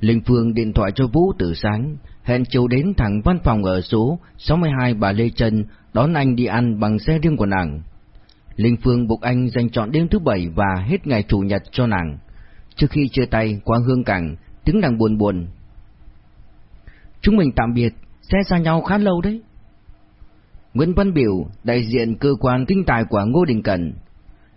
Linh Phương điện thoại cho Vũ từ sáng, hẹn chiều đến thẳng văn phòng ở số 62 bà Lê Trân đón anh đi ăn bằng xe riêng của nàng. Linh Phương buộc anh dành chọn đêm thứ bảy và hết ngày chủ nhật cho nàng. Trước khi chia tay qua hương cảng, tiếng nàng buồn buồn. Chúng mình tạm biệt, sẽ xa nhau khá lâu đấy. Nguyễn Văn Biểu, đại diện cơ quan kinh tài của Ngô Đình Cần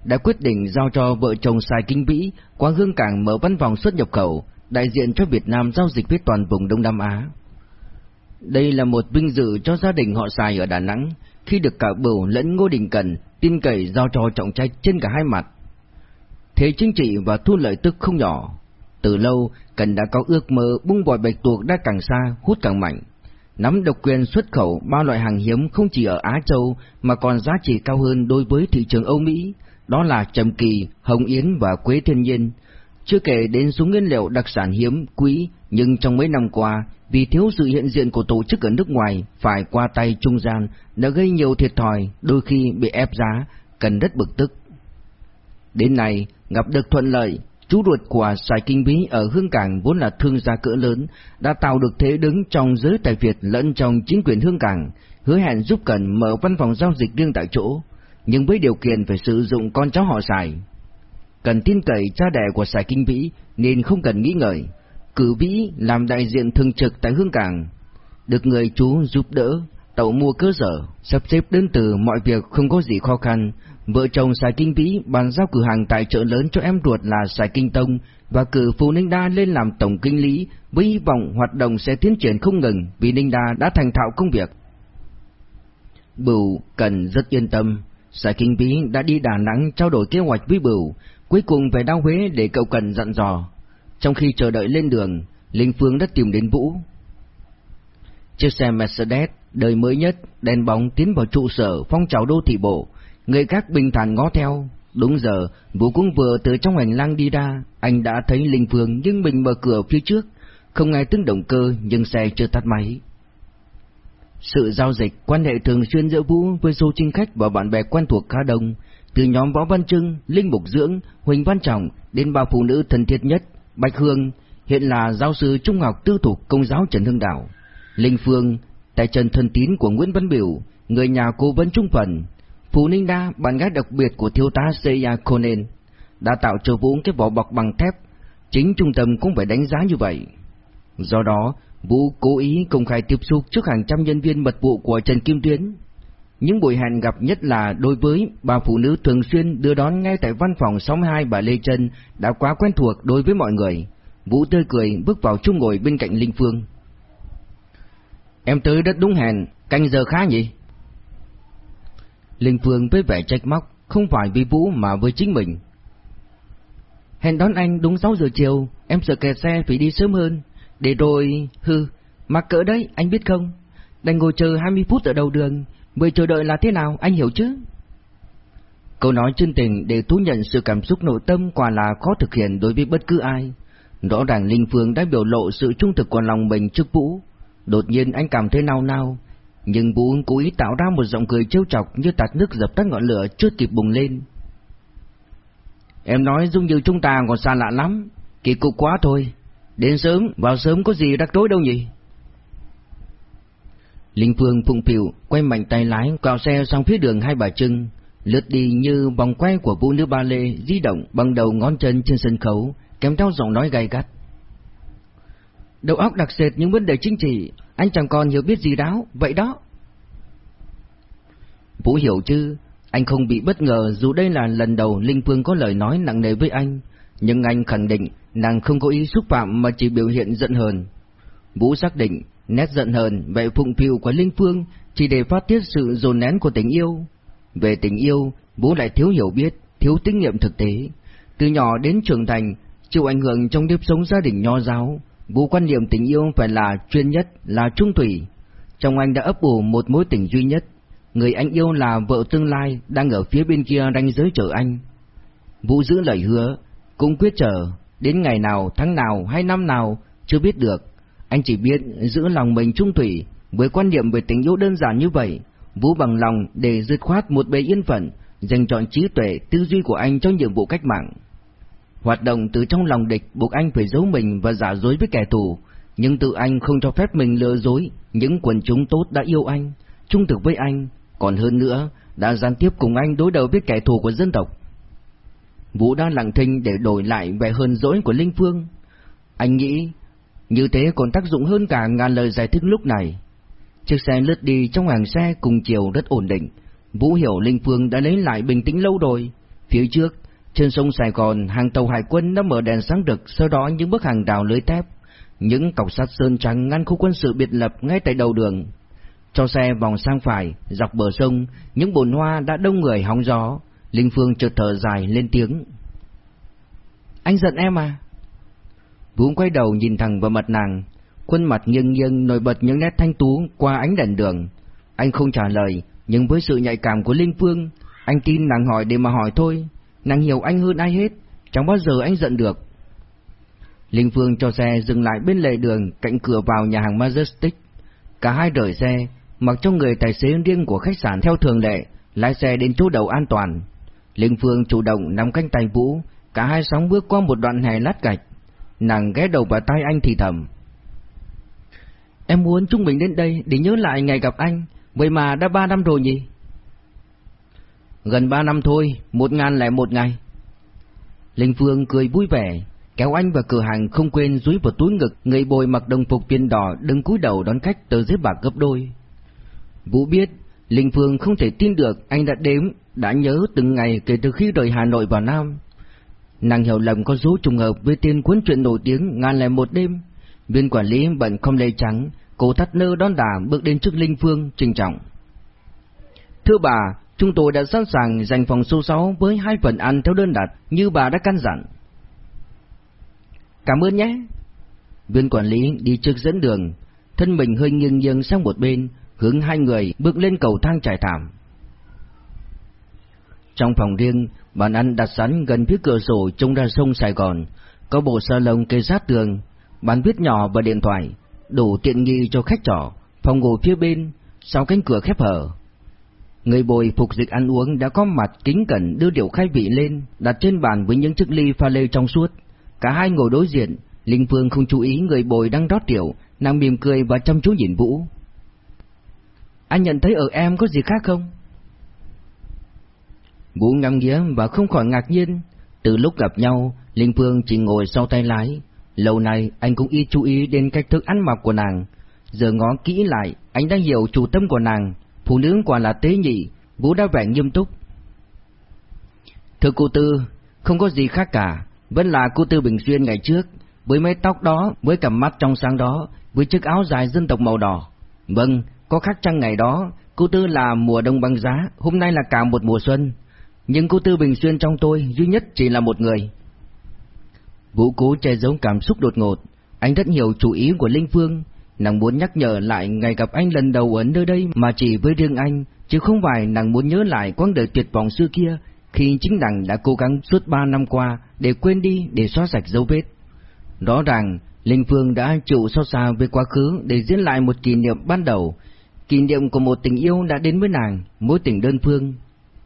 đã quyết định giao cho vợ chồng Sài Kinh Vĩ qua hương cảng mở văn phòng xuất nhập khẩu, đại diện cho Việt Nam giao dịch với toàn vùng Đông Nam Á. Đây là một vinh dự cho gia đình họ Sài ở Đà Nẵng khi được cả Bửu lẫn Ngô Đình Cần tin cậy giao cho trọng trách trên cả hai mặt. Thế chính trị và thu lợi tức không nhỏ. Từ lâu, Cần đã có ước mơ bung bòi bạch tuộc đã càng xa, hút càng mạnh. Nắm độc quyền xuất khẩu ba loại hàng hiếm không chỉ ở Á Châu mà còn giá trị cao hơn đối với thị trường Âu Mỹ, đó là trầm kỳ, hồng yến và quế thiên nhiên. Chưa kể đến số nguyên liệu đặc sản hiếm, quý, nhưng trong mấy năm qua, vì thiếu sự hiện diện của tổ chức ở nước ngoài, phải qua tay trung gian, đã gây nhiều thiệt thòi, đôi khi bị ép giá, cần rất bực tức. Đến nay, gặp được thuận lợi, chú ruột của Sài Kinh Bí ở Hương Cảng vốn là thương gia cỡ lớn, đã tạo được thế đứng trong giới tài Việt lẫn trong chính quyền Hương Cảng, hứa hẹn giúp Cần mở văn phòng giao dịch riêng tại chỗ, nhưng với điều kiện phải sử dụng con cháu họ Sài. Cần tin cậy cha đẻ của Sài Kinh Vĩ nên không cần nghĩ ngợi, cử Vĩ làm đại diện thường trực tại Hương Cảng, được người chú giúp đỡ, tàu mua cơ sở, sắp xếp đơn từ mọi việc không có gì khó khăn, Vợ chồng Sài Kinh Vĩ bàn giao cửa hàng tại chợ lớn cho em ruột là Sài Kinh Tông và cử Phú Ninh Đa lên làm tổng kinh lý với hy vọng hoạt động sẽ tiến triển không ngừng vì Ninh Đa đã thành thạo công việc. Bửu cần rất yên tâm, Sài Kinh Vĩ đã đi Đà Nẵng trao đổi kế hoạch với Bửu, cuối cùng về đau Huế để cậu cần dặn dò. Trong khi chờ đợi lên đường, Linh Phương đã tìm đến Vũ. Chiếc xe Mercedes đời mới nhất, đèn bóng tiến vào trụ sở phong trào đô thị bộ, Người khác bình thản ngó theo. Đúng giờ, Vũ cũng vừa từ trong hành lang đi ra, anh đã thấy Linh Phương nhưng mình mở cửa phía trước, không nghe tiếng động cơ nhưng xe chưa tắt máy. Sự giao dịch, quan hệ thường xuyên giữa Vũ với số trinh khách và bạn bè quen thuộc khá đông, từ nhóm Võ Văn Trưng, Linh Mục Dưỡng, Huỳnh Văn Trọng đến ba phụ nữ thân thiết nhất, Bạch Hương, hiện là giáo sư trung học tư thục công giáo Trần Hưng Đạo, Linh Phương, tại trần thân tín của Nguyễn Văn Biểu, người nhà cố vấn trung phần, Phù Ninh Đa, bạn gái đặc biệt của thiếu tá Seiya Konen, đã tạo cho Vũ cái vỏ bọc bằng thép, chính trung tâm cũng phải đánh giá như vậy. Do đó, Vũ cố ý công khai tiếp xúc trước hàng trăm nhân viên mật vụ của Trần Kim Tuyến. Những buổi hẹn gặp nhất là đối với bà phụ nữ thường xuyên đưa đón ngay tại văn phòng 62 bà Lê Trân đã quá quen thuộc đối với mọi người. Vũ tươi cười bước vào chung ngồi bên cạnh Linh Phương. Em tới rất đúng hẹn, canh giờ khá nhỉ? Linh Phương với vẻ trách móc, không phải vì Vũ mà với chính mình. Hẹn đón anh đúng 6 giờ chiều, em sợ kẹt xe phải đi sớm hơn. Để rồi... hư, mắc cỡ đấy, anh biết không? Đành ngồi chờ 20 phút ở đầu đường, bởi chờ đợi là thế nào, anh hiểu chứ? Câu nói chân tình để thú nhận sự cảm xúc nội tâm quả là khó thực hiện đối với bất cứ ai. Rõ ràng Linh Phương đã biểu lộ sự trung thực của lòng mình trước Vũ. Đột nhiên anh cảm thấy nao nao, nhưng Vũ cố ý tạo ra một giọng cười trêu chọc như tạt nước dập tắt ngọn lửa chưa kịp bùng lên. Em nói dung như chúng ta còn xa lạ lắm, kỳ cục quá thôi. Đến sớm, vào sớm có gì rắc rối đâu nhỉ? Linh Phương phụng phịu quay mạnh tay lái cào xe sang phía đường hai bà trưng, lướt đi như vòng quay của vũ nữ ba lê di động bằng đầu ngón chân trên sân khấu, kèm theo giọng nói gay gắt. Đầu óc đặc sệt những vấn đề chính trị, anh chẳng còn hiểu biết gì đáo, vậy đó. Vũ hiểu chứ, anh không bị bất ngờ dù đây là lần đầu Linh Phương có lời nói nặng nề với anh, nhưng anh khẳng định nàng không có ý xúc phạm mà chỉ biểu hiện giận hờn. Vũ xác định nét giận hờn, về phụng phiu của Linh Phương chỉ để phát tiết sự dồn nén của tình yêu. Về tình yêu, Vũ lại thiếu hiểu biết, thiếu kinh nghiệm thực tế. Từ nhỏ đến trưởng thành, chịu ảnh hưởng trong nếp sống gia đình nho giáo, Vũ quan niệm tình yêu phải là chuyên nhất, là trung thủy. Trong anh đã ấp ủ một mối tình duy nhất. Người anh yêu là vợ tương lai đang ở phía bên kia ranh giới chờ anh. Vũ giữ lời hứa, cũng quyết chờ, đến ngày nào, tháng nào hay năm nào, chưa biết được. Anh chỉ biết giữ lòng mình trung thủy, với quan niệm về tình yêu đơn giản như vậy, Vũ bằng lòng để dứt khoát một bề yên phận, dành chọn trí tuệ, tư duy của anh cho nhiệm vụ cách mạng. Hoạt động từ trong lòng địch buộc anh phải giấu mình và giả dối với kẻ thù, nhưng tự anh không cho phép mình lừa dối những quần chúng tốt đã yêu anh, trung thực với anh, còn hơn nữa, đã gián tiếp cùng anh đối đầu với kẻ thù của dân tộc. Vũ đang lặng thinh để đổi lại vẻ hơn dỗi của Linh Phương. Anh nghĩ, như thế còn tác dụng hơn cả ngàn lời giải thích lúc này. Chiếc xe lướt đi trong hàng xe cùng chiều rất ổn định. Vũ hiểu Linh Phương đã lấy lại bình tĩnh lâu rồi. Phía trước, trên sông Sài Gòn, hàng tàu hải quân đã mở đèn sáng rực, sau đó những bức hàng đào lưới thép, những cọc sắt sơn trắng ngăn khu quân sự biệt lập ngay tại đầu đường. Cho xe vòng sang phải, dọc bờ sông, những bồn hoa đã đông người hóng gió. Linh Phương chợt thở dài lên tiếng. Anh giận em à? Vũ quay đầu nhìn thẳng vào mặt nàng, khuôn mặt nghiêng nghiêng nổi bật những nét thanh tú qua ánh đèn đường. Anh không trả lời, nhưng với sự nhạy cảm của Linh Phương, anh tin nàng hỏi để mà hỏi thôi. Nàng hiểu anh hơn ai hết, chẳng bao giờ anh giận được. Linh Phương cho xe dừng lại bên lề đường cạnh cửa vào nhà hàng Majestic. Cả hai rời xe, mặc cho người tài xế riêng của khách sạn theo thường lệ, lái xe đến chỗ đầu an toàn. Linh Phương chủ động nắm cánh tay Vũ, cả hai sóng bước qua một đoạn hè lát gạch. Nàng ghé đầu vào tay anh thì thầm. Em muốn chúng mình đến đây để nhớ lại ngày gặp anh, vậy mà đã ba năm rồi nhỉ? Gần ba năm thôi, một ngàn lẻ một ngày. Linh Phương cười vui vẻ, kéo anh vào cửa hàng không quên dúi vào túi ngực người bồi mặc đồng phục viên đỏ đứng cúi đầu đón khách tờ giấy bạc gấp đôi. Vũ biết, Linh Phương không thể tin được anh đã đếm, đã nhớ từng ngày kể từ khi rời Hà Nội vào Nam. Nàng hiểu lầm có dấu trùng hợp với tên cuốn truyện nổi tiếng ngàn lẻ một đêm. Viên quản lý bận không lấy trắng, cô thắt nơ đón đà bước đến trước Linh Phương, trình trọng. Thưa bà, chúng tôi đã sẵn sàng dành phòng số 6 với hai phần ăn theo đơn đặt như bà đã căn dặn. Cảm ơn nhé. Viên quản lý đi trước dẫn đường, thân mình hơi nghiêng nghiêng sang một bên, hướng hai người bước lên cầu thang trải thảm. Trong phòng riêng, bàn ăn đặt sẵn gần phía cửa sổ trông ra sông Sài Gòn, có bộ salon kê sát tường, bàn viết nhỏ và điện thoại, đủ tiện nghi cho khách trọ, phòng ngủ phía bên, sau cánh cửa khép hở. Người bồi phục dịch ăn uống đã có mặt kính cẩn đưa điệu khai vị lên, đặt trên bàn với những chiếc ly pha lê trong suốt. Cả hai ngồi đối diện, Linh Phương không chú ý người bồi đang rót rượu, nàng mỉm cười và chăm chú nhìn Vũ. Anh nhận thấy ở em có gì khác không? Vũ ngắm nghía và không khỏi ngạc nhiên. Từ lúc gặp nhau, Linh Phương chỉ ngồi sau tay lái. Lâu nay anh cũng y chú ý đến cách thức ăn mặc của nàng. Giờ ngó kỹ lại, anh đã hiểu chủ tâm của nàng. Phụ nữ quả là tế nhị, Vũ đã vẻ nghiêm túc. Thưa cô Tư, không có gì khác cả. Vẫn là cô Tư Bình Xuyên ngày trước, với mái tóc đó, với cặp mắt trong sáng đó, với chiếc áo dài dân tộc màu đỏ. Vâng, có khác chăng ngày đó, cô Tư là mùa đông băng giá, hôm nay là cả một mùa xuân. Nhưng cô Tư Bình Xuyên trong tôi duy nhất chỉ là một người. Vũ cố che giấu cảm xúc đột ngột, anh rất hiểu chủ ý của Linh Phương, nàng muốn nhắc nhở lại ngày gặp anh lần đầu ở nơi đây mà chỉ với riêng anh, chứ không phải nàng muốn nhớ lại quãng đời tuyệt vọng xưa kia khi chính nàng đã cố gắng suốt ba năm qua để quên đi, để xóa sạch dấu vết. Rõ ràng, Linh Phương đã chịu so xa về quá khứ để diễn lại một kỷ niệm ban đầu, kỷ niệm của một tình yêu đã đến với nàng, mối tình đơn phương.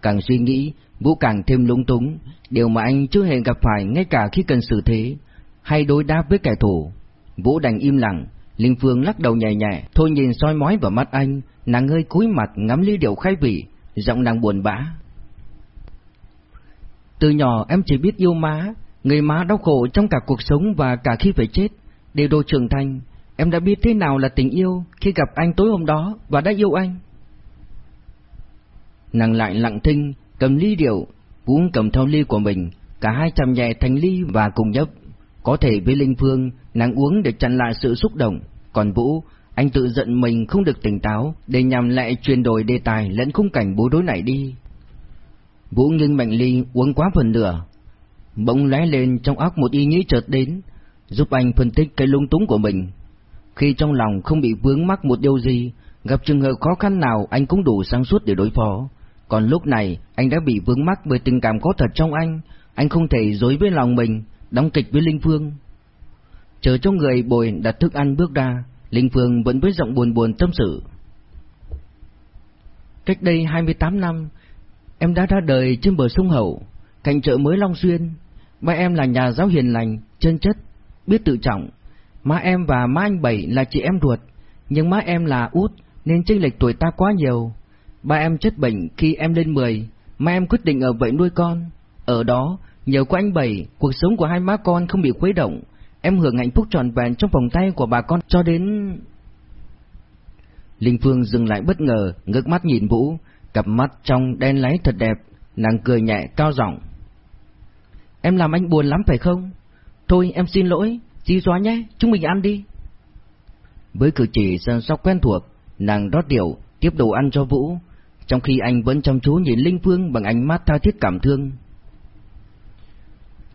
Càng suy nghĩ, Vũ càng thêm lúng túng, điều mà anh chưa hề gặp phải ngay cả khi cần xử thế, hay đối đáp với kẻ thù. Vũ đành im lặng, Linh Phương lắc đầu nhẹ nhẹ, thôi nhìn soi mói vào mắt anh, nàng hơi cúi mặt ngắm ly rượu khai vị, giọng nàng buồn bã. Từ nhỏ em chỉ biết yêu má, người má đau khổ trong cả cuộc sống và cả khi phải chết. Để đồ trưởng thành, em đã biết thế nào là tình yêu khi gặp anh tối hôm đó và đã yêu anh. Nàng lại lặng thinh, cầm ly rượu, uống cầm theo ly của mình, cả hai chạm nhẹ thành ly và cùng nhấp. Có thể với Linh Phương, nàng uống để chặn lại sự xúc động, còn Vũ, anh tự giận mình không được tỉnh táo để nhằm lại chuyển đổi đề tài lẫn khung cảnh bố đối này đi. Vũ nghiêng mạnh ly uống quá phần nửa, bỗng lóe lên trong óc một ý nghĩ chợt đến, giúp anh phân tích cái lung túng của mình. Khi trong lòng không bị vướng mắc một điều gì, gặp trường hợp khó khăn nào anh cũng đủ sáng suốt để đối phó. Còn lúc này, anh đã bị vướng mắc bởi tình cảm có thật trong anh, anh không thể dối với lòng mình, đóng kịch với Linh Phương. Chờ cho người bồi đặt thức ăn bước ra, Linh Phương vẫn với giọng buồn buồn tâm sự. Cách đây 28 năm, em đã ra đời trên bờ sông Hậu, cạnh chợ mới Long Xuyên. Ba em là nhà giáo hiền lành, chân chất, biết tự trọng. Má em và má anh Bảy là chị em ruột, nhưng má em là út nên chênh lệch tuổi ta quá nhiều. Ba em chết bệnh khi em lên 10, mà em quyết định ở vậy nuôi con. Ở đó, nhờ có anh Bảy, cuộc sống của hai má con không bị khuấy động. Em hưởng hạnh phúc tròn vẹn trong vòng tay của bà con cho đến... Linh Phương dừng lại bất ngờ, ngước mắt nhìn Vũ, cặp mắt trong đen láy thật đẹp, nàng cười nhẹ cao giọng. Em làm anh buồn lắm phải không? Thôi em xin lỗi, dì xóa nhé, chúng mình ăn đi. Với cử chỉ săn sóc quen thuộc, nàng rót điệu, tiếp đồ ăn cho Vũ, trong khi anh vẫn chăm chú nhìn Linh Phương bằng ánh mắt tha thiết cảm thương.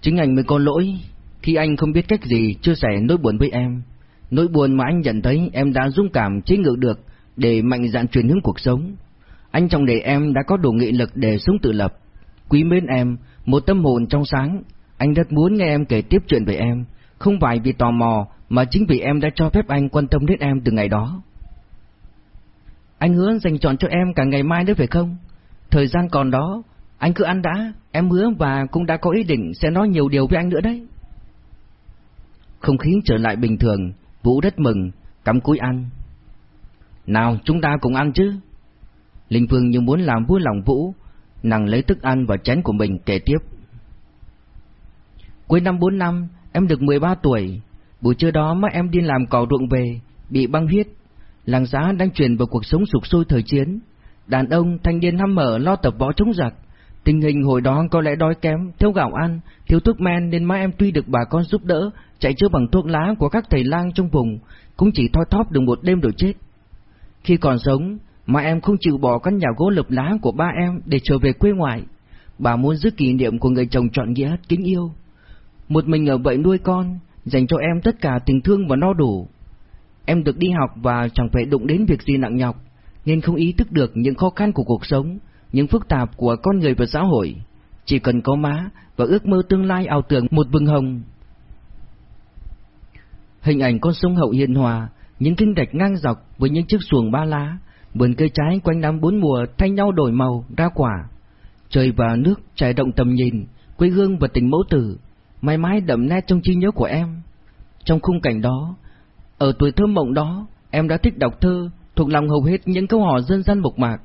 Chính anh mới có lỗi, khi anh không biết cách gì chia sẻ nỗi buồn với em. Nỗi buồn mà anh nhận thấy em đã dũng cảm chế ngự được để mạnh dạn chuyển hướng cuộc sống. Anh trong để em đã có đủ nghị lực để sống tự lập. Quý mến em, một tâm hồn trong sáng, anh rất muốn nghe em kể tiếp chuyện về em, không phải vì tò mò mà chính vì em đã cho phép anh quan tâm đến em từ ngày đó. Anh hứa dành chọn cho em cả ngày mai nữa phải không? Thời gian còn đó, anh cứ ăn đã, em hứa và cũng đã có ý định sẽ nói nhiều điều với anh nữa đấy. Không khí trở lại bình thường, Vũ rất mừng, cắm cúi ăn. Nào, chúng ta cùng ăn chứ. Linh Phương như muốn làm vui lòng Vũ, nàng lấy thức ăn vào chén của mình kể tiếp. Cuối năm 4 năm, em được 13 tuổi. Buổi trưa đó mà em đi làm cỏ ruộng về, bị băng huyết. Làng xã đang chuyển vào cuộc sống sục sôi thời chiến. Đàn ông, thanh niên hăm mở lo tập võ chống giặc. Tình hình hồi đó có lẽ đói kém, thiếu gạo ăn, thiếu thuốc men nên má em tuy được bà con giúp đỡ, chạy chữa bằng thuốc lá của các thầy lang trong vùng, cũng chỉ thoi thóp được một đêm rồi chết. Khi còn sống, mà em không chịu bỏ căn nhà gỗ lợp lá của ba em để trở về quê ngoại. Bà muốn giữ kỷ niệm của người chồng trọn nghĩa, kính yêu. Một mình ở vậy nuôi con, dành cho em tất cả tình thương và no đủ. Em được đi học và chẳng phải đụng đến việc gì nặng nhọc, nên không ý thức được những khó khăn của cuộc sống, những phức tạp của con người và xã hội. Chỉ cần có má và ước mơ tương lai ảo tưởng một bừng hồng. Hình ảnh con sông Hậu hiền hòa, những kinh rạch ngang dọc với những chiếc xuồng ba lá, vườn cây trái quanh năm bốn mùa thay nhau đổi màu, ra quả. Trời và nước trải động tầm nhìn, quê hương và tình mẫu tử, mãi mãi đậm nét trong trí nhớ của em. Trong khung cảnh đó, ở tuổi thơ mộng đó, em đã thích đọc thơ, thuộc lòng hầu hết những câu hỏi dân gian mộc mạc.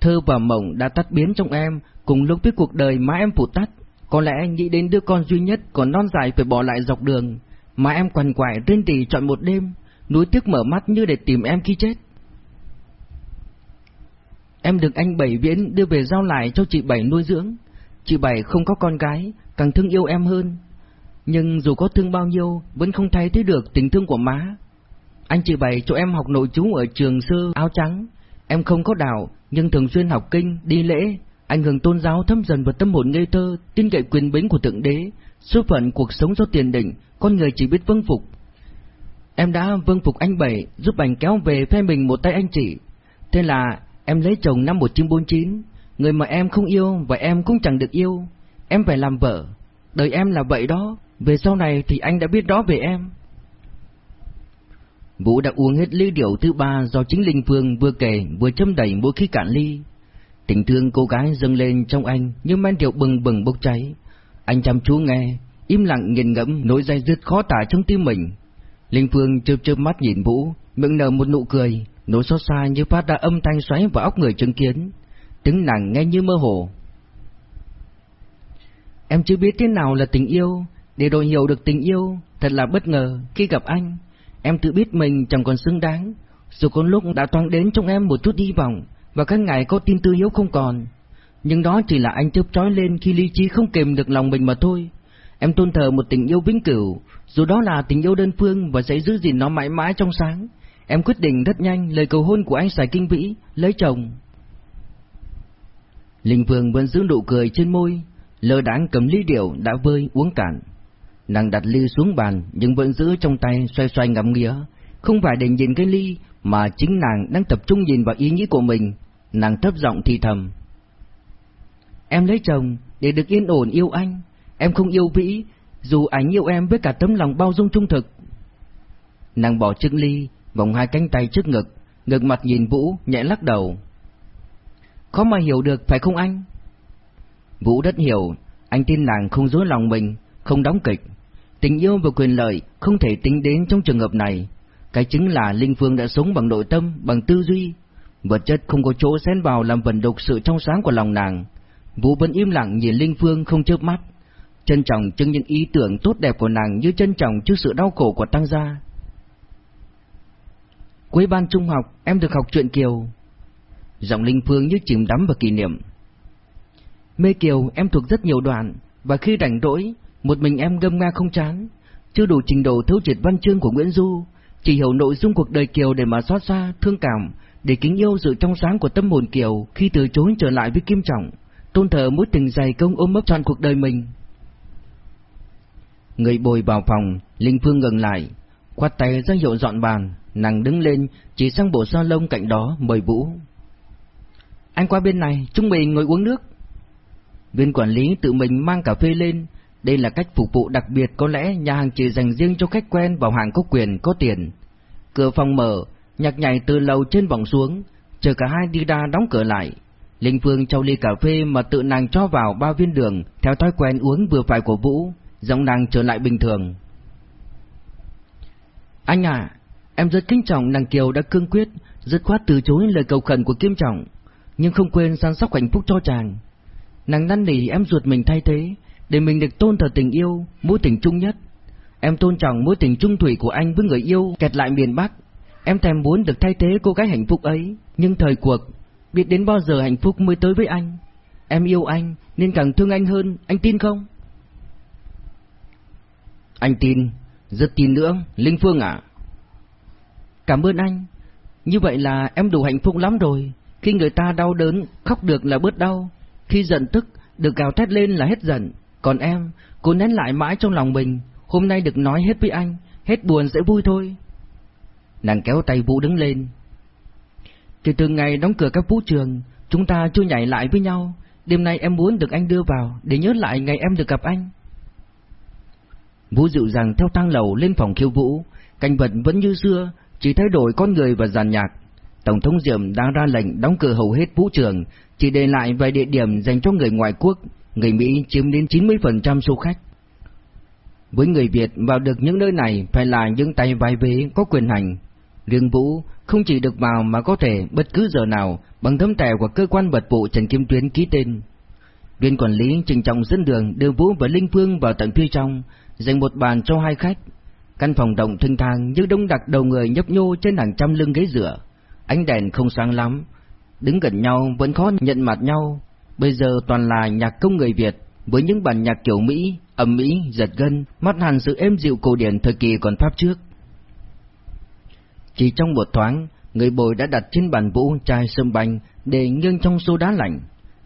Thơ và mộng đã tắt biến trong em, cùng lúc với cuộc đời mà em phụ tắt. Có lẽ nghĩ đến đứa con duy nhất còn non dài phải bỏ lại dọc đường, mà em quằn quại rên rỉ chọn một đêm, nuối tiếc mở mắt như để tìm em khi chết. Em được anh Bảy Viễn đưa về giao lại cho chị Bảy nuôi dưỡng. Chị Bảy không có con gái, càng thương yêu em hơn. Nhưng dù có thương bao nhiêu, vẫn không thay thế được tình thương của má. Anh chị Bảy cho em học nội chú ở trường sư áo trắng. Em không có đạo, nhưng thường xuyên học kinh, đi lễ. Anh hưởng tôn giáo thâm dần vào tâm hồn ngây thơ, tin cậy quyền bính của Thượng Đế. Số phận cuộc sống do tiền định, con người chỉ biết vâng phục. Em đã vâng phục anh Bảy, giúp anh kéo về phe mình một tay anh chị. Thế là Em lấy chồng năm 1949, người mà em không yêu và em cũng chẳng được yêu. Em phải làm vợ. Đời em là vậy đó, về sau này thì anh đã biết đó về em. Vũ đã uống hết ly rượu thứ ba do chính Linh Phương vừa kể vừa châm đẩy mỗi khi cạn ly. Tình thương cô gái dâng lên trong anh như men rượu bừng bừng bốc cháy. Anh chăm chú nghe, im lặng nghiền ngẫm nỗi dây dứt khó tả trong tim mình. Linh Phương chớp chớp mắt nhìn Vũ, miệng nở một nụ cười, nỗi xót xa như phát ra âm thanh xoáy vào óc người chứng kiến, tiếng nàng nghe như mơ hồ. Em chưa biết thế nào là tình yêu, để rồi hiểu được tình yêu, thật là bất ngờ khi gặp anh. Em tự biết mình chẳng còn xứng đáng, dù có lúc đã thoáng đến trong em một chút hy vọng, và các ngày có tin tư yếu không còn. Nhưng đó chỉ là anh chớp trói lên khi lý trí không kềm được lòng mình mà thôi. Em tôn thờ một tình yêu vĩnh cửu, dù đó là tình yêu đơn phương và sẽ giữ gìn nó mãi mãi trong sáng. Em quyết định rất nhanh lời cầu hôn của anh Sài Kinh Vĩ, lấy chồng. Linh Vương vẫn giữ nụ cười trên môi, lơ đáng cầm ly rượu đã vơi uống cạn. Nàng đặt ly xuống bàn nhưng vẫn giữ trong tay xoay xoay ngắm nghía, không phải để nhìn cái ly mà chính nàng đang tập trung nhìn vào ý nghĩ của mình. Nàng thấp giọng thì thầm. Em lấy chồng để được yên ổn yêu anh, em không yêu Vĩ, dù anh yêu em với cả tấm lòng bao dung trung thực. Nàng bỏ chiếc ly, vòng hai cánh tay trước ngực, ngực mặt nhìn Vũ, nhẹ lắc đầu. Khó mà hiểu được phải không anh? Vũ rất hiểu, anh tin nàng không dối lòng mình, không đóng kịch. Tình yêu và quyền lợi không thể tính đến trong trường hợp này. Cái chứng là Linh Phương đã sống bằng nội tâm, bằng tư duy. Vật chất không có chỗ xen vào làm vẩn đục sự trong sáng của lòng nàng. Vũ vẫn im lặng nhìn Linh Phương không chớp mắt. Trân trọng trước những ý tưởng tốt đẹp của nàng như trân trọng trước sự đau khổ của Tăng Gia. Cuối ban trung học, em được học truyện Kiều. Giọng Linh Phương như chìm đắm vào kỷ niệm. Mê Kiều em thuộc rất nhiều đoạn, và khi rảnh rỗi, một mình em gâm nga không chán. Chưa đủ trình độ thấu triệt văn chương của Nguyễn Du, chỉ hiểu nội dung cuộc đời Kiều để mà xót xa, thương cảm, để kính yêu sự trong sáng của tâm hồn Kiều khi từ chối trở lại với Kim Trọng, tôn thờ mối tình dày công ôm ấp trọn cuộc đời mình. Người bồi vào phòng, Linh Phương ngừng lại, khoát tay ra hiệu dọn bàn, nàng đứng lên, chỉ sang bộ salon cạnh đó mời Vũ. Anh qua bên này, chúng mình ngồi uống nước. Viên quản lý tự mình mang cà phê lên, đây là cách phục vụ đặc biệt có lẽ nhà hàng chỉ dành riêng cho khách quen vào hàng có quyền, có tiền. Cửa phòng mở, nhạc nhảy từ lầu trên vòng xuống, chờ cả hai đi ra đóng cửa lại. Linh Phương trao ly cà phê mà tự nàng cho vào ba viên đường, theo thói quen uống vừa phải của Vũ, giọng nàng trở lại bình thường. Anh à, em rất kính trọng nàng Kiều đã cương quyết, dứt khoát từ chối lời cầu khẩn của Kim Trọng, nhưng không quên săn sóc hạnh phúc cho chàng. Nàng năn nỉ em ruột mình thay thế, để mình được tôn thờ tình yêu, mối tình chung nhất. Em tôn trọng mối tình trung thủy của anh với người yêu kẹt lại miền Bắc. Em thèm muốn được thay thế cô gái hạnh phúc ấy, nhưng thời cuộc, biết đến bao giờ hạnh phúc mới tới với anh. Em yêu anh, nên càng thương anh hơn, anh tin không? Anh tin, rất tin nữa, Linh Phương ạ. Cảm ơn anh. Như vậy là em đủ hạnh phúc lắm rồi. Khi người ta đau đớn, khóc được là bớt đau. Khi giận tức, được gào thét lên là hết giận. Còn em, cô nén lại mãi trong lòng mình. Hôm nay được nói hết với anh, hết buồn sẽ vui thôi. Nàng kéo tay Vũ đứng lên. Kể từ ngày đóng cửa các vũ trường, chúng ta chưa nhảy lại với nhau. Đêm nay em muốn được anh đưa vào, để nhớ lại ngày em được gặp anh. Vũ dịu dàng theo thang lầu lên phòng khiêu vũ, cảnh vật vẫn như xưa, chỉ thay đổi con người và dàn nhạc. Tổng thống Diệm đang ra lệnh đóng cửa hầu hết vũ trường, chỉ để lại vài địa điểm dành cho người ngoại quốc, người Mỹ chiếm đến 90% số khách. Với người Việt vào được những nơi này phải là những tay vai vế có quyền hành. Riêng Vũ không chỉ được vào mà có thể bất cứ giờ nào bằng tấm thẻ của cơ quan vật vụ Trần Kim Tuyến ký tên. Viên quản lý trình trọng dẫn đường đưa Vũ và Linh Phương vào tận phía trong, dành một bàn cho hai khách. Căn phòng động thênh thang như đông đặc đầu người nhấp nhô trên hàng trăm lưng ghế dựa. Ánh đèn không sáng lắm, đứng gần nhau vẫn khó nhận mặt nhau. Bây giờ toàn là nhạc công người Việt với những bản nhạc kiểu Mỹ, âm mỹ, giật gân, mắt hẳn sự êm dịu cổ điển thời kỳ còn Pháp trước. Chỉ trong một thoáng, người bồi đã đặt trên bàn vũ chai sâm banh để nghiêng trong xô đá lạnh.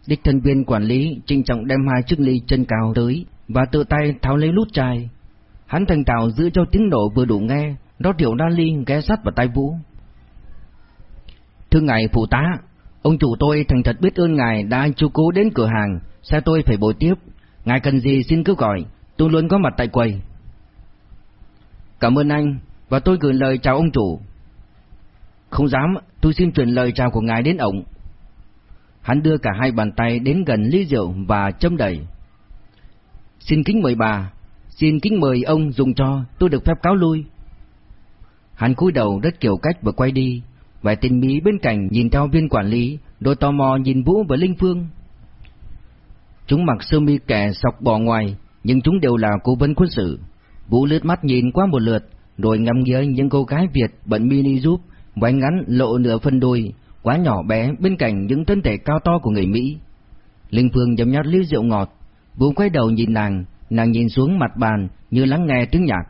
Đích thân viên quản lý trinh trọng đem hai chiếc ly chân cao tới và tự tay tháo lấy lút chai. Hắn thành tạo giữ cho tiếng nổ vừa đủ nghe, đó tiểu đa ly ghé sát vào tay Vũ. Thưa ngài phụ tá, ông chủ tôi thành thật biết ơn ngài đã chú cố đến cửa hàng, xe tôi phải bồi tiếp. Ngài cần gì xin cứ gọi, tôi luôn có mặt tại quầy. Cảm ơn anh, và tôi gửi lời chào ông chủ. Không dám, tôi xin truyền lời chào của ngài đến ông. Hắn đưa cả hai bàn tay đến gần ly rượu và châm đầy. Xin kính mời bà, xin kính mời ông dùng cho, tôi được phép cáo lui. Hắn cúi đầu rất kiểu cách và quay đi, vài tên Mỹ bên cạnh nhìn theo viên quản lý, đôi tò mò nhìn Vũ và Linh Phương. Chúng mặc sơ mi kẻ sọc bò ngoài, nhưng chúng đều là cố vấn quân sự. Vũ lướt mắt nhìn qua một lượt, rồi ngắm nghía những cô gái Việt bận mini giúp, váy ngắn lộ nửa phân đôi, quá nhỏ bé bên cạnh những thân thể cao to của người Mỹ. Linh Phương nhấm nhát ly rượu ngọt, Vũ quay đầu nhìn nàng, nàng nhìn xuống mặt bàn như lắng nghe tiếng nhạc.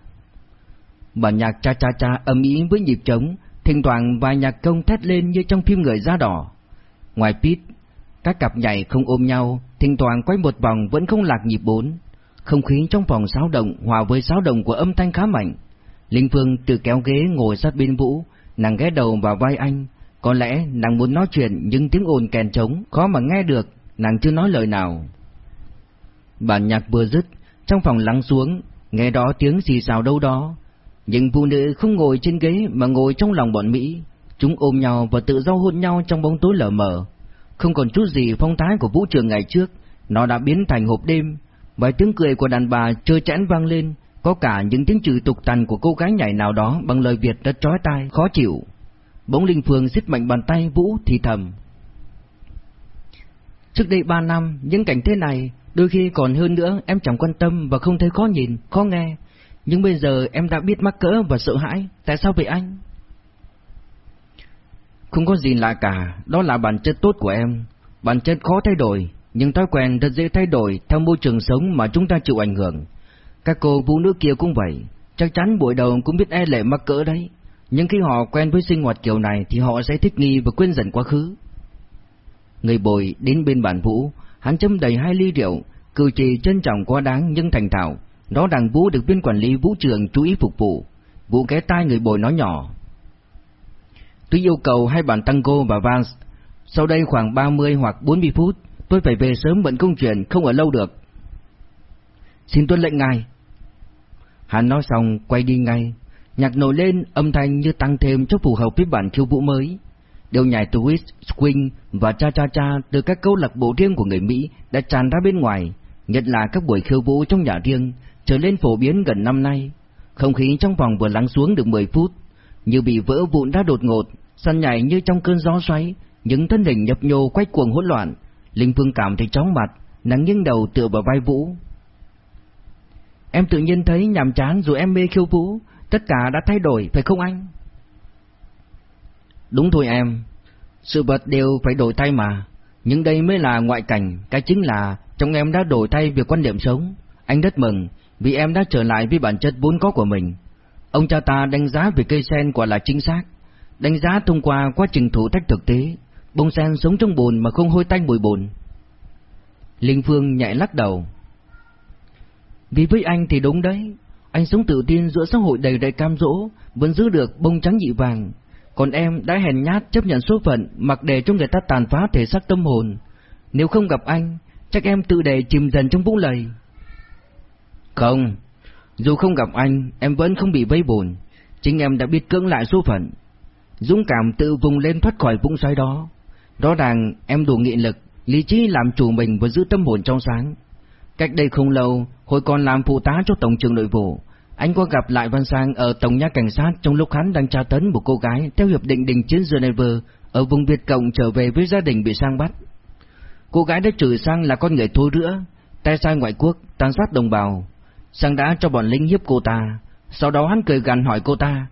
Bản nhạc cha cha cha âm ý với nhịp trống, thỉnh thoảng vài nhạc công thét lên như trong phim người da đỏ. Ngoài pit, các cặp nhảy không ôm nhau, thỉnh thoảng quay một vòng vẫn không lạc nhịp bốn. Không khí trong phòng xáo động hòa với xáo động của âm thanh khá mạnh. Linh Phương từ kéo ghế ngồi sát bên Vũ, nàng ghé đầu vào vai anh. Có lẽ nàng muốn nói chuyện nhưng tiếng ồn kèn trống khó mà nghe được, nàng chưa nói lời nào. Bản nhạc vừa dứt, trong phòng lắng xuống, nghe đó tiếng xì xào đâu đó những phụ nữ không ngồi trên ghế mà ngồi trong lòng bọn Mỹ. Chúng ôm nhau và tự do hôn nhau trong bóng tối lờ mờ. Không còn chút gì phong thái của vũ trường ngày trước, nó đã biến thành hộp đêm. Vài tiếng cười của đàn bà chơi chẽn vang lên, có cả những tiếng chửi tục tằn của cô gái nhảy nào đó bằng lời Việt rất trói tai, khó chịu. Bỗng Linh Phương siết mạnh bàn tay Vũ thì thầm. Trước đây ba năm, những cảnh thế này, đôi khi còn hơn nữa em chẳng quan tâm và không thấy khó nhìn, khó nghe. Nhưng bây giờ em đã biết mắc cỡ và sợ hãi, tại sao vậy anh? Không có gì lạ cả, đó là bản chất tốt của em. Bản chất khó thay đổi, nhưng thói quen rất dễ thay đổi theo môi trường sống mà chúng ta chịu ảnh hưởng. Các cô vũ nữ kia cũng vậy, chắc chắn buổi đầu cũng biết e lệ mắc cỡ đấy. Nhưng khi họ quen với sinh hoạt kiểu này thì họ sẽ thích nghi và quên dần quá khứ. Người bồi đến bên bản vũ, hắn châm đầy hai ly rượu, cử chỉ trân trọng quá đáng nhưng thành thạo. Đó đằng vũ được viên quản lý vũ trường chú ý phục vụ. Vũ ghé tai người bồi nói nhỏ. Tôi yêu cầu hai bản tango và vals. Sau đây khoảng 30 hoặc 40 phút, tôi phải về sớm bận công chuyện không ở lâu được. Xin tuân lệnh ngài. Hắn nói xong quay đi ngay. Nhạc nổi lên âm thanh như tăng thêm cho phù hợp với bản khiêu vũ mới. Điều nhảy twist, swing và cha cha cha từ các câu lạc bộ riêng của người Mỹ đã tràn ra bên ngoài, nhất là các buổi khiêu vũ trong nhà riêng, trở lên phổ biến gần năm nay. Không khí trong phòng vừa lắng xuống được 10 phút, như bị vỡ vụn đã đột ngột, săn nhảy như trong cơn gió xoáy, những thân hình nhập nhô quay cuồng hỗn loạn. Linh Phương cảm thấy chóng mặt, nàng nghiêng đầu tựa vào vai Vũ. Em tự nhiên thấy nhàm chán dù em mê khiêu vũ, tất cả đã thay đổi phải không anh? Đúng thôi em, sự vật đều phải đổi thay mà, nhưng đây mới là ngoại cảnh, cái chính là trong em đã đổi thay về quan điểm sống. Anh rất mừng vì em đã trở lại với bản chất vốn có của mình. Ông cha ta đánh giá về cây sen quả là chính xác, đánh giá thông qua quá trình thử thách thực tế, bông sen sống trong bùn mà không hôi tanh bụi bùn. Linh Phương nhạy lắc đầu. Vì với anh thì đúng đấy, anh sống tự tin giữa xã hội đầy đầy cam dỗ, vẫn giữ được bông trắng dị vàng. Còn em đã hèn nhát chấp nhận số phận, mặc để cho người ta tàn phá thể xác tâm hồn. Nếu không gặp anh, chắc em tự đề chìm dần trong vũng lầy. Không, dù không gặp anh, em vẫn không bị vây bùn. Chính em đã biết cưỡng lại số phận. Dũng cảm tự vùng lên thoát khỏi vũng xoáy đó. Rõ ràng em đủ nghị lực, lý trí làm chủ mình và giữ tâm hồn trong sáng. Cách đây không lâu, hồi còn làm phụ tá cho Tổng trưởng nội vụ, anh có gặp lại Văn Sang ở Tổng nhà Cảnh sát trong lúc hắn đang tra tấn một cô gái theo hiệp định đình chiến Geneva ở vùng Việt Cộng trở về với gia đình bị Sang bắt. Cô gái đã chửi Sang là con người thô rữa, tay sai ngoại quốc, tàn sát đồng bào. Sang đã cho bọn lính hiếp cô ta, sau đó hắn cười gằn hỏi cô ta,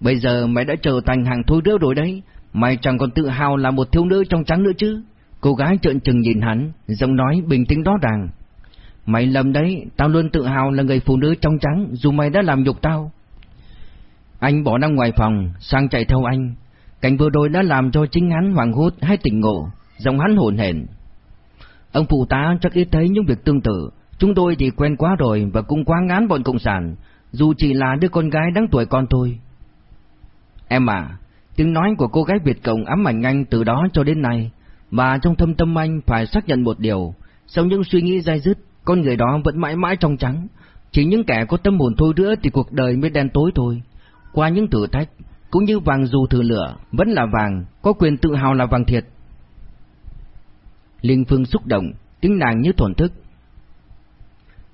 Bây giờ mày đã trở thành hàng thối rữa rồi đấy, mày chẳng còn tự hào là một thiếu nữ trong trắng nữa chứ. Cô gái trợn trừng nhìn hắn, giọng nói bình tĩnh đó ràng. Mày lầm đấy, tao luôn tự hào là người phụ nữ trong trắng dù mày đã làm nhục tao. Anh bỏ năng ngoài phòng, sang chạy theo anh. Cảnh vừa rồi đã làm cho chính hắn hoảng hốt hay tỉnh ngộ, giọng hắn hồn hển. Ông phụ tá chắc ít thấy những việc tương tự, chúng tôi thì quen quá rồi và cũng quá ngán bọn cộng sản, dù chỉ là đứa con gái đáng tuổi con thôi Em à, tiếng nói của cô gái Việt Cộng ám ảnh anh từ đó cho đến nay, và trong thâm tâm anh phải xác nhận một điều, sau những suy nghĩ dai dứt, con người đó vẫn mãi mãi trong trắng. Chỉ những kẻ có tâm hồn thôi nữa thì cuộc đời mới đen tối thôi. Qua những thử thách, cũng như vàng dù thử lửa, vẫn là vàng, có quyền tự hào là vàng thiệt. Linh Phương xúc động, tiếng nàng như thổn thức.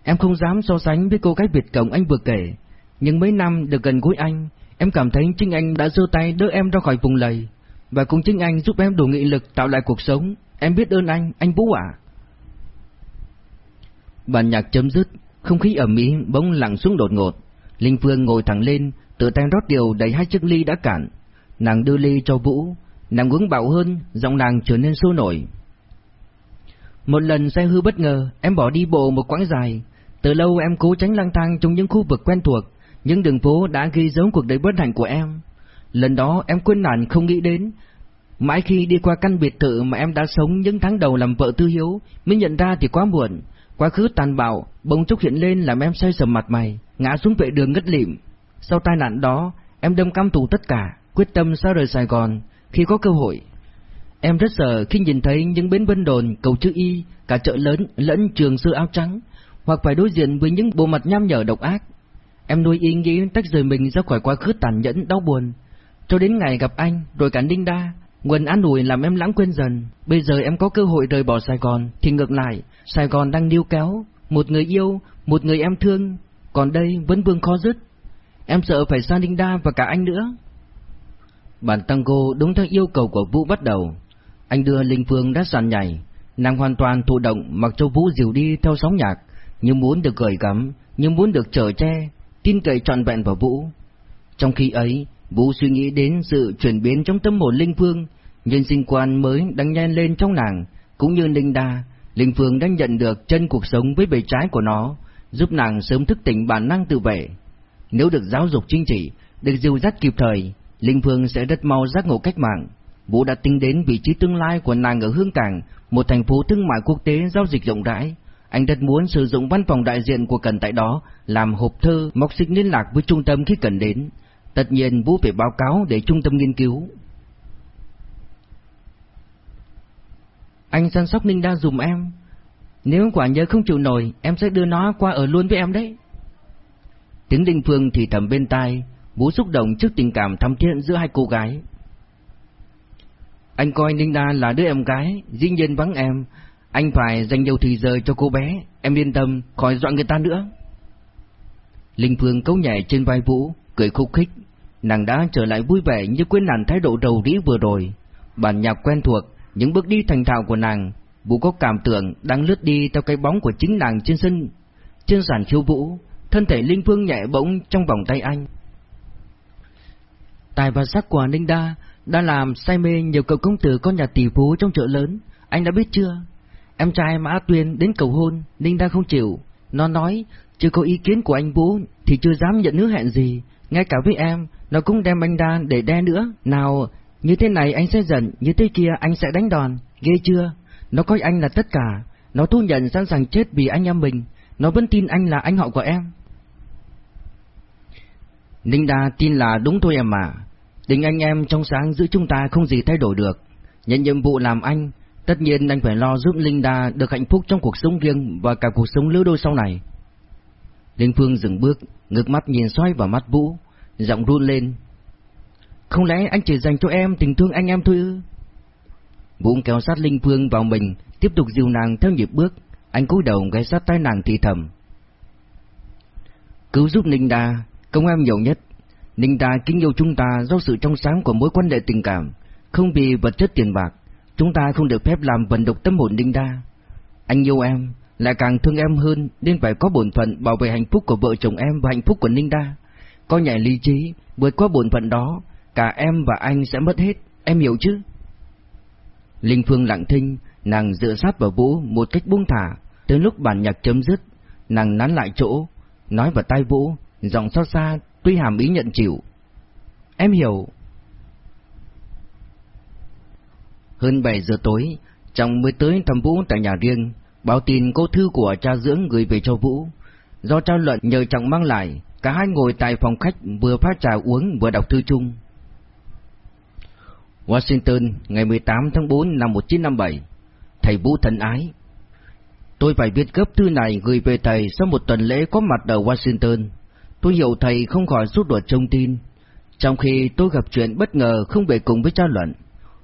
Em không dám so sánh với cô gái Việt Cộng anh vừa kể, nhưng mấy năm được gần gũi anh, em cảm thấy chính anh đã giơ tay đỡ em ra khỏi vùng lầy, và cũng chính anh giúp em đủ nghị lực tạo lại cuộc sống. Em biết ơn anh, anh Vũ ạ. Bản nhạc chấm dứt, không khí ẩm ý bỗng lặng xuống đột ngột. Linh Phương ngồi thẳng lên, tự tay rót điều đầy hai chiếc ly đã cạn. Nàng đưa ly cho Vũ, nàng uống bạo hơn, giọng nàng trở nên sôi nổi. Một lần xe hư bất ngờ, em bỏ đi bộ một quãng dài. Từ lâu em cố tránh lang thang trong những khu vực quen thuộc, những đường phố đã ghi dấu cuộc đời bất hạnh của em. Lần đó em quên nản không nghĩ đến. Mãi khi đi qua căn biệt thự mà em đã sống những tháng đầu làm vợ tư hiếu, mới nhận ra thì quá muộn. Quá khứ tàn bạo, bỗng chốc hiện lên làm em say sầm mặt mày, ngã xuống vệ đường ngất lịm. Sau tai nạn đó, em đâm cam tù tất cả, quyết tâm xa rời Sài Gòn khi có cơ hội. Em rất sợ khi nhìn thấy những bến vân đồn, cầu chữ Y, cả chợ lớn lẫn trường sư áo trắng, hoặc phải đối diện với những bộ mặt nham nhở độc ác. Em nuôi ý nghĩ tách rời mình ra khỏi quá khứ tàn nhẫn đau buồn. Cho đến ngày gặp anh, rồi cả Ninh Đa, nguồn an ủi làm em lãng quên dần. Bây giờ em có cơ hội rời bỏ Sài Gòn, thì ngược lại, Sài Gòn đang níu kéo, một người yêu, một người em thương, còn đây vẫn vương khó dứt. Em sợ phải xa Ninh Đa và cả anh nữa. Bản tango đúng theo yêu cầu của Vũ bắt đầu. Anh đưa Linh Phương đã sàn nhảy, nàng hoàn toàn thụ động mặc cho Vũ dìu đi theo sóng nhạc, như muốn được gửi gắm, như muốn được trở che, tin cậy trọn vẹn vào Vũ. Trong khi ấy, Vũ suy nghĩ đến sự chuyển biến trong tâm hồn Linh Phương, nhân sinh quan mới đang nhen lên trong nàng, cũng như linh Đa, Linh Phương đang nhận được chân cuộc sống với bề trái của nó, giúp nàng sớm thức tỉnh bản năng tự vệ. Nếu được giáo dục chính trị, được dìu dắt kịp thời, Linh Phương sẽ rất mau giác ngộ cách mạng. Vũ đã tính đến vị trí tương lai của nàng ở Hương Cảng, một thành phố thương mại quốc tế giao dịch rộng rãi. Anh rất muốn sử dụng văn phòng đại diện của Cần tại đó làm hộp thư móc xích liên lạc với trung tâm khi cần đến. Tất nhiên Vũ phải báo cáo để trung tâm nghiên cứu. Anh săn sóc Ninh Đa dùm em. Nếu quả nhớ không chịu nổi, em sẽ đưa nó qua ở luôn với em đấy. Tiếng Đinh Phương thì thầm bên tai, Vũ xúc động trước tình cảm thắm thiết giữa hai cô gái. Anh coi Ninh Đa là đứa em gái, dĩ nhiên vắng em. Anh phải dành nhiều thời giờ cho cô bé, em yên tâm, khỏi dọa người ta nữa. Linh Phương cấu nhảy trên vai Vũ, cười khúc khích. Nàng đã trở lại vui vẻ như quên nàng thái độ đầu rĩ vừa rồi. Bản nhạc quen thuộc, những bước đi thành thạo của nàng, Vũ có cảm tưởng đang lướt đi theo cái bóng của chính nàng trên sân. Trên sàn khiêu vũ, thân thể Linh Phương nhẹ bỗng trong vòng tay anh. Tài và sắc của Ninh Đa đã làm say mê nhiều cậu công tử con nhà tỷ phú trong chợ lớn, anh đã biết chưa? Em trai Mã Tuyên đến cầu hôn, Ninh Đa không chịu. Nó nói, chưa có ý kiến của anh bố thì chưa dám nhận hứa hẹn gì. Ngay cả với em, nó cũng đem anh Đa để đe nữa. Nào, như thế này anh sẽ giận, như thế kia anh sẽ đánh đòn. Ghê chưa? Nó coi anh là tất cả. Nó thu nhận sẵn sàng chết vì anh em mình. Nó vẫn tin anh là anh họ của em. Ninh Đa tin là đúng thôi em mà. Tình anh em trong sáng giữa chúng ta không gì thay đổi được. Nhận nhiệm vụ làm anh, tất nhiên anh phải lo giúp Linh Đa được hạnh phúc trong cuộc sống riêng và cả cuộc sống lứa đôi sau này. Linh Phương dừng bước, ngước mắt nhìn xoay vào mắt Vũ, giọng run lên. Không lẽ anh chỉ dành cho em tình thương anh em thôi ư? Vũ kéo sát Linh Phương vào mình, tiếp tục dìu nàng theo nhịp bước, anh cúi đầu ghé sát tai nàng thì thầm. Cứu giúp Linda, Đa, công em nhiều nhất. Ninh Đa kính yêu chúng ta do sự trong sáng của mối quan hệ tình cảm, không vì vật chất tiền bạc. Chúng ta không được phép làm vận độc tâm hồn Ninh Đa. Anh yêu em, lại càng thương em hơn nên phải có bổn phận bảo vệ hạnh phúc của vợ chồng em và hạnh phúc của Ninh Đa. Có nhảy lý trí, vượt qua bổn phận đó, cả em và anh sẽ mất hết, em hiểu chứ? Linh Phương lặng thinh, nàng dựa sát vào Vũ một cách buông thả, tới lúc bản nhạc chấm dứt, nàng nán lại chỗ, nói vào tai Vũ, giọng xót xa tuy hàm ý nhận chịu. Em hiểu. Hơn 7 giờ tối, chồng mới tới thăm Vũ tại nhà riêng, báo tin cô thư của cha dưỡng gửi về cho Vũ. Do trao luận nhờ chồng mang lại, cả hai ngồi tại phòng khách vừa phát trà uống vừa đọc thư chung. Washington, ngày 18 tháng 4 năm 1957 Thầy Vũ thân ái Tôi phải viết gấp thư này gửi về thầy sau một tuần lễ có mặt ở Washington. Tôi hiểu thầy không khỏi rút ruột trông tin, trong khi tôi gặp chuyện bất ngờ không về cùng với cha luận.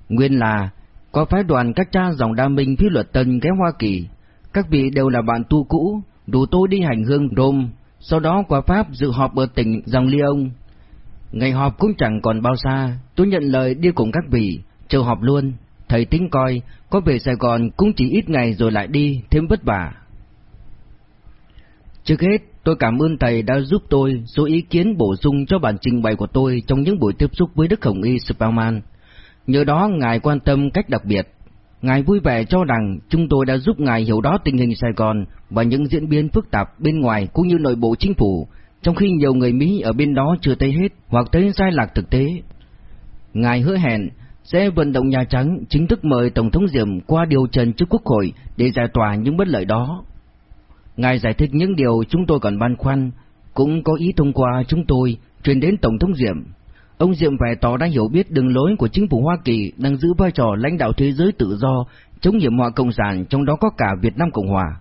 Nguyên là, có phái đoàn các cha dòng đa minh phi luật tân ghé Hoa Kỳ, các vị đều là bạn tu cũ, đủ tôi đi hành hương Rome, sau đó qua Pháp dự họp ở tỉnh dòng Lyon. Ngày họp cũng chẳng còn bao xa, tôi nhận lời đi cùng các vị, chờ họp luôn. Thầy tính coi, có về Sài Gòn cũng chỉ ít ngày rồi lại đi, thêm vất vả. Trước hết, tôi cảm ơn thầy đã giúp tôi số ý kiến bổ sung cho bản trình bày của tôi trong những buổi tiếp xúc với Đức Hồng Y Spellman. Nhờ đó Ngài quan tâm cách đặc biệt. Ngài vui vẻ cho rằng chúng tôi đã giúp Ngài hiểu rõ tình hình Sài Gòn và những diễn biến phức tạp bên ngoài cũng như nội bộ chính phủ, trong khi nhiều người Mỹ ở bên đó chưa thấy hết hoặc thấy sai lạc thực tế. Ngài hứa hẹn sẽ vận động Nhà Trắng chính thức mời Tổng thống Diệm qua điều trần trước Quốc hội để giải tỏa những bất lợi đó. Ngài giải thích những điều chúng tôi còn băn khoăn, cũng có ý thông qua chúng tôi truyền đến Tổng thống Diệm. Ông Diệm phải tỏ ra hiểu biết đường lối của chính phủ Hoa Kỳ đang giữ vai trò lãnh đạo thế giới tự do, chống hiểm họa cộng sản trong đó có cả Việt Nam Cộng Hòa.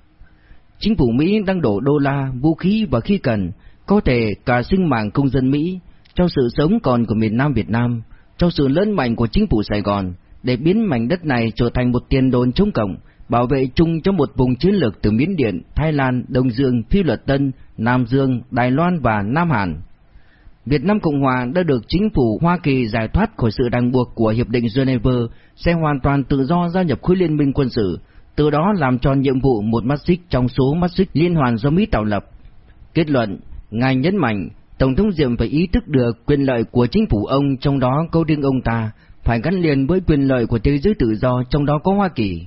Chính phủ Mỹ đang đổ đô la, vũ khí và khi cần, có thể cả sinh mạng công dân Mỹ, cho sự sống còn của miền Nam Việt Nam, cho sự lớn mạnh của chính phủ Sài Gòn, để biến mảnh đất này trở thành một tiền đồn chống cộng, bảo vệ chung cho một vùng chiến lược từ Miến Điện, Thái Lan, Đông Dương, Phi Luật Tân, Nam Dương, Đài Loan và Nam Hàn. Việt Nam Cộng Hòa đã được chính phủ Hoa Kỳ giải thoát khỏi sự ràng buộc của Hiệp định Geneva, sẽ hoàn toàn tự do gia nhập khối liên minh quân sự, từ đó làm tròn nhiệm vụ một mắt xích trong số mắt xích liên hoàn do Mỹ tạo lập. Kết luận, Ngài nhấn mạnh, Tổng thống Diệm phải ý thức được quyền lợi của chính phủ ông, trong đó câu riêng ông ta, phải gắn liền với quyền lợi của thế giới tự do, trong đó có Hoa Kỳ.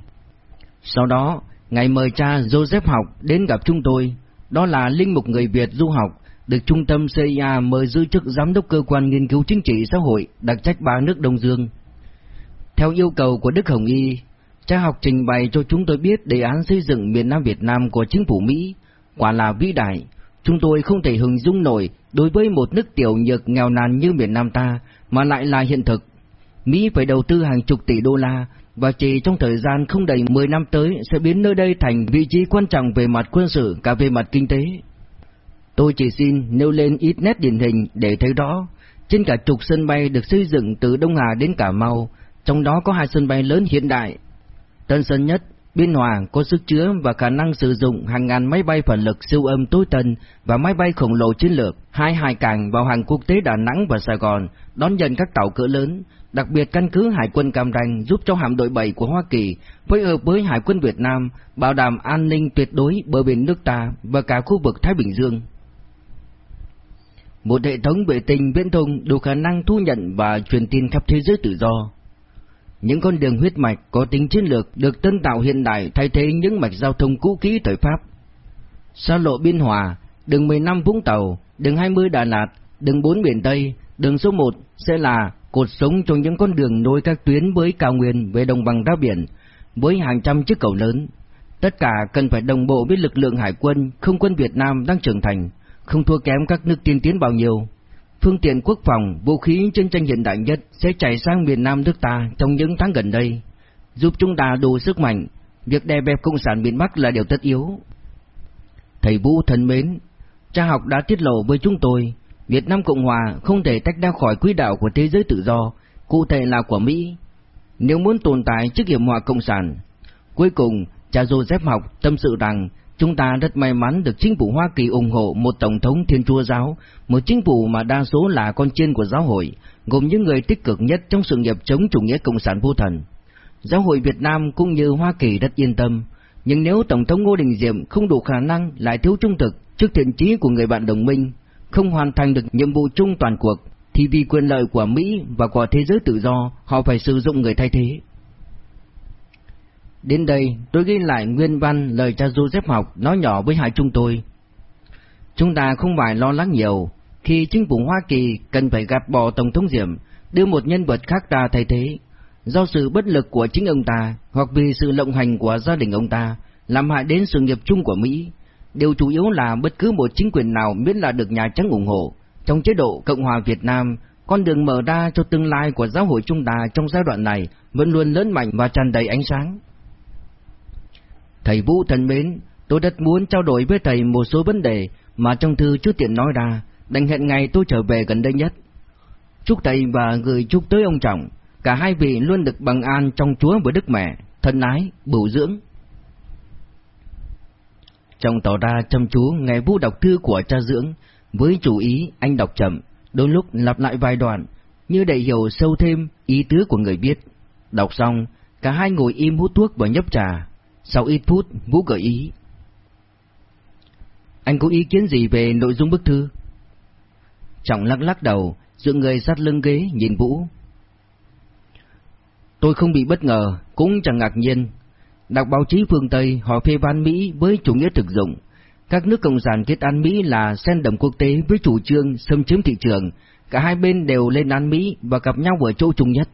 Sau đó, Ngài mời cha Joseph Học đến gặp chúng tôi, đó là linh mục người Việt du học, được trung tâm CIA mời giữ chức giám đốc cơ quan nghiên cứu chính trị xã hội đặc trách ba nước Đông Dương. Theo yêu cầu của Đức Hồng Y, cha học trình bày cho chúng tôi biết đề án xây dựng miền Nam Việt Nam của chính phủ Mỹ, quả là vĩ đại. Chúng tôi không thể hình dung nổi đối với một nước tiểu nhược nghèo nàn như miền Nam ta mà lại là hiện thực. Mỹ phải đầu tư hàng chục tỷ đô la và chỉ trong thời gian không đầy 10 năm tới sẽ biến nơi đây thành vị trí quan trọng về mặt quân sự cả về mặt kinh tế. Tôi chỉ xin nêu lên ít nét điển hình để thấy rõ, trên cả chục sân bay được xây dựng từ Đông Hà đến Cà Mau, trong đó có hai sân bay lớn hiện đại. Tân Sơn Nhất, Biên Hòa có sức chứa và khả năng sử dụng hàng ngàn máy bay phản lực siêu âm tối tân và máy bay khổng lồ chiến lược, hai hải cảng vào hàng quốc tế Đà Nẵng và Sài Gòn đón nhận các tàu cỡ lớn, đặc biệt căn cứ Hải quân Cam Ranh giúp cho hạm đội 7 của Hoa Kỳ phối hợp với Hải quân Việt Nam bảo đảm an ninh tuyệt đối bờ biển nước ta và cả khu vực Thái Bình Dương. Một hệ thống vệ tinh viễn thông đủ khả năng thu nhận và truyền tin khắp thế giới tự do. Những con đường huyết mạch có tính chiến lược được tân tạo hiện đại thay thế những mạch giao thông cũ kỹ thời Pháp. Xa lộ Biên Hòa, đường 15 Vũng Tàu, đường 20 Đà Lạt, đường 4 Biển Tây, đường số 1 sẽ là cột sống cho những con đường nối các tuyến với cao nguyên về đồng bằng đá biển, với hàng trăm chiếc cầu lớn. Tất cả cần phải đồng bộ với lực lượng hải quân, không quân Việt Nam đang trưởng thành, không thua kém các nước tiên tiến bao nhiêu. Phương tiện quốc phòng, vũ khí chiến tranh hiện đại nhất sẽ chảy sang miền Nam nước ta trong những tháng gần đây, giúp chúng ta đủ sức mạnh, việc đè bẹp cộng sản miền Bắc là điều tất yếu. Thầy Vũ thân mến, cha học đã tiết lộ với chúng tôi, Việt Nam Cộng Hòa không thể tách ra khỏi quỹ đạo của thế giới tự do, cụ thể là của Mỹ. Nếu muốn tồn tại trước hiểm họa cộng sản, cuối cùng cha Joseph học tâm sự rằng Chúng ta rất may mắn được chính phủ Hoa Kỳ ủng hộ một tổng thống thiên chúa giáo, một chính phủ mà đa số là con chiên của giáo hội, gồm những người tích cực nhất trong sự nghiệp chống chủ nghĩa cộng sản vô thần. Giáo hội Việt Nam cũng như Hoa Kỳ rất yên tâm, nhưng nếu Tổng thống Ngô Đình Diệm không đủ khả năng lại thiếu trung thực trước thiện chí của người bạn đồng minh, không hoàn thành được nhiệm vụ chung toàn cuộc, thì vì quyền lợi của Mỹ và của thế giới tự do, họ phải sử dụng người thay thế. Đến đây, tôi ghi lại nguyên văn lời cha Joseph học nói nhỏ với hai chúng tôi. Chúng ta không phải lo lắng nhiều, khi chính phủ Hoa Kỳ cần phải gạt bỏ Tổng thống Diệm, đưa một nhân vật khác ra thay thế. Do sự bất lực của chính ông ta, hoặc vì sự lộng hành của gia đình ông ta, làm hại đến sự nghiệp chung của Mỹ. Điều chủ yếu là bất cứ một chính quyền nào miễn là được Nhà Trắng ủng hộ. Trong chế độ Cộng hòa Việt Nam, con đường mở ra cho tương lai của giáo hội chúng ta trong giai đoạn này vẫn luôn lớn mạnh và tràn đầy ánh sáng. Thầy Vũ thân mến, tôi rất muốn trao đổi với thầy một số vấn đề mà trong thư chưa tiện nói ra, đành hẹn ngày tôi trở về gần đây nhất. Chúc thầy và gửi chúc tới ông Trọng, cả hai vị luôn được bằng an trong Chúa với Đức Mẹ, thân ái, bổ dưỡng. Trong tỏ ra chăm chú nghe Vũ đọc thư của cha dưỡng, với chủ ý anh đọc chậm, đôi lúc lặp lại vài đoạn, như để hiểu sâu thêm ý tứ của người viết. Đọc xong, cả hai ngồi im hút thuốc và nhấp trà, sau ít phút, Vũ gợi ý. Anh có ý kiến gì về nội dung bức thư? Trọng lắc lắc đầu, dựa người sát lưng ghế nhìn Vũ. Tôi không bị bất ngờ, cũng chẳng ngạc nhiên. Đọc báo chí phương Tây họ phê phán Mỹ với chủ nghĩa thực dụng. Các nước cộng sản kết án Mỹ là sen đầm quốc tế với chủ trương xâm chiếm thị trường. Cả hai bên đều lên án Mỹ và gặp nhau ở chỗ chung nhất.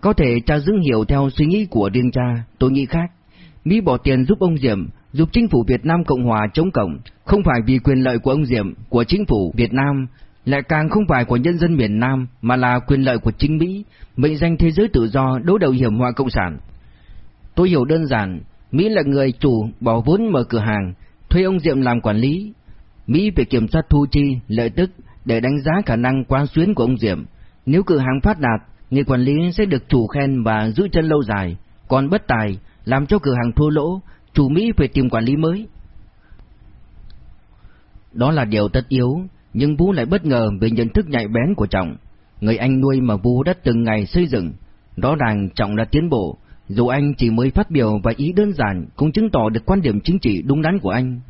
Có thể cha dưỡng hiểu theo suy nghĩ của riêng cha, tôi nghĩ khác. Mỹ bỏ tiền giúp ông Diệm, giúp chính phủ Việt Nam Cộng Hòa chống cộng, không phải vì quyền lợi của ông Diệm, của chính phủ Việt Nam, lại càng không phải của nhân dân miền Nam, mà là quyền lợi của chính Mỹ, mệnh danh thế giới tự do đối đầu hiểm họa cộng sản. Tôi hiểu đơn giản, Mỹ là người chủ bỏ vốn mở cửa hàng, thuê ông Diệm làm quản lý. Mỹ phải kiểm soát thu chi, lợi tức để đánh giá khả năng quan xuyến của ông Diệm. Nếu cửa hàng phát đạt, người quản lý sẽ được chủ khen và giữ chân lâu dài, còn bất tài, làm cho cửa hàng thua lỗ, chủ Mỹ phải tìm quản lý mới. Đó là điều tất yếu, nhưng Vũ lại bất ngờ về nhận thức nhạy bén của Trọng. Người anh nuôi mà Vũ đã từng ngày xây dựng, rõ ràng Trọng đã tiến bộ, dù anh chỉ mới phát biểu vài ý đơn giản cũng chứng tỏ được quan điểm chính trị đúng đắn của anh.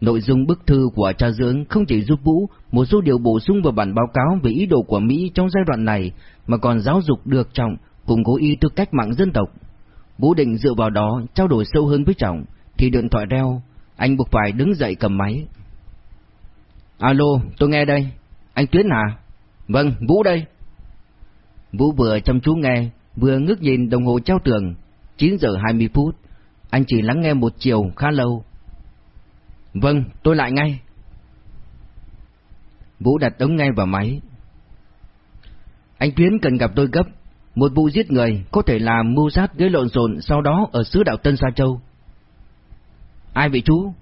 Nội dung bức thư của cha dưỡng không chỉ giúp Vũ một số điều bổ sung vào bản báo cáo về ý đồ của Mỹ trong giai đoạn này, mà còn giáo dục được Trọng củng cố ý thức cách mạng dân tộc. Vũ định dựa vào đó trao đổi sâu hơn với Trọng, thì điện thoại reo, anh buộc phải đứng dậy cầm máy. Alo, tôi nghe đây. Anh Tuyến hả? Vâng, Vũ đây. Vũ vừa chăm chú nghe, vừa ngước nhìn đồng hồ treo tường. 9 giờ 20 phút. Anh chỉ lắng nghe một chiều khá lâu. Vâng, tôi lại ngay. Vũ đặt ống ngay vào máy. Anh Tuyến cần gặp tôi gấp. Một vụ giết người có thể làm mưu sát gây lộn xộn sau đó ở xứ đạo Tân Sa Châu. Ai vậy chú?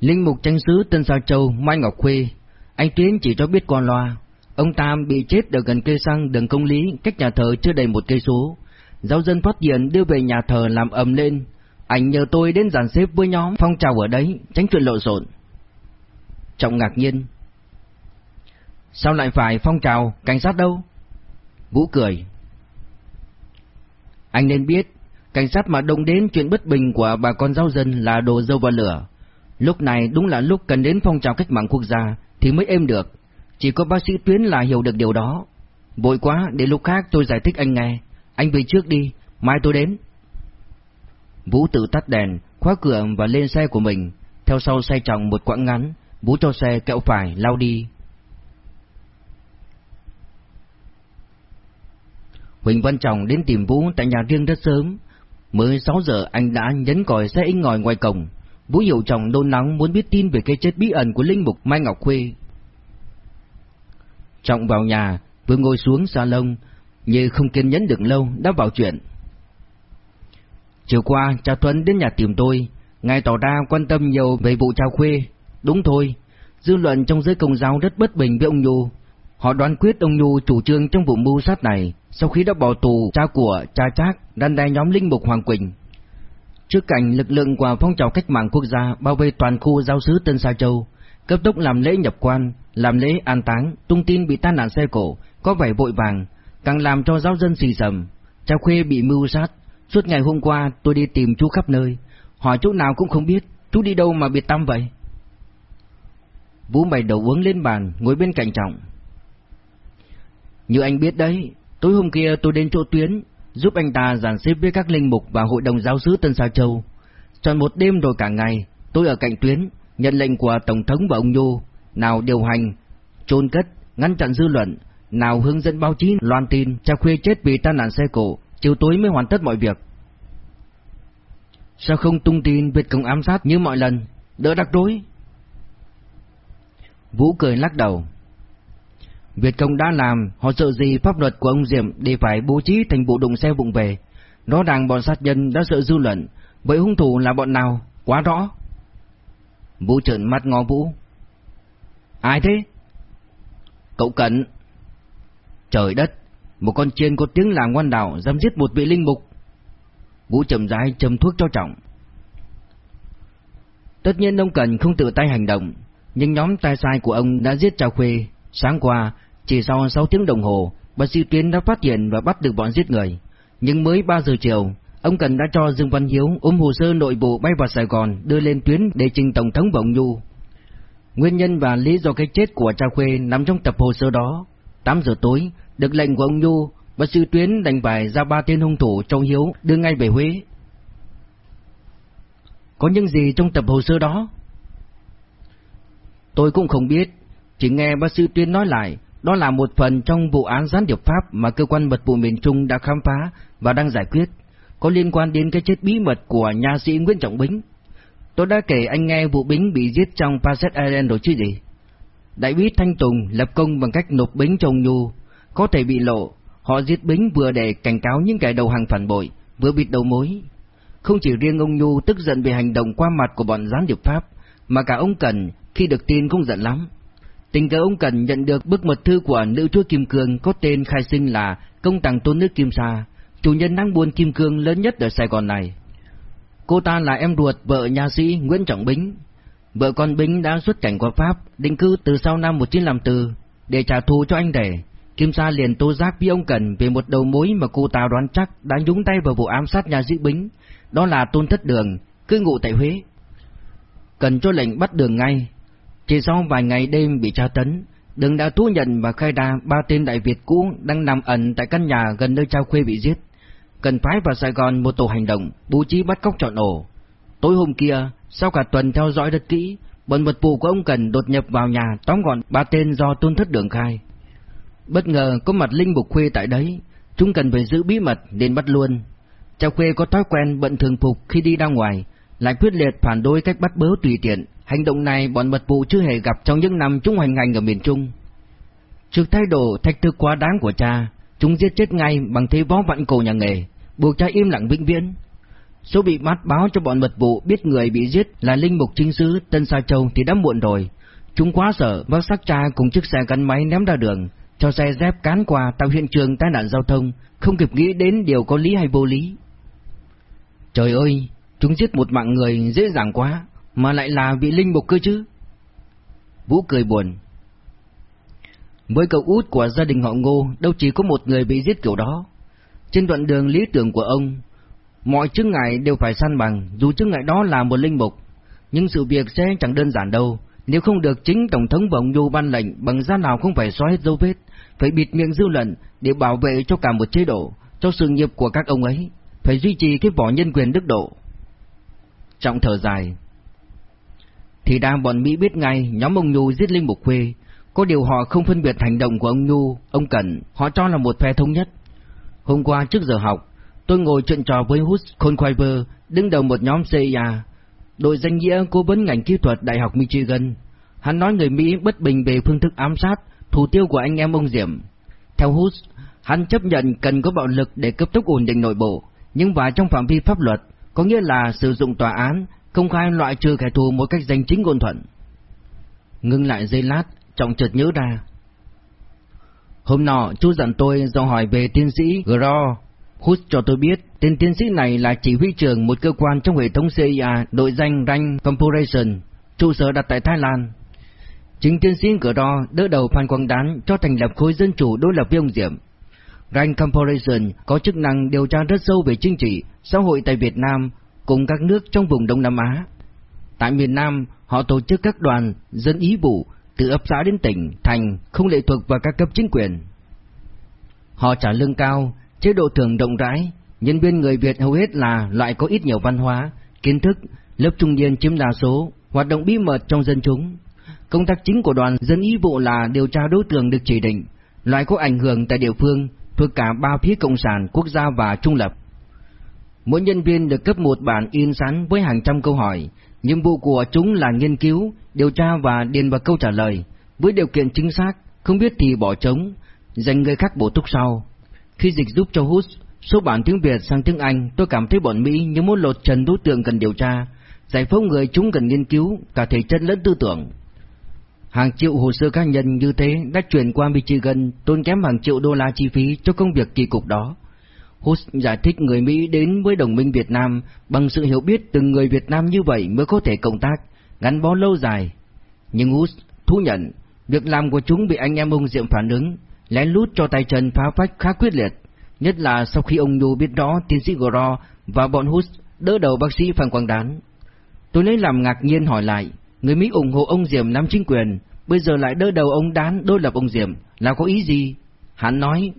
Linh mục tranh sứ Tân Sa Châu Mai Ngọc Khuê, anh Tuyến chỉ cho biết con loa. Ông Tam bị chết ở gần cây xăng đường công lý, cách nhà thờ chưa đầy một cây số. Giáo dân phát hiện đưa về nhà thờ làm ầm lên. Anh nhờ tôi đến dàn xếp với nhóm phong trào ở đấy, tránh chuyện lộn xộn. Trọng ngạc nhiên. Sao lại phải phong trào, cảnh sát đâu? Vũ cười. Anh nên biết, cảnh sát mà đông đến chuyện bất bình của bà con giáo dân là đồ dâu vào lửa. Lúc này đúng là lúc cần đến phong trào cách mạng quốc gia thì mới êm được. Chỉ có bác sĩ Tuyến là hiểu được điều đó. Vội quá, để lúc khác tôi giải thích anh nghe. Anh về trước đi, mai tôi đến. Vũ tự tắt đèn, khóa cửa và lên xe của mình. Theo sau xe trọng một quãng ngắn, Vũ cho xe kẹo phải lao đi. Huỳnh Văn Trọng đến tìm Vũ tại nhà riêng rất sớm. Mới 6 giờ anh đã nhấn còi xe in ngòi ngoài cổng. Vũ Hiểu Trọng nôn nóng muốn biết tin về cái chết bí ẩn của linh mục Mai Ngọc Khuê. Trọng vào nhà, vừa ngồi xuống salon, như không kiên nhẫn được lâu, đã vào chuyện. Chiều qua, cha Tuấn đến nhà tìm tôi, ngài tỏ ra quan tâm nhiều về vụ cha Khuê. Đúng thôi, dư luận trong giới công giáo rất bất bình với ông Nhu. Họ đoán quyết ông Nhu chủ trương trong vụ mưu sát này, sau khi đã bỏ tù cha của cha Trác, đan đe nhóm linh mục Hoàng Quỳnh. Trước cảnh lực lượng của phong trào cách mạng quốc gia bao vây toàn khu giáo sứ Tân Sa Châu, cấp tốc làm lễ nhập quan, làm lễ an táng, tung tin bị tai nạn xe cổ, có vẻ vội vàng, càng làm cho giáo dân xì sầm. Cha Khuê bị mưu sát, suốt ngày hôm qua tôi đi tìm chú khắp nơi, hỏi chỗ nào cũng không biết, chú đi đâu mà biệt tâm vậy? Vũ mày đầu uống lên bàn, ngồi bên cạnh trọng. Như anh biết đấy, tối hôm kia tôi đến chỗ tuyến, giúp anh ta dàn xếp với các linh mục và hội đồng giáo sứ Tân Sa Châu. Tròn một đêm rồi cả ngày, tôi ở cạnh tuyến, nhận lệnh của Tổng thống và ông Nhô, nào điều hành, chôn cất, ngăn chặn dư luận, nào hướng dẫn báo chí loan tin cha khuê chết vì tai nạn xe cổ, chiều tối mới hoàn tất mọi việc. Sao không tung tin Việt Cộng ám sát như mọi lần, đỡ đắc đối? Vũ cười lắc đầu. Việt Công đã làm, họ sợ gì pháp luật của ông Diệm để phải bố trí thành bộ đụng xe vụng về. Rõ ràng bọn sát nhân đã sợ dư luận, vậy hung thủ là bọn nào? Quá rõ. Vũ trợn mắt ngó Vũ. Ai thế? Cậu Cẩn. Trời đất, một con chiên có tiếng là ngoan đạo dám giết một vị linh mục. Vũ chậm rãi châm thuốc cho trọng. Tất nhiên ông Cần không tự tay hành động, nhưng nhóm tay sai của ông đã giết Trào Khuê. Sáng qua, chỉ sau 6 tiếng đồng hồ, bác sĩ Tuyến đã phát hiện và bắt được bọn giết người. Nhưng mới 3 giờ chiều, ông Cần đã cho Dương Văn Hiếu ôm hồ sơ nội bộ bay vào Sài Gòn đưa lên tuyến để trình Tổng thống Bổng Nhu. Nguyên nhân và lý do cái chết của Cha Khuê nằm trong tập hồ sơ đó. 8 giờ tối, được lệnh của ông Nhu, bác sĩ Tuyến đành bài ra ba tên hung thủ trong Hiếu đưa ngay về Huế. Có những gì trong tập hồ sơ đó? Tôi cũng không biết, chỉ nghe bác sĩ Tuyến nói lại, đó là một phần trong vụ án gián điệp Pháp mà cơ quan mật vụ miền Trung đã khám phá và đang giải quyết, có liên quan đến cái chết bí mật của nhà sĩ Nguyễn Trọng Bính. Tôi đã kể anh nghe vụ Bính bị giết trong Passet Island rồi chứ gì. Đại úy Thanh Tùng lập công bằng cách nộp Bính trong Nhu, có thể bị lộ, họ giết Bính vừa để cảnh cáo những kẻ đầu hàng phản bội, vừa bịt đầu mối. Không chỉ riêng ông Nhu tức giận về hành động qua mặt của bọn gián điệp Pháp, mà cả ông Cần khi được tin cũng giận lắm. Tình cờ ông Cần nhận được bức mật thư của nữ chúa Kim Cương có tên khai sinh là Công tàng tôn nước Kim Sa, chủ nhân năng buôn kim cương lớn nhất ở Sài Gòn này. Cô ta là em ruột vợ nhà sĩ Nguyễn Trọng Bính. Vợ con Bính đã xuất cảnh qua Pháp, định cư từ sau năm 1954 để trả thù cho anh rể. Kim Sa liền tố giác với ông Cần về một đầu mối mà cô ta đoán chắc đã nhúng tay vào vụ ám sát nhà sĩ Bính, đó là Tôn Thất Đường, cư ngụ tại Huế. Cần cho lệnh bắt Đường ngay. Chỉ sau vài ngày đêm bị tra tấn, Đường đã thú nhận và khai ra ba tên Đại Việt cũ đang nằm ẩn tại căn nhà gần nơi Trao Khuê bị giết. Cần phái vào Sài Gòn một tổ hành động, bố trí bắt cóc trọn ổ. Tối hôm kia, sau cả tuần theo dõi rất kỹ, bọn mật vụ của ông Cần đột nhập vào nhà tóm gọn ba tên do Tôn Thất Đường khai. Bất ngờ có mặt Linh Mục Khuê tại đấy, chúng cần phải giữ bí mật nên bắt luôn. Trao Khuê có thói quen bận thường phục khi đi ra ngoài, lại quyết liệt phản đối cách bắt bớ tùy tiện. Hành động này bọn mật vụ chưa hề gặp trong những năm chúng hoành hành ở miền Trung. Trước thái độ thách thức quá đáng của cha, chúng giết chết ngay bằng thế võ vặn cổ nhà nghề, buộc cha im lặng vĩnh viễn. Số bị bắt báo cho bọn mật vụ biết người bị giết là linh mục chính sứ Tân Sa Châu thì đã muộn rồi. Chúng quá sợ vác xác cha cùng chiếc xe gắn máy ném ra đường, cho xe dép cán qua tạo hiện trường tai nạn giao thông, không kịp nghĩ đến điều có lý hay vô lý. Trời ơi, chúng giết một mạng người dễ dàng quá, mà lại là vị linh mục cơ chứ. Vũ cười buồn. Với cậu út của gia đình họ Ngô, đâu chỉ có một người bị giết kiểu đó. Trên đoạn đường lý tưởng của ông, mọi chứng ngại đều phải san bằng, dù chứng ngại đó là một linh mục. Nhưng sự việc sẽ chẳng đơn giản đâu, nếu không được chính Tổng thống và ông Nhu ban lệnh bằng giá nào không phải xóa hết dấu vết, phải bịt miệng dư luận để bảo vệ cho cả một chế độ, cho sự nghiệp của các ông ấy, phải duy trì cái vỏ nhân quyền đức độ. Trọng thở dài. Thì đa bọn Mỹ biết ngay nhóm ông Nhu giết Linh Mục Khuê, có điều họ không phân biệt hành động của ông Nhu, ông Cẩn, họ cho là một phe thống nhất. Hôm qua trước giờ học, tôi ngồi chuyện trò với Hus Conquiver, đứng đầu một nhóm CIA, đội danh nghĩa cố vấn ngành kỹ thuật Đại học Michigan. Hắn nói người Mỹ bất bình về phương thức ám sát, thủ tiêu của anh em ông Diệm. Theo Hus, hắn chấp nhận cần có bạo lực để cấp tốc ổn định nội bộ, nhưng và trong phạm vi pháp luật, có nghĩa là sử dụng tòa án, công khai loại trừ kẻ thù một cách danh chính ngôn thuận. Ngưng lại giây lát, trọng chợt nhớ ra. Hôm nọ, chú dặn tôi do hỏi về tiến sĩ Gro. Hút cho tôi biết, tên tiến sĩ này là chỉ huy trưởng một cơ quan trong hệ thống CIA đội danh Rank Corporation, trụ sở đặt tại Thái Lan. Chính tiến sĩ Gro đỡ đầu Phan Quang Đán cho thành lập khối dân chủ đối lập với ông Diệm. Rank Corporation có chức năng điều tra rất sâu về chính trị, xã hội tại Việt Nam cùng các nước trong vùng Đông Nam Á. Tại miền Nam, họ tổ chức các đoàn dân ý vụ từ ấp xã đến tỉnh, thành, không lệ thuộc vào các cấp chính quyền. Họ trả lương cao, chế độ thưởng rộng rãi, nhân viên người Việt hầu hết là loại có ít nhiều văn hóa, kiến thức, lớp trung niên chiếm đa số, hoạt động bí mật trong dân chúng. Công tác chính của đoàn dân ý vụ là điều tra đối tượng được chỉ định, loại có ảnh hưởng tại địa phương, thuộc cả ba phía cộng sản, quốc gia và trung lập. Mỗi nhân viên được cấp một bản in sẵn với hàng trăm câu hỏi, nhiệm vụ của chúng là nghiên cứu, điều tra và điền vào câu trả lời, với điều kiện chính xác, không biết thì bỏ trống, dành người khác bổ túc sau. Khi dịch giúp cho Hút số bản tiếng Việt sang tiếng Anh, tôi cảm thấy bọn Mỹ như muốn lột trần đối tượng cần điều tra, giải phóng người chúng cần nghiên cứu, cả thể chất lẫn tư tưởng. Hàng triệu hồ sơ cá nhân như thế đã chuyển qua Michigan tốn kém hàng triệu đô la chi phí cho công việc kỳ cục đó. Hus giải thích người Mỹ đến với đồng minh Việt Nam bằng sự hiểu biết từng người Việt Nam như vậy mới có thể cộng tác, gắn bó lâu dài. Nhưng Hus thú nhận, việc làm của chúng bị anh em ông Diệm phản ứng, lén lút cho tay chân phá phách khá quyết liệt, nhất là sau khi ông Nhu biết rõ tiến sĩ Gro và bọn Hus đỡ đầu bác sĩ Phan Quang Đán. Tôi lấy làm ngạc nhiên hỏi lại, người Mỹ ủng hộ ông Diệm nắm chính quyền, bây giờ lại đỡ đầu ông Đán đối lập ông Diệm, là có ý gì? Hắn nói,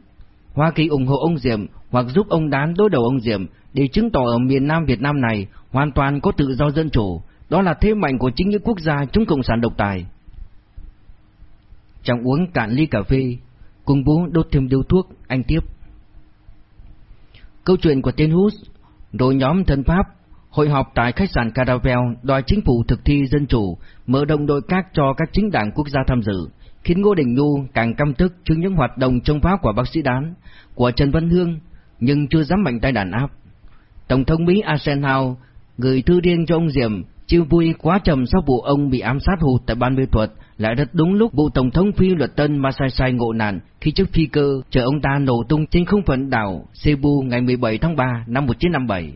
Hoa Kỳ ủng hộ ông Diệm hoặc giúp ông Đán đối đầu ông Diệm để chứng tỏ ở miền Nam Việt Nam này hoàn toàn có tự do dân chủ, đó là thế mạnh của chính những quốc gia chống cộng sản độc tài. Trong uống cạn ly cà phê, cùng bố đốt thêm điếu thuốc, anh tiếp. Câu chuyện của tên Hus, đội nhóm thân Pháp, hội họp tại khách sạn Caravel đòi chính phủ thực thi dân chủ, mở rộng đội các cho các chính đảng quốc gia tham dự, khiến Ngô Đình Nhu càng căm tức trước những hoạt động chống phá của bác sĩ Đán, của Trần Văn Hương, nhưng chưa dám mạnh tay đàn áp. Tổng thống Mỹ Eisenhower gửi thư riêng cho ông Diệm, chiêu vui quá trầm sau vụ ông bị ám sát hụt tại ban mê thuật lại rất đúng lúc vụ Tổng thống phi luật tân Masai ngộ nạn khi chiếc phi cơ chở ông ta nổ tung trên không phận đảo Cebu ngày 17 tháng 3 năm 1957.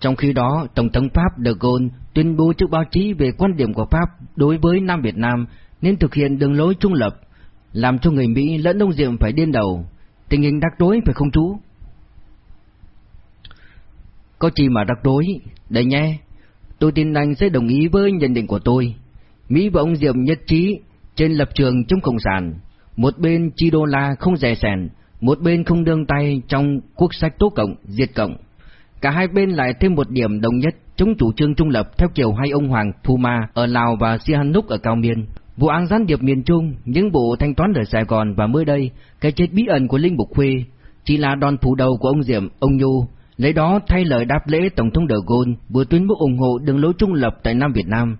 Trong khi đó, Tổng thống Pháp De Gaulle tuyên bố trước báo chí về quan điểm của Pháp đối với Nam Việt Nam nên thực hiện đường lối trung lập, làm cho người Mỹ lẫn Đông Diệm phải điên đầu. Tình hình đắc đối phải không chú? Có chi mà đắc đối, đây nhé. Tôi tin anh sẽ đồng ý với nhận định của tôi. Mỹ và ông Diệm nhất trí trên lập trường chống Cộng sản. Một bên chi đô la không rẻ sèn, một bên không đương tay trong quốc sách tố cộng, diệt cộng. Cả hai bên lại thêm một điểm đồng nhất chống chủ trương trung lập theo kiểu hai ông Hoàng Phuma ở Lào và Sihanouk ở Cao Miên. Vụ án gián điệp miền Trung, những bộ thanh toán ở Sài Gòn và mới đây, cái chết bí ẩn của Linh Bục Khuê, chỉ là đòn phủ đầu của ông Diệm, ông Nhu, lấy đó thay lời đáp lễ Tổng thống De Gaulle vừa tuyên bố ủng hộ đường lối trung lập tại Nam Việt Nam.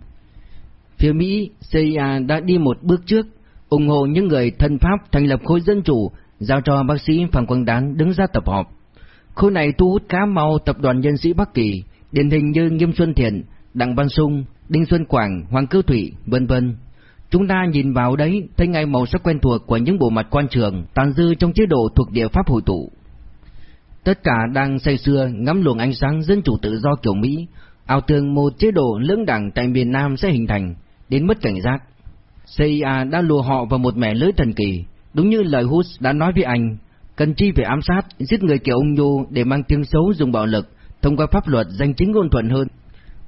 Phía Mỹ, CIA đã đi một bước trước, ủng hộ những người thân Pháp thành lập khối dân chủ, giao cho bác sĩ Phạm Quang Đán đứng ra tập họp. Khối này thu hút cá mau tập đoàn nhân sĩ Bắc Kỳ, điển hình như Nghiêm Xuân Thiện, Đặng Văn Sung, Đinh Xuân Quảng, Hoàng Cư Thủy, vân vân. Chúng ta nhìn vào đấy, thấy ngay màu sắc quen thuộc của những bộ mặt quan trường, tàn dư trong chế độ thuộc địa pháp hội tụ. Tất cả đang say sưa ngắm luồng ánh sáng dân chủ tự do kiểu Mỹ, ảo tưởng một chế độ lưỡng đảng tại miền Nam sẽ hình thành, đến mất cảnh giác. CIA đã lùa họ vào một mẻ lưới thần kỳ, đúng như lời Hus đã nói với anh, cần chi phải ám sát, giết người kiểu ông Nhu để mang tiếng xấu dùng bạo lực, thông qua pháp luật danh chính ngôn thuận hơn.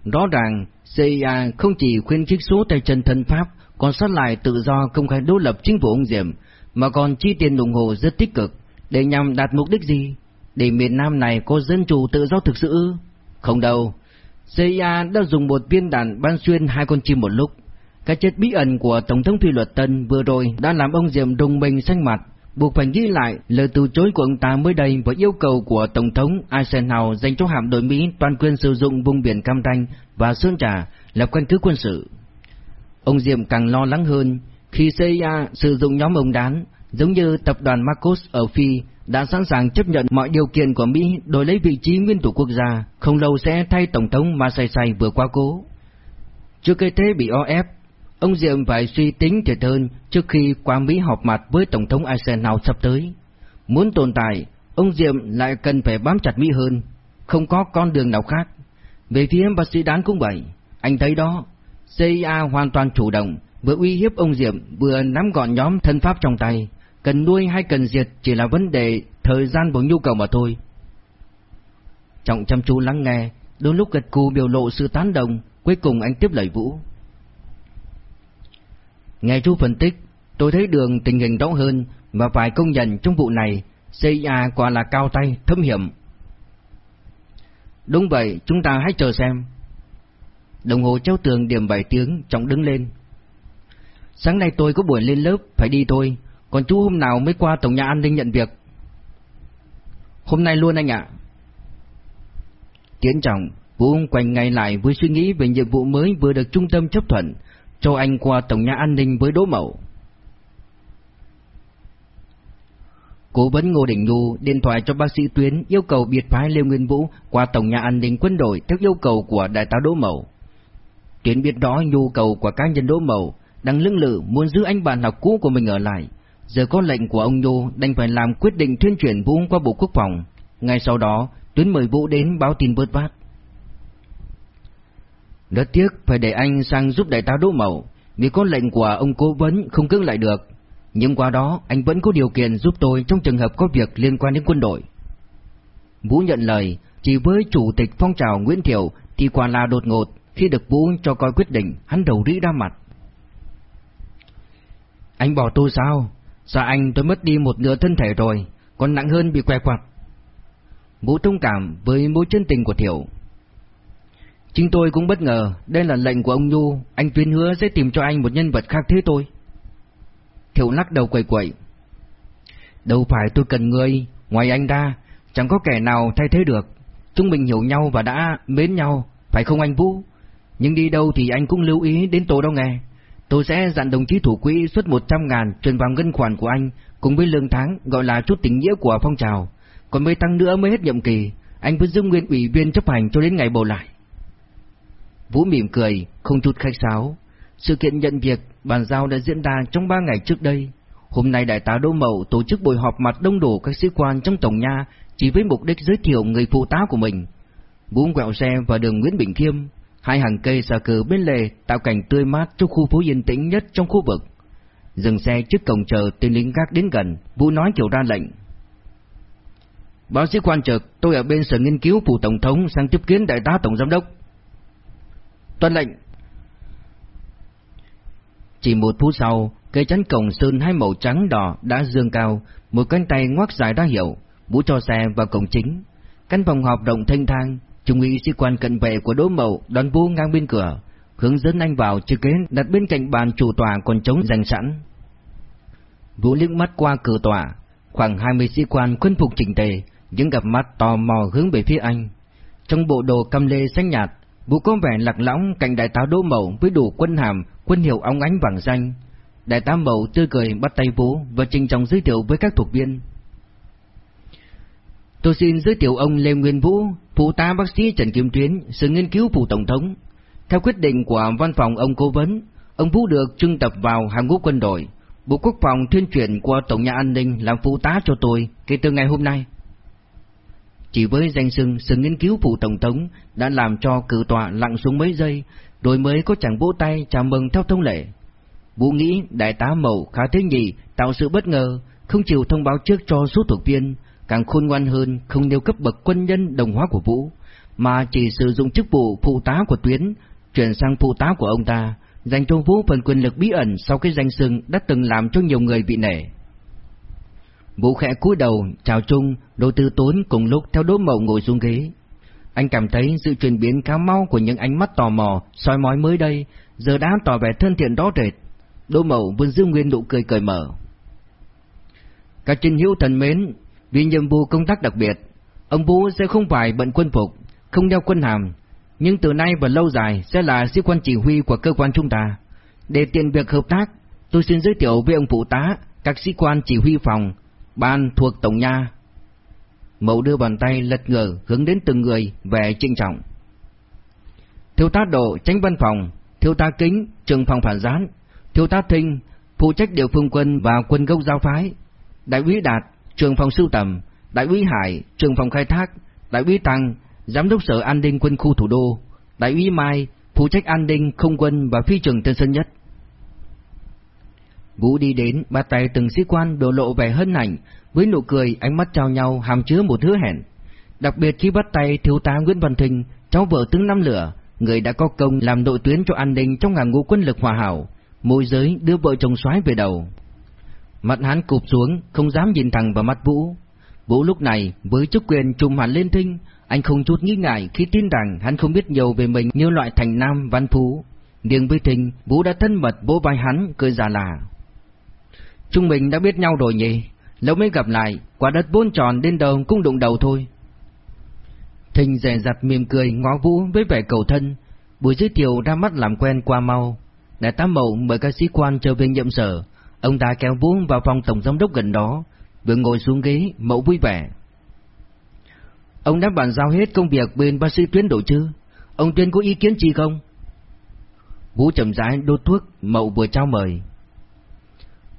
Rõ ràng, CIA không chỉ khuyên khích số tay chân thân Pháp, còn sát lại tự do công khai đối lập chính phủ ông Diệm, mà còn chi tiền ủng hộ rất tích cực, để nhằm đạt mục đích gì? Để miền Nam này có dân chủ tự do thực sự Không đâu. CIA đã dùng một viên đạn ban xuyên hai con chim một lúc. Cái chết bí ẩn của Tổng thống Thủy Luật Tân vừa rồi đã làm ông Diệm đùng mình xanh mặt, buộc phải ghi lại lời từ chối của ông ta mới đây và yêu cầu của Tổng thống Eisenhower dành cho hạm đội Mỹ toàn quyền sử dụng vùng biển Cam Ranh và Sơn Trà lập căn cứ quân sự. Ông Diệm càng lo lắng hơn khi CIA sử dụng nhóm ông đán, giống như tập đoàn Marcos ở Phi đã sẵn sàng chấp nhận mọi điều kiện của Mỹ đổi lấy vị trí nguyên thủ quốc gia, không lâu sẽ thay Tổng thống Masai vừa qua cố. Trước cái thế bị o ép, ông Diệm phải suy tính thiệt hơn trước khi qua Mỹ họp mặt với Tổng thống Eisenhower sắp tới. Muốn tồn tại, ông Diệm lại cần phải bám chặt Mỹ hơn, không có con đường nào khác. Về phía bác sĩ đán cũng vậy, anh thấy đó, CIA hoàn toàn chủ động, vừa uy hiếp ông Diệm vừa nắm gọn nhóm thân pháp trong tay, cần nuôi hay cần diệt chỉ là vấn đề thời gian và nhu cầu mà thôi. Trọng chăm chú lắng nghe, đôi lúc gật cù biểu lộ sự tán đồng, cuối cùng anh tiếp lời Vũ. Nghe chú phân tích, tôi thấy đường tình hình rõ hơn và phải công nhận trong vụ này CIA quả là cao tay, thâm hiểm. Đúng vậy, chúng ta hãy chờ xem. Đồng hồ treo tường điểm 7 tiếng, trọng đứng lên. Sáng nay tôi có buổi lên lớp, phải đi thôi, còn chú hôm nào mới qua tổng nhà an ninh nhận việc? Hôm nay luôn anh ạ. Tiến trọng, Vũ quanh ngay lại với suy nghĩ về nhiệm vụ mới vừa được trung tâm chấp thuận, cho anh qua tổng nhà an ninh với Đỗ Mậu. Cố vấn Ngô Đình Nhu điện thoại cho bác sĩ Tuyến yêu cầu biệt phái Lê Nguyên Vũ qua tổng nhà an ninh quân đội theo yêu cầu của đại tá Đỗ Mậu. Tiến biết đó nhu cầu của cá nhân Đỗ Mậu, đang lưng lự muốn giữ anh bạn học cũ của mình ở lại, Giờ có lệnh của ông Nhu đành phải làm quyết định tuyên truyền Vũ qua Bộ Quốc phòng. Ngay sau đó, Tuyến mời Vũ đến báo tin bớt bát. Rất tiếc phải để anh sang giúp đại tá Đỗ Mậu, vì có lệnh của ông cố vấn không cưỡng lại được. Nhưng qua đó, anh vẫn có điều kiện giúp tôi trong trường hợp có việc liên quan đến quân đội. Vũ nhận lời, chỉ với chủ tịch phong trào Nguyễn Thiệu thì quả là đột ngột, khi được Vũ cho coi quyết định, hắn đầu rĩ ra mặt. Anh bỏ tôi sao? Sao anh tôi mất đi một nửa thân thể rồi, còn nặng hơn bị què quặt. Vũ thông cảm với mối chân tình của Thiệu. Chính tôi cũng bất ngờ, đây là lệnh của ông Nhu, anh tuyên hứa sẽ tìm cho anh một nhân vật khác thế tôi. Thiệu lắc đầu quậy quậy. Đâu phải tôi cần người, ngoài anh ra, chẳng có kẻ nào thay thế được. Chúng mình hiểu nhau và đã mến nhau, phải không anh Vũ? Nhưng đi đâu thì anh cũng lưu ý đến tôi đâu nghe. Tôi sẽ dặn đồng chí thủ quỹ xuất 100 ngàn truyền vào ngân khoản của anh, cùng với lương tháng gọi là chút tình nghĩa của phong trào. Còn mấy tăng nữa mới hết nhiệm kỳ, anh vẫn giữ nguyên ủy viên chấp hành cho đến ngày bầu lại. Vũ mỉm cười, không chút khách sáo. Sự kiện nhận việc bàn giao đã diễn ra trong ba ngày trước đây. Hôm nay đại tá Đỗ Mậu tổ chức buổi họp mặt đông đủ các sĩ quan trong tổng nha chỉ với mục đích giới thiệu người phụ tá của mình. Vũ quẹo xe vào đường Nguyễn Bình Khiêm, hai hàng cây xà cừ bên lề tạo cảnh tươi mát trong khu phố yên tĩnh nhất trong khu vực. Dừng xe trước cổng chờ tên lính gác đến gần, Vũ nói kiểu ra lệnh. Báo sĩ quan trực, tôi ở bên sở nghiên cứu phủ tổng thống sang tiếp kiến đại tá tổng giám đốc. Tuân lệnh. Chỉ một phút sau, cây chắn cổng sơn hai màu trắng đỏ đã dương cao, một cánh tay ngoắc dài đã hiểu, Vũ cho xe vào cổng chính. Căn phòng họp động thanh thang, trung úy sĩ quan cận vệ của Đỗ Mậu đón Vũ ngang bên cửa, hướng dẫn anh vào chiếc ghế đặt bên cạnh bàn chủ tòa còn trống dành sẵn. Vũ liếc mắt qua cửa tòa, khoảng 20 sĩ quan quân phục chỉnh tề, những cặp mắt tò mò hướng về phía anh. Trong bộ đồ cam lê xanh nhạt, Vũ có vẻ lạc lõng cạnh đại tá Đỗ Mậu với đủ quân hàm, quân hiệu óng ánh vàng xanh. Đại tá Mậu tươi cười bắt tay Vũ và trình trọng giới thiệu với các thuộc viên. Tôi xin giới thiệu ông Lê Nguyên Vũ, phụ tá bác sĩ Trần Kim Tuyến, sự nghiên cứu phụ tổng thống. Theo quyết định của văn phòng ông cố vấn, ông Vũ được trưng tập vào hàng ngũ quân đội. Bộ Quốc phòng tuyên truyền qua Tổng nhà An ninh làm phụ tá cho tôi kể từ ngày hôm nay. Chỉ với danh xưng sự nghiên cứu phụ tổng thống đã làm cho cử tọa lặng xuống mấy giây, rồi mới có chẳng vỗ tay chào mừng theo thông lệ. Vũ nghĩ đại tá Mậu khá thế nhị tạo sự bất ngờ, không chịu thông báo trước cho số thuộc viên, càng khôn ngoan hơn không nêu cấp bậc quân nhân đồng hóa của Vũ, mà chỉ sử dụng chức vụ phụ tá của Tuyến, chuyển sang phụ tá của ông ta, dành cho Vũ phần quyền lực bí ẩn sau cái danh xưng đã từng làm cho nhiều người bị nể. Vũ khẽ cúi đầu, chào chung, đô tư tốn cùng lúc theo đố mậu ngồi xuống ghế. Anh cảm thấy sự chuyển biến khá mau của những ánh mắt tò mò, soi mói mới đây, giờ đã tỏ vẻ thân thiện đó rệt. Đỗ mậu vẫn giữ nguyên nụ cười cởi mở. Các trình hữu thần mến, vì nhiệm vụ công tác đặc biệt, ông Vũ sẽ không phải bận quân phục, không đeo quân hàm, nhưng từ nay và lâu dài sẽ là sĩ quan chỉ huy của cơ quan chúng ta. Để tiện việc hợp tác, tôi xin giới thiệu với ông phụ tá, các sĩ quan chỉ huy phòng, ban thuộc tổng nha. Mậu đưa bàn tay lật ngờ hướng đến từng người về trinh trọng. Thiếu tá Độ tránh văn phòng, thiếu tá Kính trường phòng phản gián, thiếu tá Thinh phụ trách điều phương quân và quân gốc giao phái, đại úy Đạt trường phòng sưu tầm, đại úy Hải trường phòng khai thác, đại úy Tăng giám đốc sở an ninh quân khu thủ đô, đại úy Mai phụ trách an ninh không quân và phi trường Tân Sơn Nhất. Vũ đi đến, bắt tay từng sĩ quan đổ lộ vẻ hân hạnh, với nụ cười ánh mắt trao nhau hàm chứa một hứa hẹn. Đặc biệt khi bắt tay thiếu tá Nguyễn Văn Thinh, cháu vợ tướng năm lửa, người đã có công làm đội tuyến cho an ninh trong hàng ngũ quân lực hòa hảo, môi giới đưa vợ chồng soái về đầu. Mặt hắn cụp xuống, không dám nhìn thẳng vào mắt Vũ. Vũ lúc này với chức quyền trùm hẳn lên thinh, anh không chút nghi ngại khi tin rằng hắn không biết nhiều về mình như loại thành nam văn phú. Điền với Thinh, Vũ đã thân mật vỗ vai hắn, cười già là. Chúng mình đã biết nhau rồi nhỉ, lâu mới gặp lại, quả đất bốn tròn đến đầu cũng đụng đầu thôi. Thình rẻ giặt mỉm cười ngó Vũ với vẻ cầu thân, buổi giới thiệu ra mắt làm quen qua mau. Đại tá Mậu mời các sĩ quan trở về nhậm sở, ông ta kéo Vũ vào phòng tổng giám đốc gần đó, vừa ngồi xuống ghế, Mậu vui vẻ. Ông đã bàn giao hết công việc bên bác sĩ Tuyến đổ chứ? Ông tuyên có ý kiến gì không? Vũ chậm rãi đốt thuốc, Mậu vừa trao mời.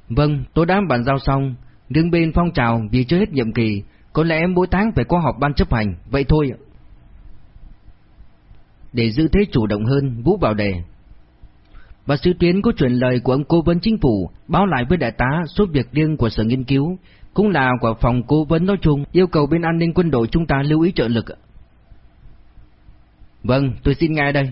Vâng, tôi đã bàn giao xong, đứng bên phong trào vì chưa hết nhiệm kỳ, có lẽ mỗi tháng phải có họp ban chấp hành, vậy thôi Để giữ thế chủ động hơn, Vũ bảo đề và sự Tuyến có truyền lời của ông cố vấn chính phủ báo lại với đại tá số việc riêng của sở nghiên cứu, cũng là của phòng cố vấn nói chung, yêu cầu bên an ninh quân đội chúng ta lưu ý trợ lực. Vâng, tôi xin nghe đây.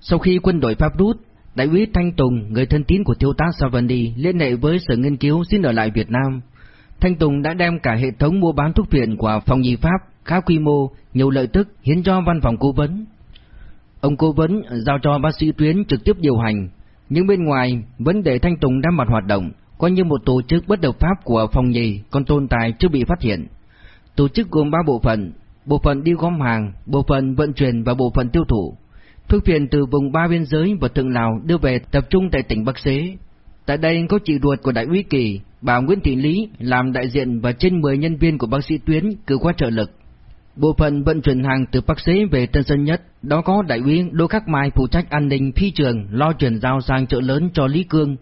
Sau khi quân đội Pháp rút, đại úy Thanh Tùng, người thân tín của thiếu tá Savandi, liên hệ với sở nghiên cứu xin ở lại Việt Nam. Thanh Tùng đã đem cả hệ thống mua bán thuốc viện của phòng y Pháp khá quy mô, nhiều lợi tức hiến cho văn phòng cố vấn. Ông cố vấn giao cho bác sĩ Tuyến trực tiếp điều hành, nhưng bên ngoài vấn đề Thanh Tùng đang mặt hoạt động, coi như một tổ chức bất hợp pháp của phòng nhì còn tồn tại chưa bị phát hiện. Tổ chức gồm 3 bộ phận, bộ phận đi gom hàng, bộ phận vận chuyển và bộ phận tiêu thụ. Thuốc phiện từ vùng ba biên giới và thượng Lào đưa về tập trung tại tỉnh Bắc Xế. Tại đây có chị ruột của đại úy Kỳ, bà Nguyễn Thị Lý làm đại diện và trên 10 nhân viên của bác sĩ Tuyến cử qua trợ lực. Bộ phận vận chuyển hàng từ Bắc Xế về Tân Sơn Nhất, đó có đại úy Đỗ Khắc Mai phụ trách an ninh phi trường lo chuyển giao sang chợ lớn cho Lý Cương,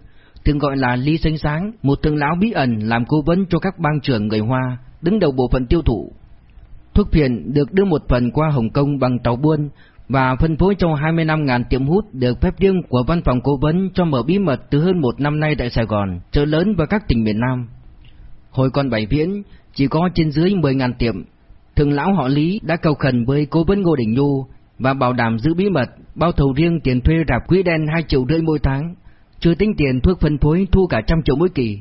thường gọi là Lý Sánh Sáng, một thương lão bí ẩn làm cố vấn cho các bang trưởng người Hoa, đứng đầu bộ phận tiêu thụ. Thuốc phiện được đưa một phần qua Hồng Kông bằng tàu buôn và phân phối cho 25.000 tiệm hút được phép riêng của văn phòng cố vấn cho mở bí mật từ hơn một năm nay tại Sài Gòn, chợ lớn và các tỉnh miền Nam. Hồi còn bảy viễn, chỉ có trên dưới 10.000 tiệm. Thường lão họ Lý đã cầu khẩn với cố vấn Ngô Đình Nhu và bảo đảm giữ bí mật, bao thầu riêng tiền thuê rạp quỹ đen 2 triệu rưỡi mỗi tháng, chưa tính tiền thuốc phân phối thu cả trăm triệu mỗi kỳ.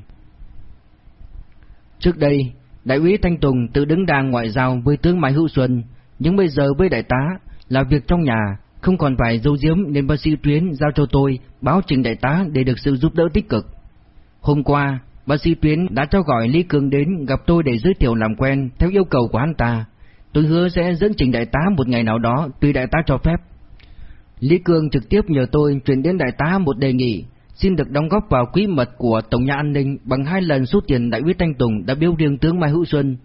Trước đây, đại úy Thanh Tùng tự đứng đàng ngoại giao với tướng Mai Hữu Xuân, nhưng bây giờ với đại tá là việc trong nhà, không còn phải dâu diếm nên bác sĩ Tuyến giao cho tôi báo trình đại tá để được sự giúp đỡ tích cực. Hôm qua, bác sĩ Tuyến đã cho gọi Lý Cường đến gặp tôi để giới thiệu làm quen theo yêu cầu của hắn ta. Tôi hứa sẽ dẫn trình đại tá một ngày nào đó tùy đại tá cho phép. Lý Cường trực tiếp nhờ tôi chuyển đến đại tá một đề nghị xin được đóng góp vào quỹ mật của Tổng nhà an ninh bằng hai lần số tiền đại úy Thanh Tùng đã biếu riêng tướng Mai Hữu Xuân.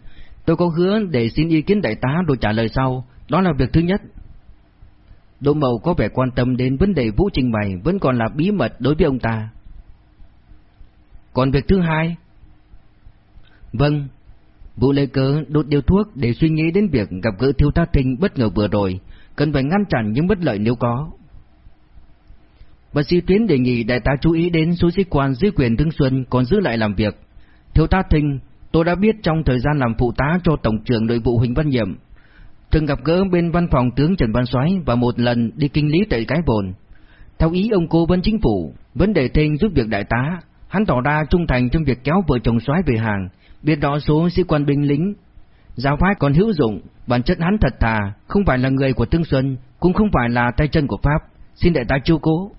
Tôi có hứa để xin ý kiến đại tá rồi trả lời sau, đó là việc thứ nhất. Đỗ Mậu có vẻ quan tâm đến vấn đề Vũ trình bày vẫn còn là bí mật đối với ông ta. Còn việc thứ hai? Vâng, Vũ lấy Cớ đốt điếu thuốc để suy nghĩ đến việc gặp gỡ Thiếu Tá Thinh bất ngờ vừa rồi, cần phải ngăn chặn những bất lợi nếu có. Bác sĩ Tuyến đề nghị đại tá chú ý đến số sĩ quan dưới quyền Thương Xuân còn giữ lại làm việc. Thiếu tá Thinh, tôi đã biết trong thời gian làm phụ tá cho Tổng trưởng nội vụ Huỳnh Văn Nhiệm, từng gặp gỡ bên văn phòng tướng Trần Văn Soái và một lần đi kinh lý tại cái bồn. Theo ý ông cố vấn chính phủ, vấn đề Thinh giúp việc đại tá, hắn tỏ ra trung thành trong việc kéo vợ chồng Soái về hàng, biết rõ số sĩ quan binh lính. Giáo phái còn hữu dụng, bản chất hắn thật thà, không phải là người của Tương Xuân, cũng không phải là tay chân của Pháp, xin đại tá chiêu cố.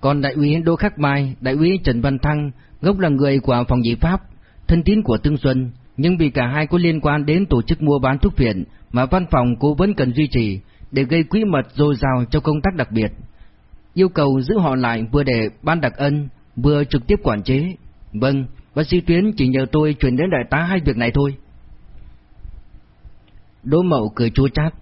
Còn đại úy Đỗ Khắc Mai, đại úy Trần Văn Thăng, gốc là người của phòng dị Pháp, thân tín của Tương Xuân, nhưng vì cả hai có liên quan đến tổ chức mua bán thuốc phiện mà văn phòng cố vấn cần duy trì để gây quỹ mật dồi dào cho công tác đặc biệt. Yêu cầu giữ họ lại vừa để ban đặc ân, vừa trực tiếp quản chế. Vâng, bác sĩ Tuyến chỉ nhờ tôi chuyển đến đại tá hai việc này thôi. Đỗ Mậu cười chua chát.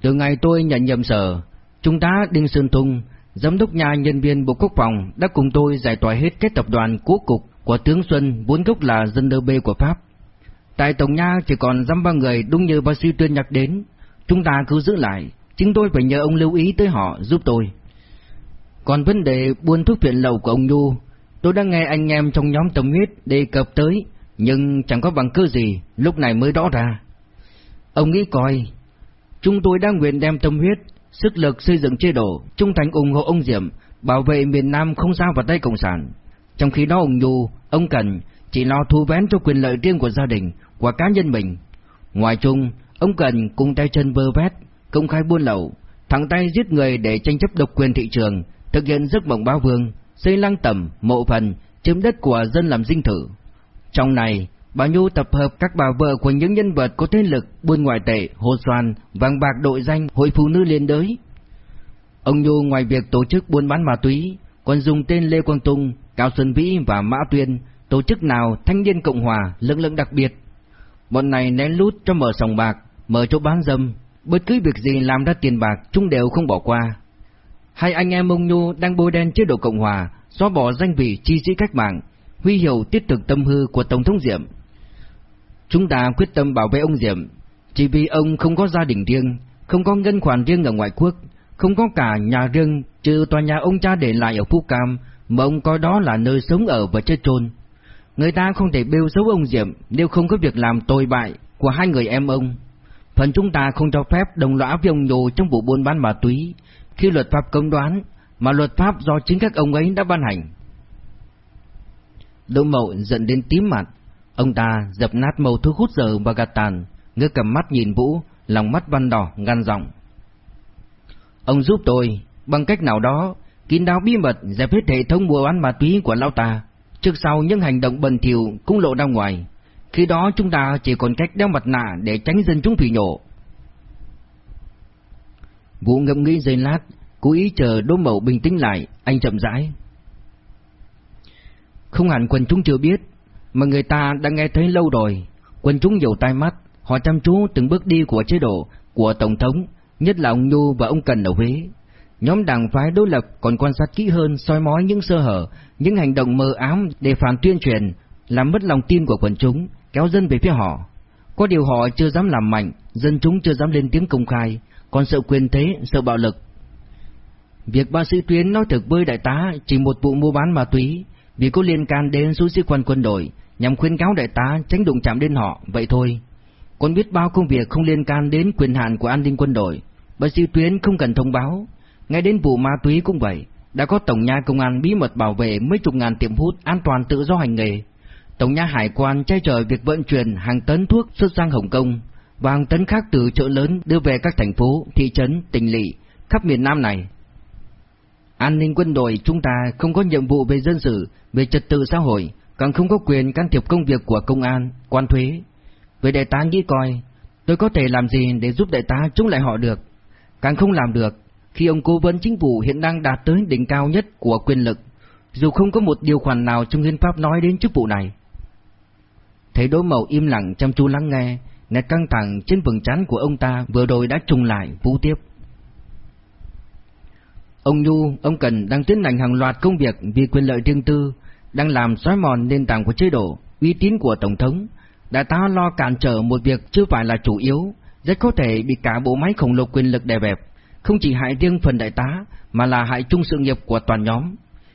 Từ ngày tôi nhận nhầm sở, Trung tá Đinh Sơn Thung, giám đốc nhà nhân viên Bộ Quốc phòng đã cùng tôi giải tỏa hết các tập đoàn cố cục của tướng Xuân vốn gốc là dân đơ bê của Pháp. Tại Tổng Nha chỉ còn dăm ba người đúng như bác sĩ Tuyên nhắc đến, chúng ta cứ giữ lại, chính tôi phải nhờ ông lưu ý tới họ giúp tôi. Còn vấn đề buôn thuốc phiện lậu của ông Nhu, tôi đã nghe anh em trong nhóm tâm huyết đề cập tới, nhưng chẳng có bằng cứ gì, lúc này mới rõ ra. Ông nghĩ coi, chúng tôi đang nguyện đem tâm huyết sức lực xây dựng chế độ, trung thành ủng hộ ông Diệm, bảo vệ miền Nam không giao vào tay Cộng sản. Trong khi đó ông Nhu, ông Cần chỉ lo thu vén cho quyền lợi riêng của gia đình, của cá nhân mình. Ngoài chung, ông Cần cùng tay chân bơ vét, công khai buôn lậu, thẳng tay giết người để tranh chấp độc quyền thị trường, thực hiện giấc mộng bao vương, xây lăng tẩm, mộ phần, chiếm đất của dân làm dinh thự. Trong này, Bà Nhu tập hợp các bà vợ của những nhân vật có thế lực buôn ngoại tệ, hồ soàn, vàng bạc đội danh hội phụ nữ liên đới. Ông Nhu ngoài việc tổ chức buôn bán ma túy, còn dùng tên Lê Quang Tung, Cao Xuân Vĩ và Mã Tuyên, tổ chức nào thanh niên Cộng Hòa, lực lượng đặc biệt. Bọn này nén lút cho mở sòng bạc, mở chỗ bán dâm, bất cứ việc gì làm ra tiền bạc chúng đều không bỏ qua. Hai anh em ông Nhu đang bôi đen chế độ Cộng Hòa, xóa bỏ danh vị chi sĩ cách mạng, huy hiệu tiết thực tâm hư của Tổng thống Diệm. Chúng ta quyết tâm bảo vệ ông Diệm, chỉ vì ông không có gia đình riêng, không có ngân khoản riêng ở ngoại quốc, không có cả nhà riêng trừ tòa nhà ông cha để lại ở Phú Cam, mà ông coi đó là nơi sống ở và chết chôn. Người ta không thể bêu xấu ông Diệm nếu không có việc làm tồi bại của hai người em ông. Phần chúng ta không cho phép đồng lõa với ông nhồ trong vụ buôn bán ma túy, khi luật pháp công đoán, mà luật pháp do chính các ông ấy đã ban hành. Đỗ Mậu giận đến tím mặt, Ông ta dập nát màu thuốc hút giờ và gạt tàn, ngước cầm mắt nhìn Vũ, lòng mắt văn đỏ, ngăn giọng. Ông giúp tôi, bằng cách nào đó, kín đáo bí mật dẹp hết hệ thống mua bán ma túy của lão ta. Trước sau những hành động bẩn thỉu cũng lộ ra ngoài. Khi đó chúng ta chỉ còn cách đeo mặt nạ để tránh dân chúng phỉ nhổ. Vũ ngẫm nghĩ giây lát, cố ý chờ đỗ mậu bình tĩnh lại, anh chậm rãi. Không hẳn quần chúng chưa biết, mà người ta đã nghe thấy lâu rồi. Quần chúng dầu tai mắt, họ họ chăm chú từng bước đi của chế độ, của Tổng thống, nhất là ông Nhu và ông Cần ở Huế. Nhóm đảng phái đối lập còn quan sát kỹ hơn soi mói những sơ hở, những hành động mờ ám để phản tuyên truyền, làm mất lòng tin của quần chúng, kéo dân về phía họ. Có điều họ chưa dám làm mạnh, dân chúng chưa dám lên tiếng công khai, còn sợ quyền thế, sợ bạo lực. Việc ba sĩ Tuyến nói thực với đại tá chỉ một vụ mua bán ma túy, vì có liên can đến số sĩ quan quân đội, nhằm khuyến cáo đại tá tránh đụng chạm đến họ, vậy thôi. Còn biết bao công việc không liên can đến quyền hạn của an ninh quân đội, ba sĩ Tuyến không cần thông báo. Ngay đến vụ ma túy cũng vậy, đã có tổng nha công an bí mật bảo vệ mấy chục ngàn tiệm hút an toàn tự do hành nghề. Tổng nhà hải quan che chở việc vận chuyển hàng tấn thuốc xuất sang Hồng Kông vàng tấn khác từ chợ lớn đưa về các thành phố, thị trấn, tỉnh lỵ khắp miền Nam này. An ninh quân đội chúng ta không có nhiệm vụ về dân sự, về trật tự xã hội, càng không có quyền can thiệp công việc của công an, quan thuế. Về đại tá nghĩ coi, tôi có thể làm gì để giúp đại tá chống lại họ được? Càng không làm được, khi ông cố vấn chính phủ hiện đang đạt tới đỉnh cao nhất của quyền lực, dù không có một điều khoản nào trong hiến pháp nói đến chức vụ này. Thấy Đỗ Mậu im lặng chăm chú lắng nghe, nét căng thẳng trên vầng trán của ông ta vừa rồi đã trùng lại vũ tiếp. Ông Nhu, ông Cần đang tiến hành hàng loạt công việc vì quyền lợi riêng tư, đang làm xói mòn nền tảng của chế độ, uy tín của Tổng thống. Đại tá lo cản trở một việc chưa phải là chủ yếu, rất có thể bị cả bộ máy khổng lồ quyền lực đè bẹp, không chỉ hại riêng phần đại tá, mà là hại chung sự nghiệp của toàn nhóm.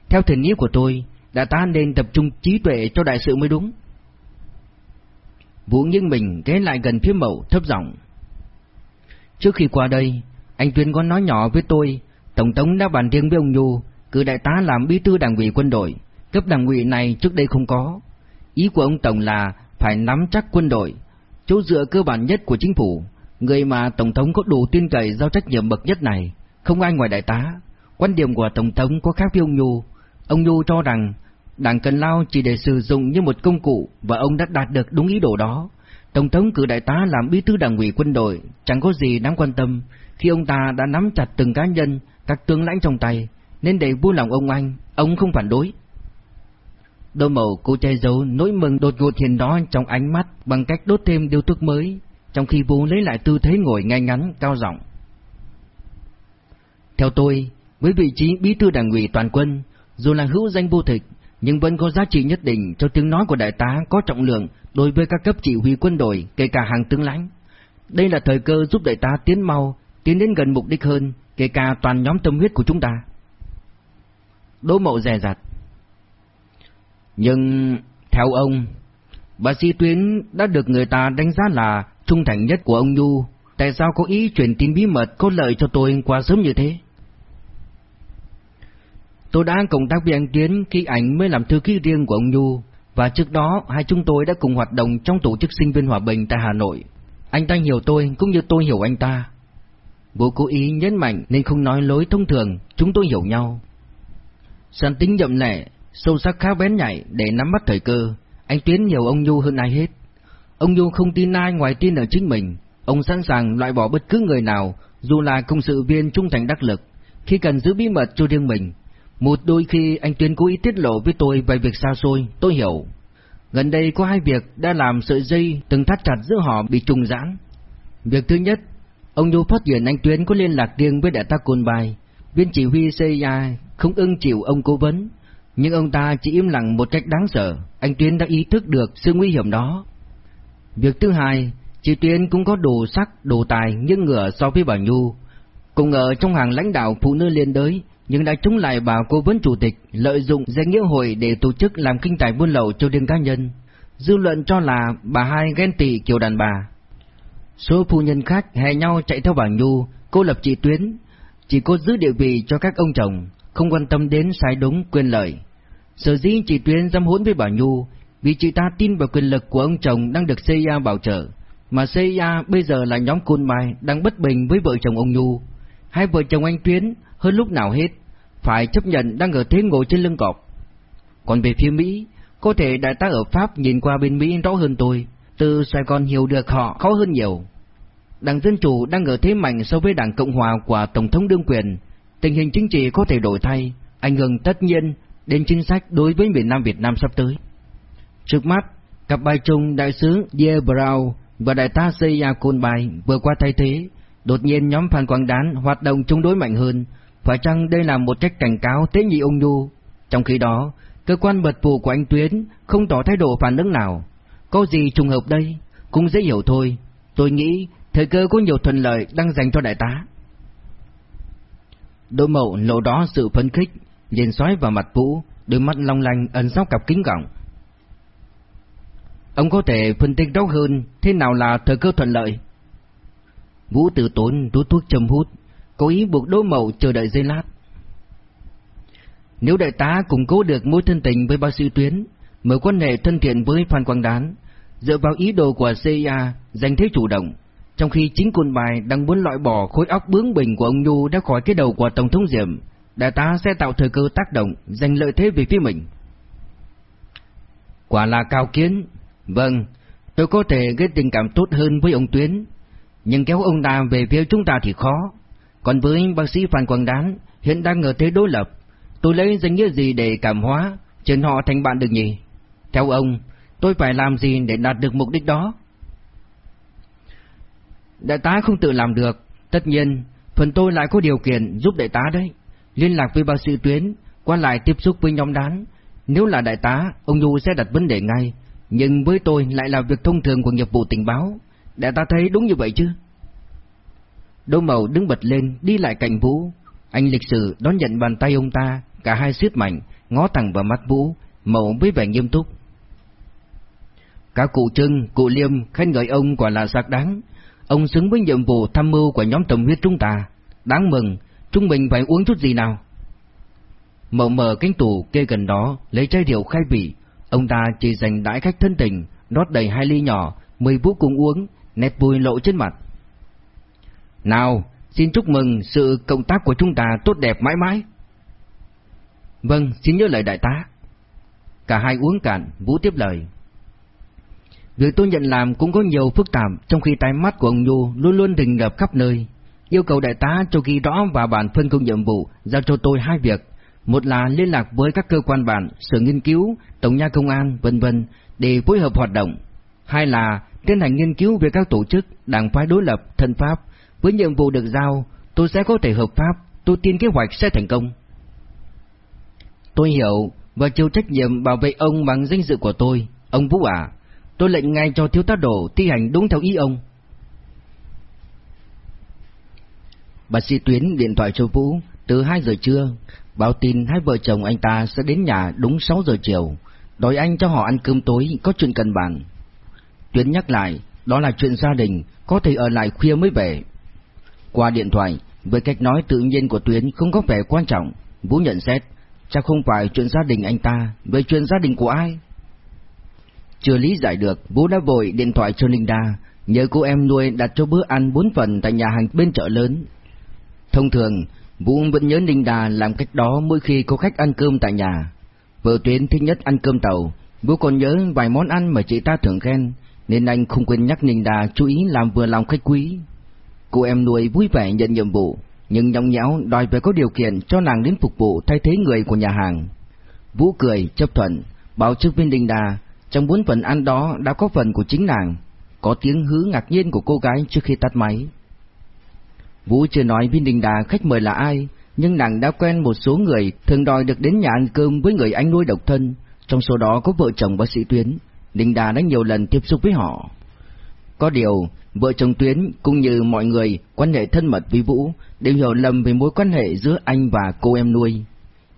Theo thiền nghĩa của tôi, đại tá nên tập trung trí tuệ cho đại sự mới đúng. Vũ nghiêng mình ghé lại gần phía mậu thấp giọng. Trước khi qua đây, anh Tuyên có nói nhỏ với tôi Tổng thống đã bàn riêng với ông Nhu, cử đại tá làm bí thư đảng ủy quân đội, cấp đảng ủy này trước đây không có. Ý của ông Tổng là phải nắm chắc quân đội, chỗ dựa cơ bản nhất của chính phủ, người mà Tổng thống có đủ tin cậy giao trách nhiệm bậc nhất này, không ai ngoài đại tá. Quan điểm của Tổng thống có khác với ông Nhu. Ông Nhu cho rằng Đảng Cần Lao chỉ để sử dụng như một công cụ và ông đã đạt được đúng ý đồ đó. Tổng thống cử đại tá làm bí thư đảng ủy quân đội, chẳng có gì đáng quan tâm khi ông ta đã nắm chặt từng cá nhân các tướng lãnh trong tay, nên để vui lòng ông anh, ông không phản đối. Đô mậu cô che giấu nỗi mừng đột ngột hiện đó trong ánh mắt bằng cách đốt thêm điều thuốc mới, trong khi Vũ lấy lại tư thế ngồi ngay ngắn, cao giọng. Theo tôi, với vị trí bí thư đảng ủy toàn quân, dù là hữu danh vô thực, nhưng vẫn có giá trị nhất định cho tiếng nói của đại tá có trọng lượng đối với các cấp chỉ huy quân đội, kể cả hàng tướng lãnh. Đây là thời cơ giúp đại tá tiến mau, tiến đến gần mục đích hơn, kể cả toàn nhóm tâm huyết của chúng ta. Đỗ Mậu dè dặt. Nhưng, theo ông, bà sĩ Tuyến đã được người ta đánh giá là trung thành nhất của ông Nhu, tại sao có ý truyền tin bí mật có lợi cho tôi qua sớm như thế? Tôi đã cộng tác với anh Tiến khi ảnh mới làm thư ký riêng của ông Nhu, và trước đó hai chúng tôi đã cùng hoạt động trong tổ chức sinh viên hòa bình tại Hà Nội. Anh ta hiểu tôi cũng như tôi hiểu anh ta. Bố cố ý nhấn mạnh nên không nói lối thông thường, chúng tôi hiểu nhau. Sản tính nhậm lẻ, sâu sắc khá bén nhạy để nắm bắt thời cơ, anh tiến hiểu ông Nhu hơn ai hết. Ông Nhu không tin ai ngoài tin ở chính mình, ông sẵn sàng loại bỏ bất cứ người nào, dù là công sự viên trung thành đắc lực, khi cần giữ bí mật cho riêng mình. Một đôi khi anh Tuyến cố ý tiết lộ với tôi về việc xa xôi, tôi hiểu. Gần đây có hai việc đã làm sợi dây từng thắt chặt giữa họ bị trùng giãn. Việc thứ nhất Ông Nhu phát hiện anh Tuyến có liên lạc riêng với đại tá Côn Bài, viên chỉ huy CIA không ưng chịu ông cố vấn, nhưng ông ta chỉ im lặng một cách đáng sợ, anh Tuyến đã ý thức được sự nguy hiểm đó. Việc thứ hai, chị Tuyến cũng có đồ sắc, đồ tài nhưng ngửa so với bà Nhu, cùng ở trong hàng lãnh đạo phụ nữ liên đới, nhưng đã chống lại bà cố vấn chủ tịch lợi dụng danh nghĩa hội để tổ chức làm kinh tài buôn lậu cho riêng cá nhân. Dư luận cho là bà hai ghen tị kiểu đàn bà. Số phu nhân khác hè nhau chạy theo bà Nhu, cô lập chị Tuyến, chỉ cô giữ địa vị cho các ông chồng, không quan tâm đến sai đúng quyền lợi. Sở dĩ chị Tuyến dám hỗn với bà Nhu, vì chị ta tin vào quyền lực của ông chồng đang được CIA bảo trợ, mà CIA bây giờ là nhóm côn mai đang bất bình với vợ chồng ông Nhu. Hai vợ chồng anh Tuyến hơn lúc nào hết, phải chấp nhận đang ở thế ngồi trên lưng cọp. Còn về phía Mỹ, có thể đại tá ở Pháp nhìn qua bên Mỹ rõ hơn tôi, từ Sài Gòn hiểu được họ khó hơn nhiều. Đảng Dân Chủ đang ở thế mạnh so với Đảng Cộng Hòa của Tổng thống đương quyền. Tình hình chính trị có thể đổi thay, ảnh hưởng tất nhiên đến chính sách đối với miền Nam Việt Nam sắp tới. Trước mắt, cặp bài chung đại sứ Ye Brown và đại tá CIA Côn Bài vừa qua thay thế, đột nhiên nhóm Phan Quang Đán hoạt động chống đối mạnh hơn, phải chăng đây là một cách cảnh cáo tế nhị ông Nhu? Trong khi đó, cơ quan mật vụ của anh Tuyến không tỏ thái độ phản ứng nào. Có gì trùng hợp đây? Cũng dễ hiểu thôi. Tôi nghĩ thời cơ có nhiều thuận lợi đang dành cho đại tá. Đỗ mậu lộ đó sự phấn khích, nhìn xoáy vào mặt Vũ, đôi mắt long lanh ẩn sau cặp kính gọng. Ông có thể phân tích rõ hơn thế nào là thời cơ thuận lợi? Vũ tử tốn rút thuốc châm hút, cố ý buộc đỗ mậu chờ đợi giây lát. Nếu đại tá củng cố được mối thân tình với bác sĩ Tuyến, mở quan hệ thân thiện với Phan Quang Đán, dựa vào ý đồ của CIA giành thế chủ động, trong khi chính quân bài đang muốn loại bỏ khối óc bướng bỉnh của ông Nhu đã khỏi cái đầu của Tổng thống Diệm, đại tá sẽ tạo thời cơ tác động, giành lợi thế về phía mình. Quả là cao kiến. Vâng, tôi có thể gây tình cảm tốt hơn với ông Tuyến, nhưng kéo ông ta về phía chúng ta thì khó. Còn với bác sĩ Phan Quang Đán, hiện đang ở thế đối lập, tôi lấy danh nghĩa gì để cảm hóa, chuyển họ thành bạn được nhỉ? Theo ông, tôi phải làm gì để đạt được mục đích đó? Đại tá không tự làm được, tất nhiên, phần tôi lại có điều kiện giúp đại tá đấy. Liên lạc với bác sĩ Tuyến, qua lại tiếp xúc với nhóm đán. Nếu là đại tá, ông Nhu sẽ đặt vấn đề ngay, nhưng với tôi lại là việc thông thường của nghiệp vụ tình báo. Đại tá thấy đúng như vậy chứ? Đỗ Mậu đứng bật lên, đi lại cạnh Vũ. Anh lịch sự đón nhận bàn tay ông ta, cả hai siết mạnh, ngó thẳng vào mắt Vũ, Mậu với vẻ nghiêm túc. Các cụ Trưng, cụ Liêm khen ngợi ông quả là xác đáng. Ông xứng với nhiệm vụ tham mưu của nhóm tầm huyết chúng ta. Đáng mừng, chúng mình phải uống chút gì nào? Mậu mở cánh tủ kê gần đó, lấy chai rượu khai vị. Ông ta chỉ dành đãi khách thân tình, rót đầy hai ly nhỏ, mời Vũ cùng uống, nét vui lộ trên mặt. Nào, xin chúc mừng sự công tác của chúng ta tốt đẹp mãi mãi. Vâng, xin nhớ lời đại tá. Cả hai uống cạn, Vũ tiếp lời. Việc tôi nhận làm cũng có nhiều phức tạp trong khi tai mắt của ông Nhu luôn luôn đình đập khắp nơi. Yêu cầu đại tá cho ghi rõ và bản phân công nhiệm vụ giao cho tôi hai việc. Một là liên lạc với các cơ quan bản, sở nghiên cứu, tổng nha công an, vân vân để phối hợp hoạt động. Hai là tiến hành nghiên cứu về các tổ chức, đảng phái đối lập, thân pháp. Với nhiệm vụ được giao, tôi sẽ có thể hợp pháp, tôi tin kế hoạch sẽ thành công. Tôi hiểu và chịu trách nhiệm bảo vệ ông bằng danh dự của tôi, ông Vũ à. Tôi lệnh ngay cho thiếu tá đổ thi hành đúng theo ý ông. Bà sĩ Tuyến điện thoại cho Vũ từ 2 giờ trưa, báo tin hai vợ chồng anh ta sẽ đến nhà đúng 6 giờ chiều, đòi anh cho họ ăn cơm tối có chuyện cần bàn. Tuyến nhắc lại, đó là chuyện gia đình, có thể ở lại khuya mới về. Qua điện thoại, với cách nói tự nhiên của Tuyến không có vẻ quan trọng, Vũ nhận xét, chắc không phải chuyện gia đình anh ta, về chuyện gia đình của ai? Chưa lý giải được, Vũ đã vội điện thoại cho Linda, nhờ cô em nuôi đặt cho bữa ăn bốn phần tại nhà hàng bên chợ lớn. Thông thường, Vũ vẫn nhớ Linda làm cách đó mỗi khi có khách ăn cơm tại nhà. Vợ Tuyến thích nhất ăn cơm tàu, Vũ còn nhớ vài món ăn mà chị ta thường khen, nên anh không quên nhắc Linda chú ý làm vừa lòng khách quý. Cô em nuôi vui vẻ nhận nhiệm vụ, nhưng nhõng nhẽo đòi phải có điều kiện cho nàng đến phục vụ thay thế người của nhà hàng. Vũ cười, chấp thuận, báo trước viên Đà. trong bốn phần ăn đó đã có phần của chính nàng. Có tiếng hứ ngạc nhiên của cô gái trước khi tắt máy. Vũ chưa nói Vinh Đình Đà khách mời là ai, nhưng nàng đã quen một số người thường đòi được đến nhà ăn cơm với người anh nuôi độc thân, trong số đó có vợ chồng bác sĩ Tuyến. Đình Đà đã nhiều lần tiếp xúc với họ. Có điều, vợ chồng Tuyến cũng như mọi người quan hệ thân mật với Vũ đều hiểu lầm về mối quan hệ giữa anh và cô em nuôi.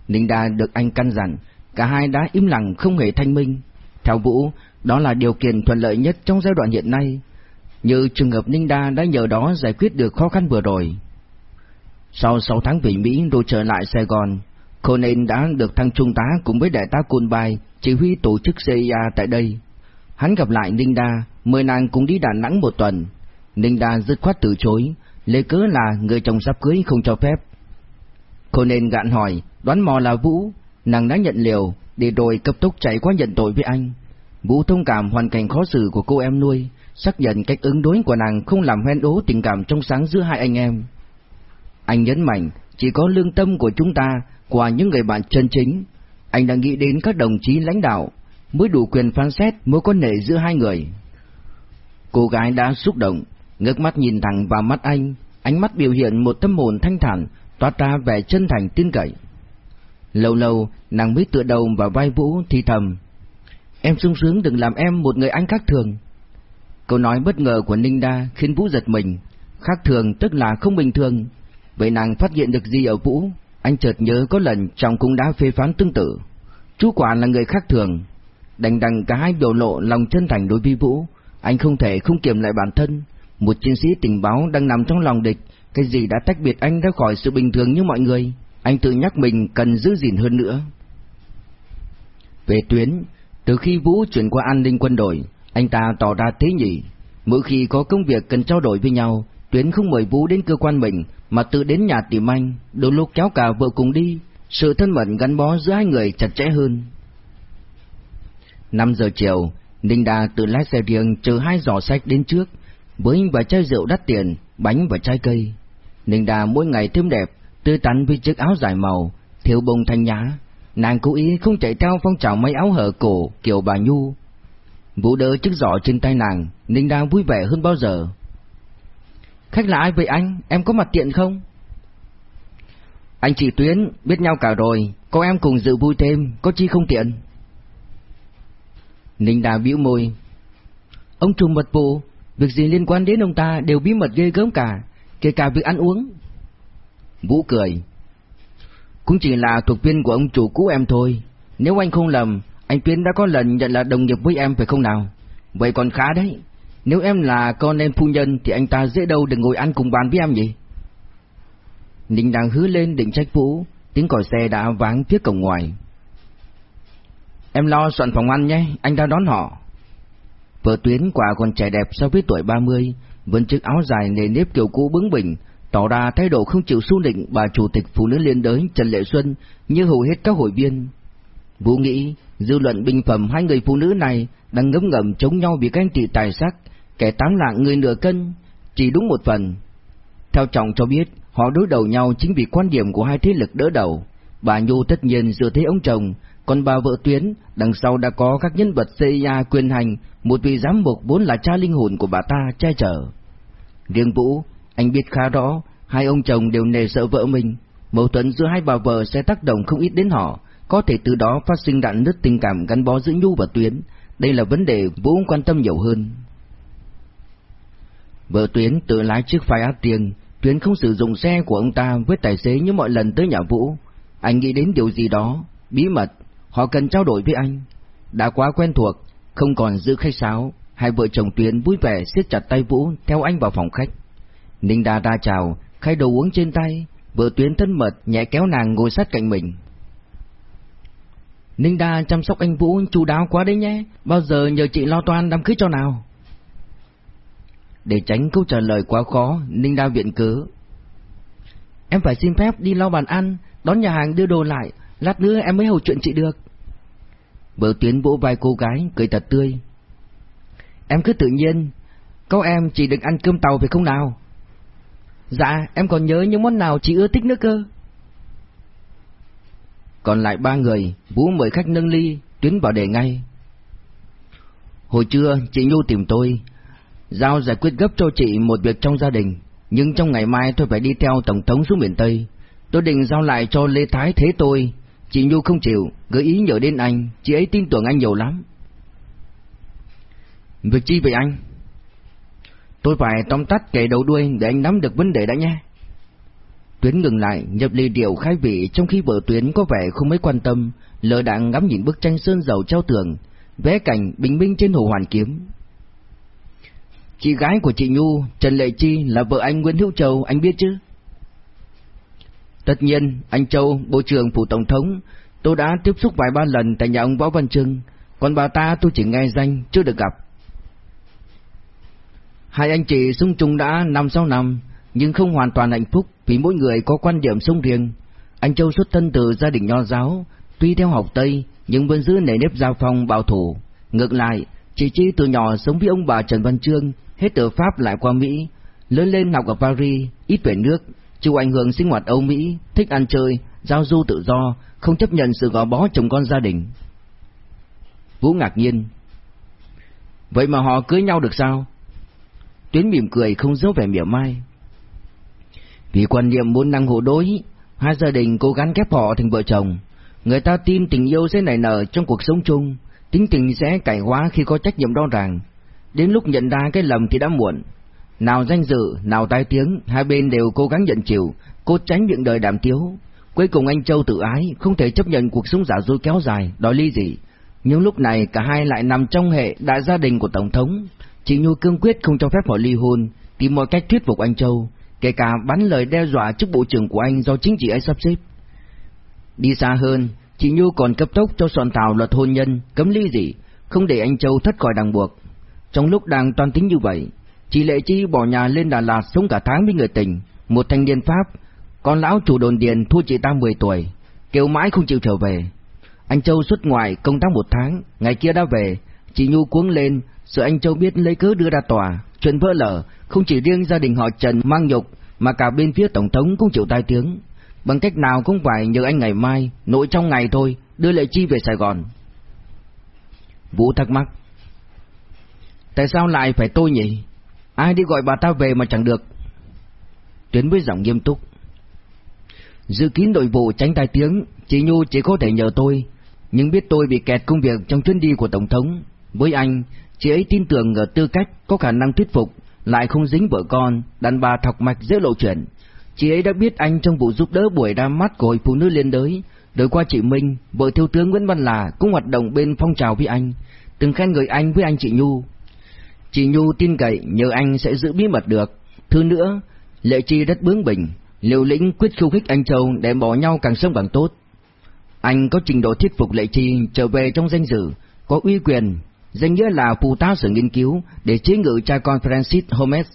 ninh đa được anh căn dặn, cả hai đã im lặng không hề thanh minh. Theo Vũ, đó là điều kiện thuận lợi nhất trong giai đoạn hiện nay, như trường hợp Ninh Đa đã nhờ đó giải quyết được khó khăn vừa rồi. Sau 6 tháng về Mỹ rồi trở lại Sài Gòn, Conan đã được thăng trung tá cùng với đại tá Côn Bài chỉ huy tổ chức CIA tại đây. Hắn gặp lại Ninh Đa, mời nàng cùng đi Đà Nẵng một tuần. Ninh Đa dứt khoát từ chối, lấy cớ là người chồng sắp cưới không cho phép. Cô nên gạn hỏi, đoán mò là Vũ, nàng đã nhận liều, để rồi cấp tốc chạy qua nhận tội với anh. Vũ thông cảm hoàn cảnh khó xử của cô em nuôi, xác nhận cách ứng đối của nàng không làm hoen ố tình cảm trong sáng giữa hai anh em. Anh nhấn mạnh, chỉ có lương tâm của chúng ta, qua những người bạn chân chính. Anh đã nghĩ đến các đồng chí lãnh đạo, mới đủ quyền phán xét mối quan hệ giữa hai người. Cô gái đã xúc động, ngước mắt nhìn thẳng vào mắt anh, ánh mắt biểu hiện một tâm hồn thanh thản, toát ra vẻ chân thành tin cậy. Lâu lâu, nàng mới tựa đầu vào vai Vũ thì thầm. Em sung sướng đừng làm em một người anh khác thường. Câu nói bất ngờ của Ninh Đa khiến Vũ giật mình. Khác thường tức là không bình thường. Vậy nàng phát hiện được gì ở Vũ? Anh chợt nhớ có lần chồng cũng đã phê phán tương tự. Chú quả là người khác thường. Đành đằng cả hai biểu lộ lòng chân thành đối với Vũ. Anh không thể không kiểm lại bản thân. Một chiến sĩ tình báo đang nằm trong lòng địch. Cái gì đã tách biệt anh ra khỏi sự bình thường như mọi người. Anh tự nhắc mình cần giữ gìn hơn nữa. Về tuyến, từ khi Vũ chuyển qua an ninh quân đội, anh ta tỏ ra thế nhỉ. Mỗi khi có công việc cần trao đổi với nhau, Tuyến không mời Vũ đến cơ quan mình, mà tự đến nhà tìm anh, đôi lúc kéo cả vợ cùng đi, sự thân mật gắn bó giữa hai người chặt chẽ hơn. 5 giờ chiều, Ninh Đà tự lái xe riêng chờ hai giỏ sách đến trước, với và chai rượu đắt tiền, bánh và trái cây. Ninh Đà mỗi ngày thêm đẹp, tươi tắn với chiếc áo dài màu, thiếu bông thanh nhã. Nàng cố ý không chạy theo phong trào mấy áo hở cổ kiểu bà Nhu. Vũ đỡ chiếc giỏ trên tay nàng, Ninh Đà vui vẻ hơn bao giờ. Khách là ai vậy anh? Em có mặt tiện không? Anh chị Tuyến, biết nhau cả rồi, có em cùng dự vui thêm, có chi không tiện? Ninh Đào bĩu môi. Ông trùng mật vụ, việc gì liên quan đến ông ta đều bí mật ghê gớm cả, kể cả việc ăn uống. Vũ cười. Cũng chỉ là thuộc viên của ông chủ cũ em thôi. Nếu anh không lầm, anh Tuyến đã có lần nhận là đồng nghiệp với em phải không nào? Vậy còn khá đấy. Nếu em là con em phu nhân thì anh ta dễ đâu được ngồi ăn cùng bàn với em nhỉ? Ninh đang hứa lên định trách Vũ, tiếng còi xe đã váng phía cổng ngoài. Em lo soạn phòng ăn nhé, anh ra đón họ. Vợ Tuyến quả còn trẻ đẹp so với tuổi 30, vẫn chiếc áo dài nề nếp kiểu cũ bướng bỉnh, tỏ ra thái độ không chịu xu định bà chủ tịch phụ nữ liên đới Trần Lệ Xuân như hầu hết các hội viên. Vũ nghĩ dư luận bình phẩm hai người phụ nữ này đang ngấm ngầm chống nhau vì ganh tị tài sắc, kẻ tám lạng người nửa cân, chỉ đúng một phần. Theo chồng cho biết, họ đối đầu nhau chính vì quan điểm của hai thế lực đỡ đầu. Bà Nhu tất nhiên dựa thế ông chồng, còn bà vợ Tuyến, đằng sau đã có các nhân vật CIA quyền hành, một vị giám mục vốn là cha linh hồn của bà ta che chở. Riêng Vũ, anh biết khá rõ, hai ông chồng đều nề sợ vợ mình, mâu thuẫn giữa hai bà vợ sẽ tác động không ít đến họ, có thể từ đó phát sinh đạn nứt tình cảm gắn bó giữa Nhu và Tuyến. Đây là vấn đề Vũ quan tâm nhiều hơn. Vợ Tuyến tự lái chiếc phái át tiền, Tuyến không sử dụng xe của ông ta với tài xế như mọi lần tới nhà Vũ. Anh nghĩ đến điều gì đó, bí mật, họ cần trao đổi với anh. Đã quá quen thuộc, không còn giữ khách sáo, hai vợ chồng Tuyến vui vẻ siết chặt tay Vũ theo anh vào phòng khách. Ninh Đa đa chào, khai đồ uống trên tay, vợ Tuyến thân mật nhẹ kéo nàng ngồi sát cạnh mình. Ninh Đa chăm sóc anh Vũ chu đáo quá đấy nhé, bao giờ nhờ chị lo toan đám cưới cho nào? Để tránh câu trả lời quá khó, Ninh Đa viện cớ. Em phải xin phép đi lau bàn ăn, đón nhà hàng đưa đồ lại, lát nữa em mới hầu chuyện chị được. Vợ Tuyến vỗ vai cô gái, cười thật tươi. Em cứ tự nhiên, có em chỉ định ăn cơm tàu phải không nào? Dạ, em còn nhớ những món nào chị ưa thích nữa cơ. Còn lại ba người, Vũ mời khách nâng ly, Tuyến vào đề ngay. Hồi trưa, chị Nhu tìm tôi, giao giải quyết gấp cho chị một việc trong gia đình, nhưng trong ngày mai tôi phải đi theo Tổng thống xuống miền Tây. Tôi định giao lại cho Lê Thái thế tôi, chị Nhu không chịu, gợi ý nhờ đến anh, chị ấy tin tưởng anh nhiều lắm. Việc chi vậy anh? Tôi phải tóm tắt kể đầu đuôi để anh nắm được vấn đề đã nhé. Tuyến ngừng lại, nhập ly điệu khai vị trong khi vợ Tuyến có vẻ không mấy quan tâm, lờ đạng ngắm nhìn bức tranh sơn dầu treo tường, vẽ cảnh bình minh trên hồ hoàn kiếm. Chị gái của chị Nhu, Trần Lệ Chi là vợ anh Nguyễn Hữu Châu, anh biết chứ? Tất nhiên, anh Châu, Bộ trưởng Phủ Tổng thống, tôi đã tiếp xúc vài ba lần tại nhà ông Võ Văn Trưng, còn bà ta tôi chỉ nghe danh, chưa được gặp. Hai anh chị sống chung đã năm sáu năm, nhưng không hoàn toàn hạnh phúc vì mỗi người có quan điểm sống riêng. Anh Châu xuất thân từ gia đình nho giáo, tuy theo học Tây nhưng vẫn giữ nề nếp giao phong bảo thủ. Ngược lại, chị Chi từ nhỏ sống với ông bà Trần Văn Trương, hết từ Pháp lại qua Mỹ, lớn lên học ở Paris, ít về nước, chịu ảnh hưởng sinh hoạt Âu Mỹ, thích ăn chơi, giao du tự do, không chấp nhận sự gò bó chồng con gia đình. Vũ ngạc nhiên. Vậy mà họ cưới nhau được sao? Tuyến mỉm cười không giấu vẻ mỉa mai. Vì quan niệm muốn năng hộ đối, hai gia đình cố gắng ghép họ thành vợ chồng. Người ta tin tình yêu sẽ nảy nở trong cuộc sống chung, tính tình sẽ cải hóa khi có trách nhiệm rõ ràng. Đến lúc nhận ra cái lầm thì đã muộn. Nào danh dự, nào tai tiếng, hai bên đều cố gắng nhận chịu, cố tránh những đời đàm tiếu. Cuối cùng anh Châu tự ái, không thể chấp nhận cuộc sống giả dối kéo dài, đòi ly dị. Nhưng lúc này cả hai lại nằm trong hệ đại gia đình của Tổng thống. Chị Nhu cương quyết không cho phép họ ly hôn, tìm mọi cách thuyết phục anh Châu, kể cả bắn lời đe dọa chức bộ trưởng của anh do chính trị ấy sắp xếp. Đi xa hơn, chị Nhu còn cấp tốc cho soạn thảo luật hôn nhân, cấm ly dị, không để anh Châu thất khỏi đàng buộc. Trong lúc đang toan tính như vậy, chị Lệ Chi bỏ nhà lên Đà Lạt sống cả tháng với người tình, một thanh niên Pháp, con lão chủ đồn điền thua chị ta 10 tuổi, kêu mãi không chịu trở về. Anh Châu xuất ngoại công tác một tháng, ngày kia đã về, chị Nhu cuống lên, sợ anh Châu biết lấy cớ đưa ra tòa, chuyện vỡ lở, không chỉ riêng gia đình họ Trần mang nhục, mà cả bên phía Tổng thống cũng chịu tai tiếng. Bằng cách nào cũng phải nhờ anh ngày mai, nội trong ngày thôi, đưa Lệ Chi về Sài Gòn. Vũ thắc mắc. Tại sao lại phải tôi nhỉ? Ai đi gọi bà ta về mà chẳng được? Tuyến với giọng nghiêm túc. Dự kín nội vụ tránh tai tiếng, chị Nhu chỉ có thể nhờ tôi, nhưng biết tôi bị kẹt công việc trong chuyến đi của Tổng thống. Với anh, chị ấy tin tưởng ở tư cách có khả năng thuyết phục, lại không dính vợ con, đàn bà thọc mạch dễ lộ chuyện. Chị ấy đã biết anh trong vụ giúp đỡ buổi ra mắt của hội phụ nữ liên đới, Đối qua chị Minh, vợ thiếu tướng Nguyễn Văn Là cũng hoạt động bên phong trào với anh, từng khen người anh với anh chị Nhu. Chị Nhu tin cậy nhờ anh sẽ giữ bí mật được. Thứ nữa, Lệ Chi rất bướng bỉnh, liều lĩnh quyết khiêu khích anh Châu để bỏ nhau càng sớm càng tốt. Anh có trình độ thuyết phục Lệ Chi trở về trong danh dự, có uy quyền, danh nghĩa là phụ tá sở nghiên cứu để chế ngự cha con Francis Holmes.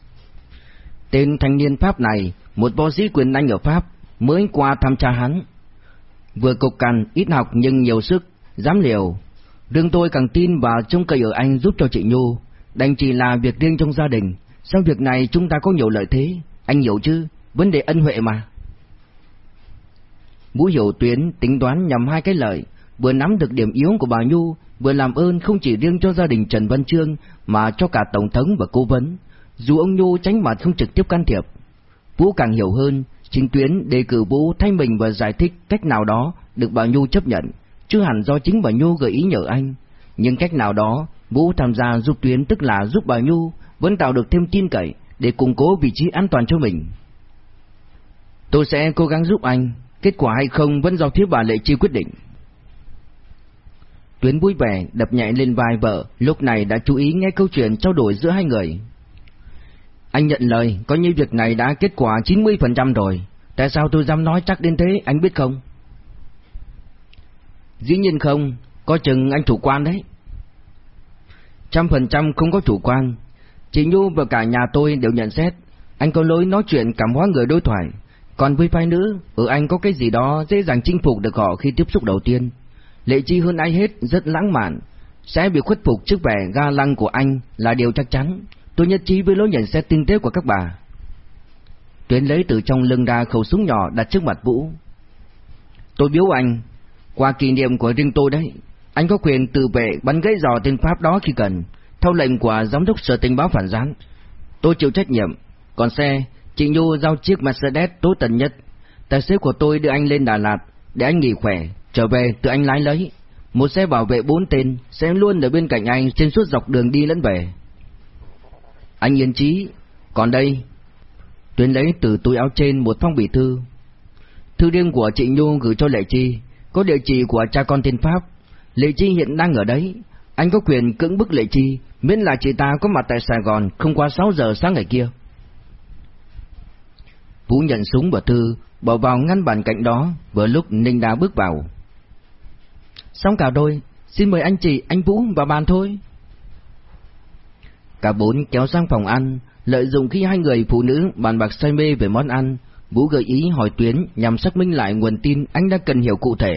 Tên thanh niên Pháp này, một võ sĩ quyền Anh ở Pháp, mới qua thăm cha hắn. Vừa cục cằn, ít học nhưng nhiều sức, dám liều. đương tôi càng tin và trông cậy ở anh giúp cho chị Nhu, đành chỉ là việc riêng trong gia đình. Sau việc này chúng ta có nhiều lợi thế, anh hiểu chứ, vấn đề ân huệ mà. Vũ Hiểu Tuyến tính toán nhằm hai cái lợi, vừa nắm được điểm yếu của bà Nhu, vừa làm ơn không chỉ riêng cho gia đình Trần Văn Trương mà cho cả Tổng thống và cố vấn, dù ông Nhu tránh mặt không trực tiếp can thiệp. Vũ càng hiểu hơn, chính tuyến đề cử Vũ thay mình và giải thích cách nào đó được bà Nhu chấp nhận, chứ hẳn do chính bà Nhu gợi ý nhờ anh. Nhưng cách nào đó, Vũ tham gia giúp tuyến tức là giúp bà Nhu, vẫn tạo được thêm tin cậy để củng cố vị trí an toàn cho mình. Tôi sẽ cố gắng giúp anh, kết quả hay không vẫn do thiếu bà Lệ Chi quyết định. Tuyến vui vẻ đập nhẹ lên vai vợ, lúc này đã chú ý nghe câu chuyện trao đổi giữa hai người. Anh nhận lời, có như việc này đã kết quả 90% rồi, tại sao tôi dám nói chắc đến thế, anh biết không? Dĩ nhiên không, có chừng anh chủ quan đấy. Trăm phần trăm không có chủ quan, chị Nhu và cả nhà tôi đều nhận xét, anh có lối nói chuyện cảm hóa người đối thoại, còn với phái nữ, ở anh có cái gì đó dễ dàng chinh phục được họ khi tiếp xúc đầu tiên. Lệ Chi hơn ai hết rất lãng mạn, sẽ bị khuất phục trước vẻ ga lăng của anh là điều chắc chắn. Tôi nhất trí với lối nhận xét tinh tế của các bà. Tuyến lấy từ trong lưng ra khẩu súng nhỏ đặt trước mặt Vũ. Tôi biếu anh, qua kỷ niệm của riêng tôi đấy, anh có quyền tự vệ bắn gãy giò tên Pháp đó khi cần, theo lệnh của giám đốc sở tình báo phản gián. Tôi chịu trách nhiệm, còn xe, chị Nhu giao chiếc Mercedes tối tần nhất. Tài xế của tôi đưa anh lên Đà Lạt để anh nghỉ khỏe, trở về tự anh lái lấy. Một xe bảo vệ bốn tên sẽ luôn ở bên cạnh anh trên suốt dọc đường đi lẫn về. Anh yên trí, còn đây, Tuyến lấy từ túi áo trên một phong bì thư. Thư riêng của chị Nhu gửi cho Lệ Chi, có địa chỉ của cha con tên Pháp. Lệ Chi hiện đang ở đấy, anh có quyền cưỡng bức Lệ Chi, miễn là chị ta có mặt tại Sài Gòn không qua 6 giờ sáng ngày kia. Vũ nhận súng và thư, bỏ vào ngăn bàn cạnh đó, vừa lúc Ninh Đa bước vào. Xong cả đôi, xin mời anh chị, anh Vũ vào bàn thôi. Cả bốn kéo sang phòng ăn, lợi dụng khi hai người phụ nữ bàn bạc say mê về món ăn, Vũ gợi ý hỏi Tuyến nhằm xác minh lại nguồn tin anh đã cần hiểu cụ thể.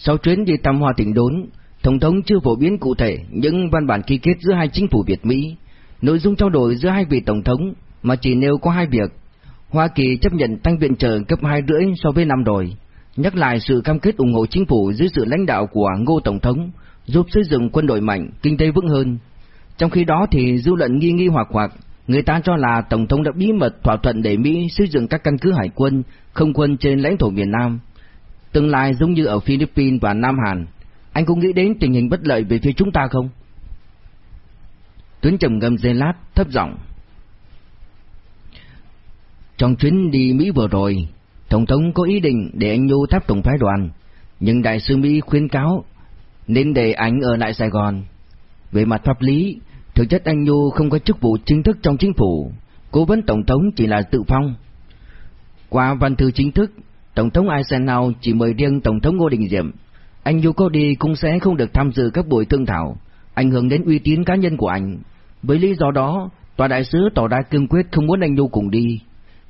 Sau chuyến đi thăm Hoa Tỉnh Đốn, Tổng thống chưa phổ biến cụ thể những văn bản ký kết giữa hai chính phủ Việt Mỹ, nội dung trao đổi giữa hai vị tổng thống mà chỉ nêu có hai việc. Hoa Kỳ chấp nhận tăng viện trợ cấp hai rưỡi so với năm rồi, nhắc lại sự cam kết ủng hộ chính phủ dưới sự lãnh đạo của Ngô Tổng thống, giúp xây dựng quân đội mạnh, kinh tế vững hơn. Trong khi đó thì dư luận nghi nghi hoặc hoặc, người ta cho là Tổng thống đã bí mật thỏa thuận để Mỹ xây dựng các căn cứ hải quân, không quân trên lãnh thổ miền Nam. Tương lai giống như ở Philippines và Nam Hàn. Anh có nghĩ đến tình hình bất lợi về phía chúng ta không? Tuấn trầm ngâm giây lát, thấp giọng. Trong chuyến đi Mỹ vừa rồi, Tổng thống có ý định để anh Nhu tháp tổng phái đoàn, nhưng đại sứ Mỹ khuyên cáo nên để anh ở lại Sài Gòn. Về mặt pháp lý, thực chất anh Nhu không có chức vụ chính thức trong chính phủ, cố vấn tổng thống chỉ là tự phong. Qua văn thư chính thức, tổng thống Eisenhower chỉ mời riêng tổng thống Ngô Đình Diệm. Anh Nhu có đi cũng sẽ không được tham dự các buổi thương thảo, ảnh hưởng đến uy tín cá nhân của anh. Với lý do đó, tòa đại sứ tỏ ra cương quyết không muốn anh Du cùng đi.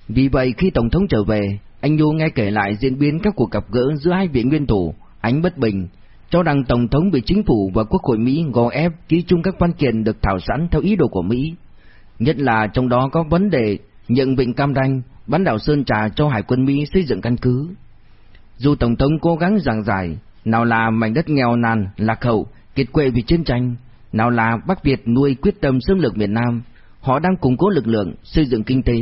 Vì vậy khi tổng thống trở về, anh Du nghe kể lại diễn biến các cuộc gặp gỡ giữa hai vị nguyên thủ, ánh bất bình, cho rằng Tổng thống bị chính phủ và Quốc hội Mỹ gò ép ký chung các văn kiện được thảo sẵn theo ý đồ của Mỹ. Nhất là trong đó có vấn đề nhận Vịnh Cam Ranh, bán đảo Sơn Trà cho Hải quân Mỹ xây dựng căn cứ. Dù Tổng thống cố gắng giảng giải, nào là mảnh đất nghèo nàn, lạc hậu, kiệt quệ vì chiến tranh, nào là Bắc Việt nuôi quyết tâm xâm lược miền Nam, họ đang củng cố lực lượng, xây dựng kinh tế,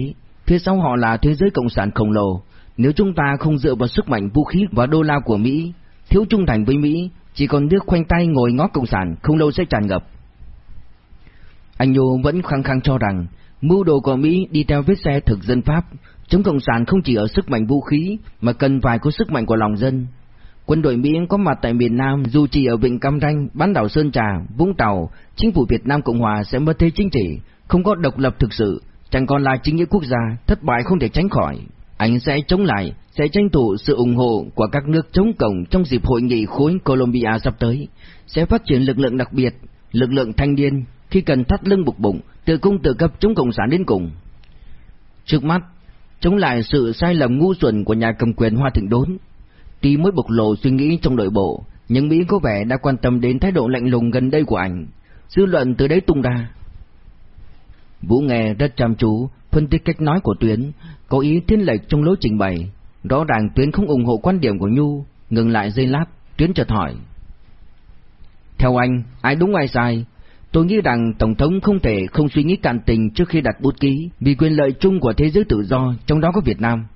phía sau họ là thế giới cộng sản khổng lồ. Nếu chúng ta không dựa vào sức mạnh vũ khí và đô la của Mỹ, thiếu trung thành với Mỹ, chỉ còn nước khoanh tay ngồi ngó cộng sản, không lâu sẽ tràn ngập. Anh Nhu vẫn khăng khăng cho rằng mưu đồ của Mỹ đi theo vết xe thực dân Pháp, chống cộng sản không chỉ ở sức mạnh vũ khí mà cần phải có sức mạnh của lòng dân. Quân đội Mỹ có mặt tại miền Nam dù chỉ ở Vịnh Cam Ranh, bán đảo Sơn Trà, Vũng Tàu, chính phủ Việt Nam Cộng Hòa sẽ mất thế chính trị, không có độc lập thực sự, chẳng còn là chính nghĩa quốc gia, thất bại không thể tránh khỏi. Anh sẽ chống lại, sẽ tranh thủ sự ủng hộ của các nước chống cộng trong dịp hội nghị khối Colombia sắp tới, sẽ phát triển lực lượng đặc biệt, lực lượng thanh niên, khi cần thắt lưng buộc bụng, tự cung tự cấp chống cộng sản đến cùng. Trước mắt, chống lại sự sai lầm ngu xuẩn của nhà cầm quyền Hoa Thịnh Đốn. Tuy mới bộc lộ suy nghĩ trong nội bộ, nhưng Mỹ có vẻ đã quan tâm đến thái độ lạnh lùng gần đây của anh. Dư luận từ đấy tung ra. Vũ nghe rất chăm chú, phân tích cách nói của Tuyến, có ý thiên lệch trong lối trình bày. Rõ ràng Tuyến không ủng hộ quan điểm của Nhu, ngừng lại dây lát, Tuyến chợt hỏi. Theo anh, ai đúng ai sai? Tôi nghĩ rằng Tổng thống không thể không suy nghĩ cạn tình trước khi đặt bút ký vì quyền lợi chung của thế giới tự do, trong đó có Việt Nam.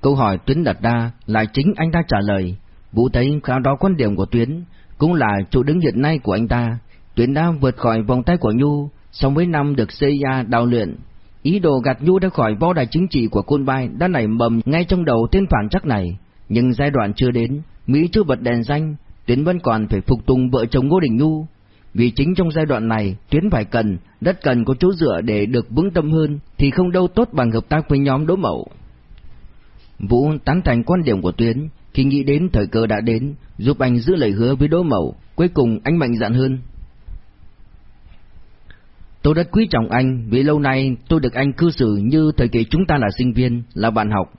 Câu hỏi Tuyến đặt ra là chính anh ta trả lời. Vũ thấy khá đó quan điểm của Tuyến, cũng là chỗ đứng hiện nay của anh ta. Tuyến đã vượt khỏi vòng tay của Nhu, sau mấy năm được CIA đào luyện. Ý đồ gạt Nhu ra khỏi võ đài chính trị của Côn Bay đã nảy mầm ngay trong đầu tên phản chắc này. Nhưng giai đoạn chưa đến, Mỹ chưa bật đèn xanh, Tuyến vẫn còn phải phục tùng vợ chồng Ngô Đình Nhu. Vì chính trong giai đoạn này, Tuyến phải cần, rất cần có chỗ dựa để được vững tâm hơn, thì không đâu tốt bằng hợp tác với nhóm Đỗ Mậu. Vũ tán thành quan điểm của Tuyến, khi nghĩ đến thời cơ đã đến, giúp anh giữ lời hứa với Đỗ Mậu, cuối cùng anh mạnh dạn hơn. Tôi rất quý trọng anh vì lâu nay tôi được anh cư xử như thời kỳ chúng ta là sinh viên, là bạn học.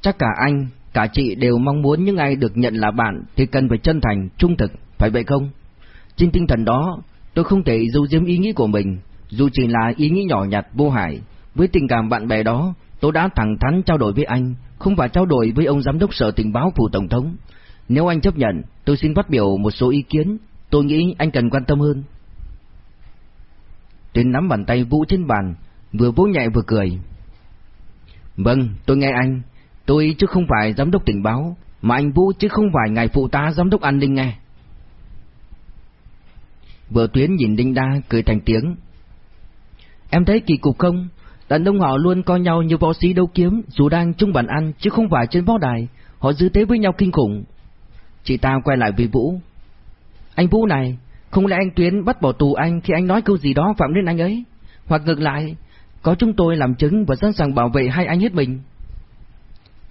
Chắc cả anh, cả chị đều mong muốn những ai được nhận là bạn thì cần phải chân thành, trung thực, phải vậy không? Trên tinh thần đó, tôi không thể giấu giếm ý nghĩ của mình, dù chỉ là ý nghĩ nhỏ nhặt vô hại. Với tình cảm bạn bè đó, tôi đã thẳng thắn trao đổi với anh, không phải trao đổi với ông giám đốc sở tình báo phủ tổng thống. Nếu anh chấp nhận, tôi xin phát biểu một số ý kiến, tôi nghĩ anh cần quan tâm hơn. Tuyên nắm bàn tay Vũ trên bàn, vừa vỗ nhẹ vừa cười. Vâng, tôi nghe anh, tôi chứ không phải giám đốc tình báo, mà anh Vũ chứ không phải ngài phụ tá giám đốc an ninh nghe. Vừa Tuyến nhìn Đinh Đa cười thành tiếng. Em thấy kỳ cục không? Đàn ông họ luôn coi nhau như võ sĩ đấu kiếm dù đang chung bàn ăn chứ không phải trên võ đài, họ dư tế với nhau kinh khủng. Chị ta quay lại với Vũ. Anh Vũ này, không lẽ anh Tuyến bắt bỏ tù anh khi anh nói câu gì đó phạm đến anh ấy? Hoặc ngược lại, có chúng tôi làm chứng và sẵn sàng bảo vệ hai anh hết mình.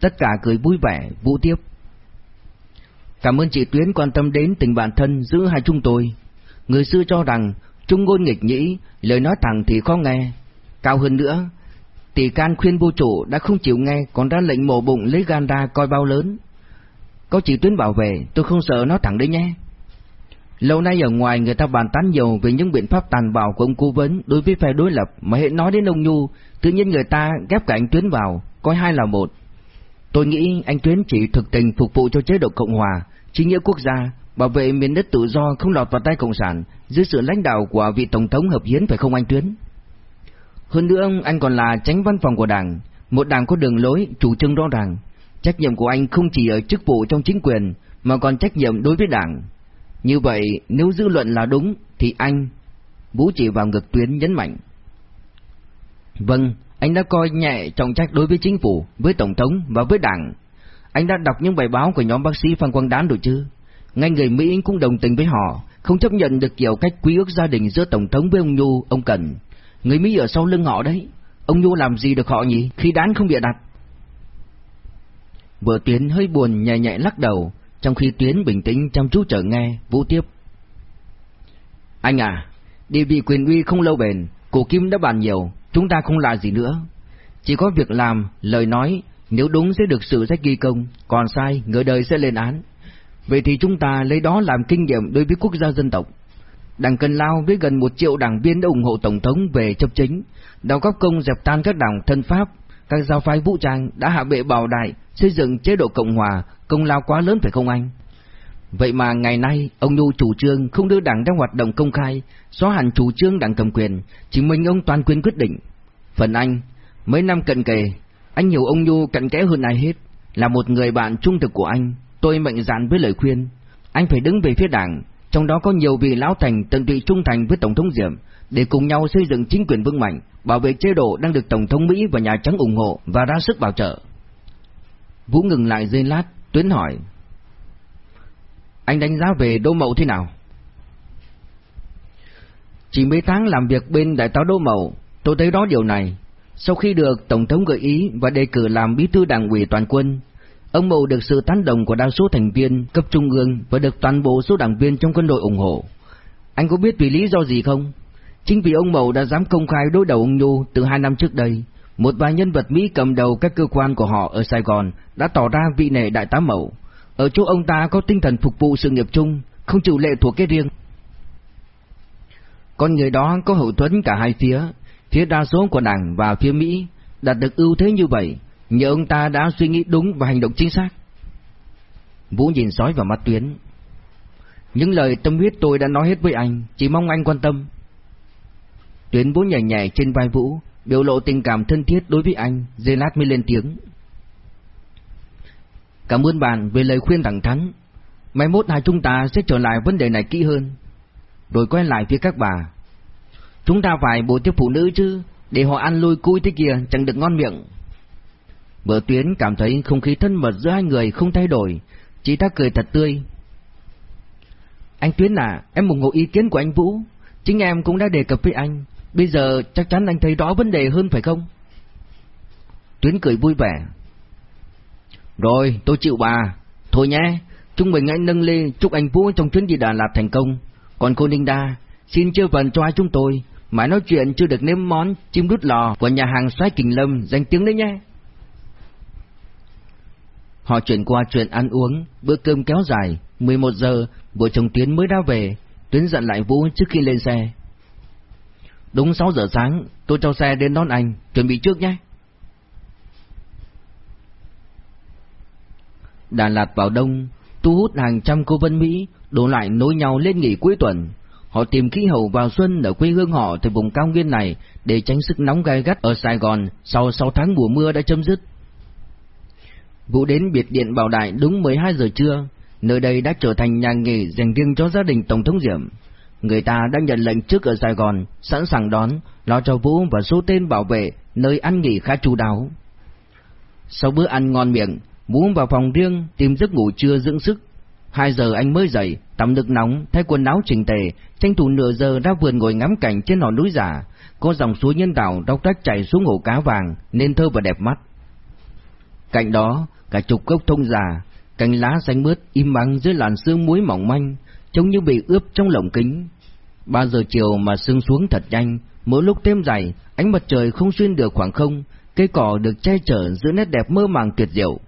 Tất cả cười vui vẻ, Vũ tiếp. Cảm ơn chị Tuyến quan tâm đến tình bạn thân giữa hai chúng tôi. Người xưa cho rằng, trung ngôn nghịch nhĩ, lời nói thẳng thì khó nghe. Cao hơn nữa, tỷ can khuyên vô chủ đã không chịu nghe còn ra lệnh mổ bụng lấy gan ra coi bao lớn. Có chị Tuyến bảo vệ, tôi không sợ nó thẳng đấy nhé. Lâu nay ở ngoài người ta bàn tán nhiều về những biện pháp tàn bạo của ông cố vấn đối với phe đối lập mà hệ nói đến ông Nhu, tự nhiên người ta ghép cả anh Tuyến vào, coi hai là một. Tôi nghĩ anh Tuyến chỉ thực tình phục vụ cho chế độ Cộng Hòa, chính nghĩa quốc gia, bảo vệ miền đất tự do không lọt vào tay Cộng sản dưới sự lãnh đạo của vị Tổng thống hợp hiến phải không anh Tuyến? Hơn nữa anh còn là tránh văn phòng của đảng, một đảng có đường lối, chủ trương rõ ràng. Trách nhiệm của anh không chỉ ở chức vụ trong chính quyền, mà còn trách nhiệm đối với đảng. Như vậy, nếu dư luận là đúng, thì anh... Vũ chỉ vào ngực Tuyến nhấn mạnh. Vâng, anh đã coi nhẹ trọng trách đối với chính phủ, với Tổng thống và với đảng. Anh đã đọc những bài báo của nhóm bác sĩ Phan Quang Đán rồi chứ? Ngay người Mỹ cũng đồng tình với họ, không chấp nhận được kiểu cách quý ước gia đình giữa Tổng thống với ông Nhu, ông Cần. Người Mỹ ở sau lưng họ đấy. Ông Nhu làm gì được họ nhỉ, khi Đán không bịa đặt? Vừa Tuyến hơi buồn nhẹ nhẹ lắc đầu, trong khi Tuyến bình tĩnh chăm chú chờ nghe, Vũ tiếp. Anh à, địa vị quyền uy không lâu bền, cổ kim đã bàn nhiều, chúng ta không là gì nữa. Chỉ có việc làm, lời nói, nếu đúng sẽ được sự sách ghi công, còn sai, người đời sẽ lên án. Vậy thì chúng ta lấy đó làm kinh nghiệm đối với quốc gia dân tộc. Đảng Cần Lao với gần một triệu đảng viên đã ủng hộ Tổng thống về chấp chính, đào góp công dẹp tan các đảng thân Pháp, các giáo phái vũ trang đã hạ bệ bảo đại, xây dựng chế độ Cộng Hòa, công lao quá lớn phải không anh? Vậy mà ngày nay, ông Nhu chủ trương không đưa đảng ra hoạt động công khai, xóa hẳn chủ trương đảng cầm quyền, chỉ mình ông toàn quyền quyết định. Phần anh, mấy năm cận kề, anh hiểu ông Nhu cận kẽ hơn ai hết, là một người bạn trung thực của anh, tôi mệnh dạn với lời khuyên. Anh phải đứng về phía đảng, trong đó có nhiều vị lão thành tận tụy trung thành với Tổng thống Diệm, để cùng nhau xây dựng chính quyền vững mạnh, bảo vệ chế độ đang được Tổng thống Mỹ và Nhà Trắng ủng hộ và ra sức bảo trợ. Vũ ngừng lại giây lát, Tuyến hỏi. Anh đánh giá về Đỗ Mậu thế nào? Chỉ mấy tháng làm việc bên Đại tá Đỗ Mậu, tôi thấy đó điều này. Sau khi được Tổng thống gợi ý và đề cử làm bí thư đảng ủy toàn quân, ông Mậu được sự tán đồng của đa số thành viên cấp trung ương và được toàn bộ số đảng viên trong quân đội ủng hộ. Anh có biết vì lý do gì không? Chính vì ông Mậu đã dám công khai đối đầu ông Nhu từ hai năm trước đây, một vài nhân vật Mỹ cầm đầu các cơ quan của họ ở Sài Gòn đã tỏ ra vị nể đại tá Mậu. Ở chỗ ông ta có tinh thần phục vụ sự nghiệp chung, không chịu lệ thuộc cái riêng. Con người đó có hậu thuẫn cả hai phía, phía đa số của đảng và phía Mỹ đạt được ưu thế như vậy, nhờ ông ta đã suy nghĩ đúng và hành động chính xác. Vũ nhìn sói vào mắt Tuyến. Những lời tâm huyết tôi đã nói hết với anh, chỉ mong anh quan tâm. Tuyến Vũ nhảy nhảy trên vai Vũ, biểu lộ tình cảm thân thiết đối với anh, dây lát mới lên tiếng. Cảm ơn bạn về lời khuyên thẳng thắn. Mai mốt hai chúng ta sẽ trở lại vấn đề này kỹ hơn. Rồi quay lại phía các bà. Chúng ta phải bổ tiếp phụ nữ chứ, để họ ăn lôi cui thế kia chẳng được ngon miệng. bờ Tuyến cảm thấy không khí thân mật giữa hai người không thay đổi, chỉ ta cười thật tươi. Anh Tuyến à, em ủng hộ ý kiến của anh Vũ, chính em cũng đã đề cập với anh, bây giờ chắc chắn anh thấy rõ vấn đề hơn phải không? Tuyến cười vui vẻ. Rồi, tôi chịu bà. Thôi nhé, chúng mình hãy nâng lên chúc anh Vũ trong chuyến đi Đà Lạt thành công. Còn cô Ninh Đa, xin chưa phần cho hai chúng tôi, mãi nói chuyện chưa được nếm món chim đút lò của nhà hàng xoái Kình Lâm danh tiếng đấy nhé. Họ chuyển qua chuyện ăn uống, bữa cơm kéo dài, 11 giờ, vợ chồng Tuyến mới đã về, Tuyến dặn lại Vũ trước khi lên xe. Đúng 6 giờ sáng, tôi cho xe đến đón anh, chuẩn bị trước nhé. Đà Lạt vào đông, thu hút hàng trăm cô vân Mỹ đổ lại nối nhau lên nghỉ cuối tuần. Họ tìm khí hậu vào xuân ở quê hương họ từ vùng cao nguyên này để tránh sức nóng gai gắt ở Sài Gòn sau 6 tháng mùa mưa đã chấm dứt. Vũ đến biệt điện Bảo Đại đúng 12 giờ trưa, nơi đây đã trở thành nhà nghỉ dành riêng cho gia đình Tổng thống Diệm. Người ta đã nhận lệnh trước ở Sài Gòn, sẵn sàng đón, lo cho Vũ và số tên bảo vệ nơi ăn nghỉ khá chú đáo. Sau bữa ăn ngon miệng, muốn vào phòng riêng tìm giấc ngủ trưa dưỡng sức. Hai giờ anh mới dậy, tắm nước nóng, thay quần áo chỉnh tề, tranh thủ nửa giờ ra vườn ngồi ngắm cảnh trên hòn núi giả, có dòng suối nhân tạo róc rách chảy xuống hồ cá vàng nên thơ và đẹp mắt. Cạnh đó, cả chục gốc thông già, cành lá xanh mướt im ắng dưới làn sương muối mỏng manh, trông như bị ướp trong lồng kính. Ba giờ chiều mà sương xuống thật nhanh, mỗi lúc thêm dày, ánh mặt trời không xuyên được khoảng không, cây cỏ được che chở giữa nét đẹp mơ màng tuyệt diệu.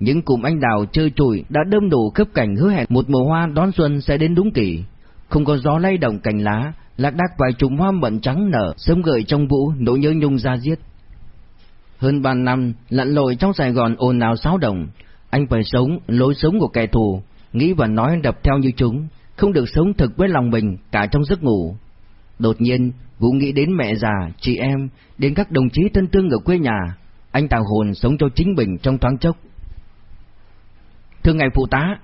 Những cụm anh đào chơi trụi đã đâm đủ khớp cảnh hứa hẹn một mùa hoa đón xuân sẽ đến đúng kỳ. Không có gió lay động cành lá, lạc đác vài chùm hoa mận trắng nở, sớm gợi trong vũ nỗi nhớ nhung ra giết. Hơn ba năm, lặn lội trong Sài Gòn ồn ào xáo động, anh phải sống lối sống của kẻ thù, nghĩ và nói đập theo như chúng, không được sống thực với lòng mình cả trong giấc ngủ. Đột nhiên, Vũ nghĩ đến mẹ già, chị em, đến các đồng chí thân tương ở quê nhà. Anh tào hồn sống cho chính mình trong thoáng chốc. Thưa ngài phụ tá,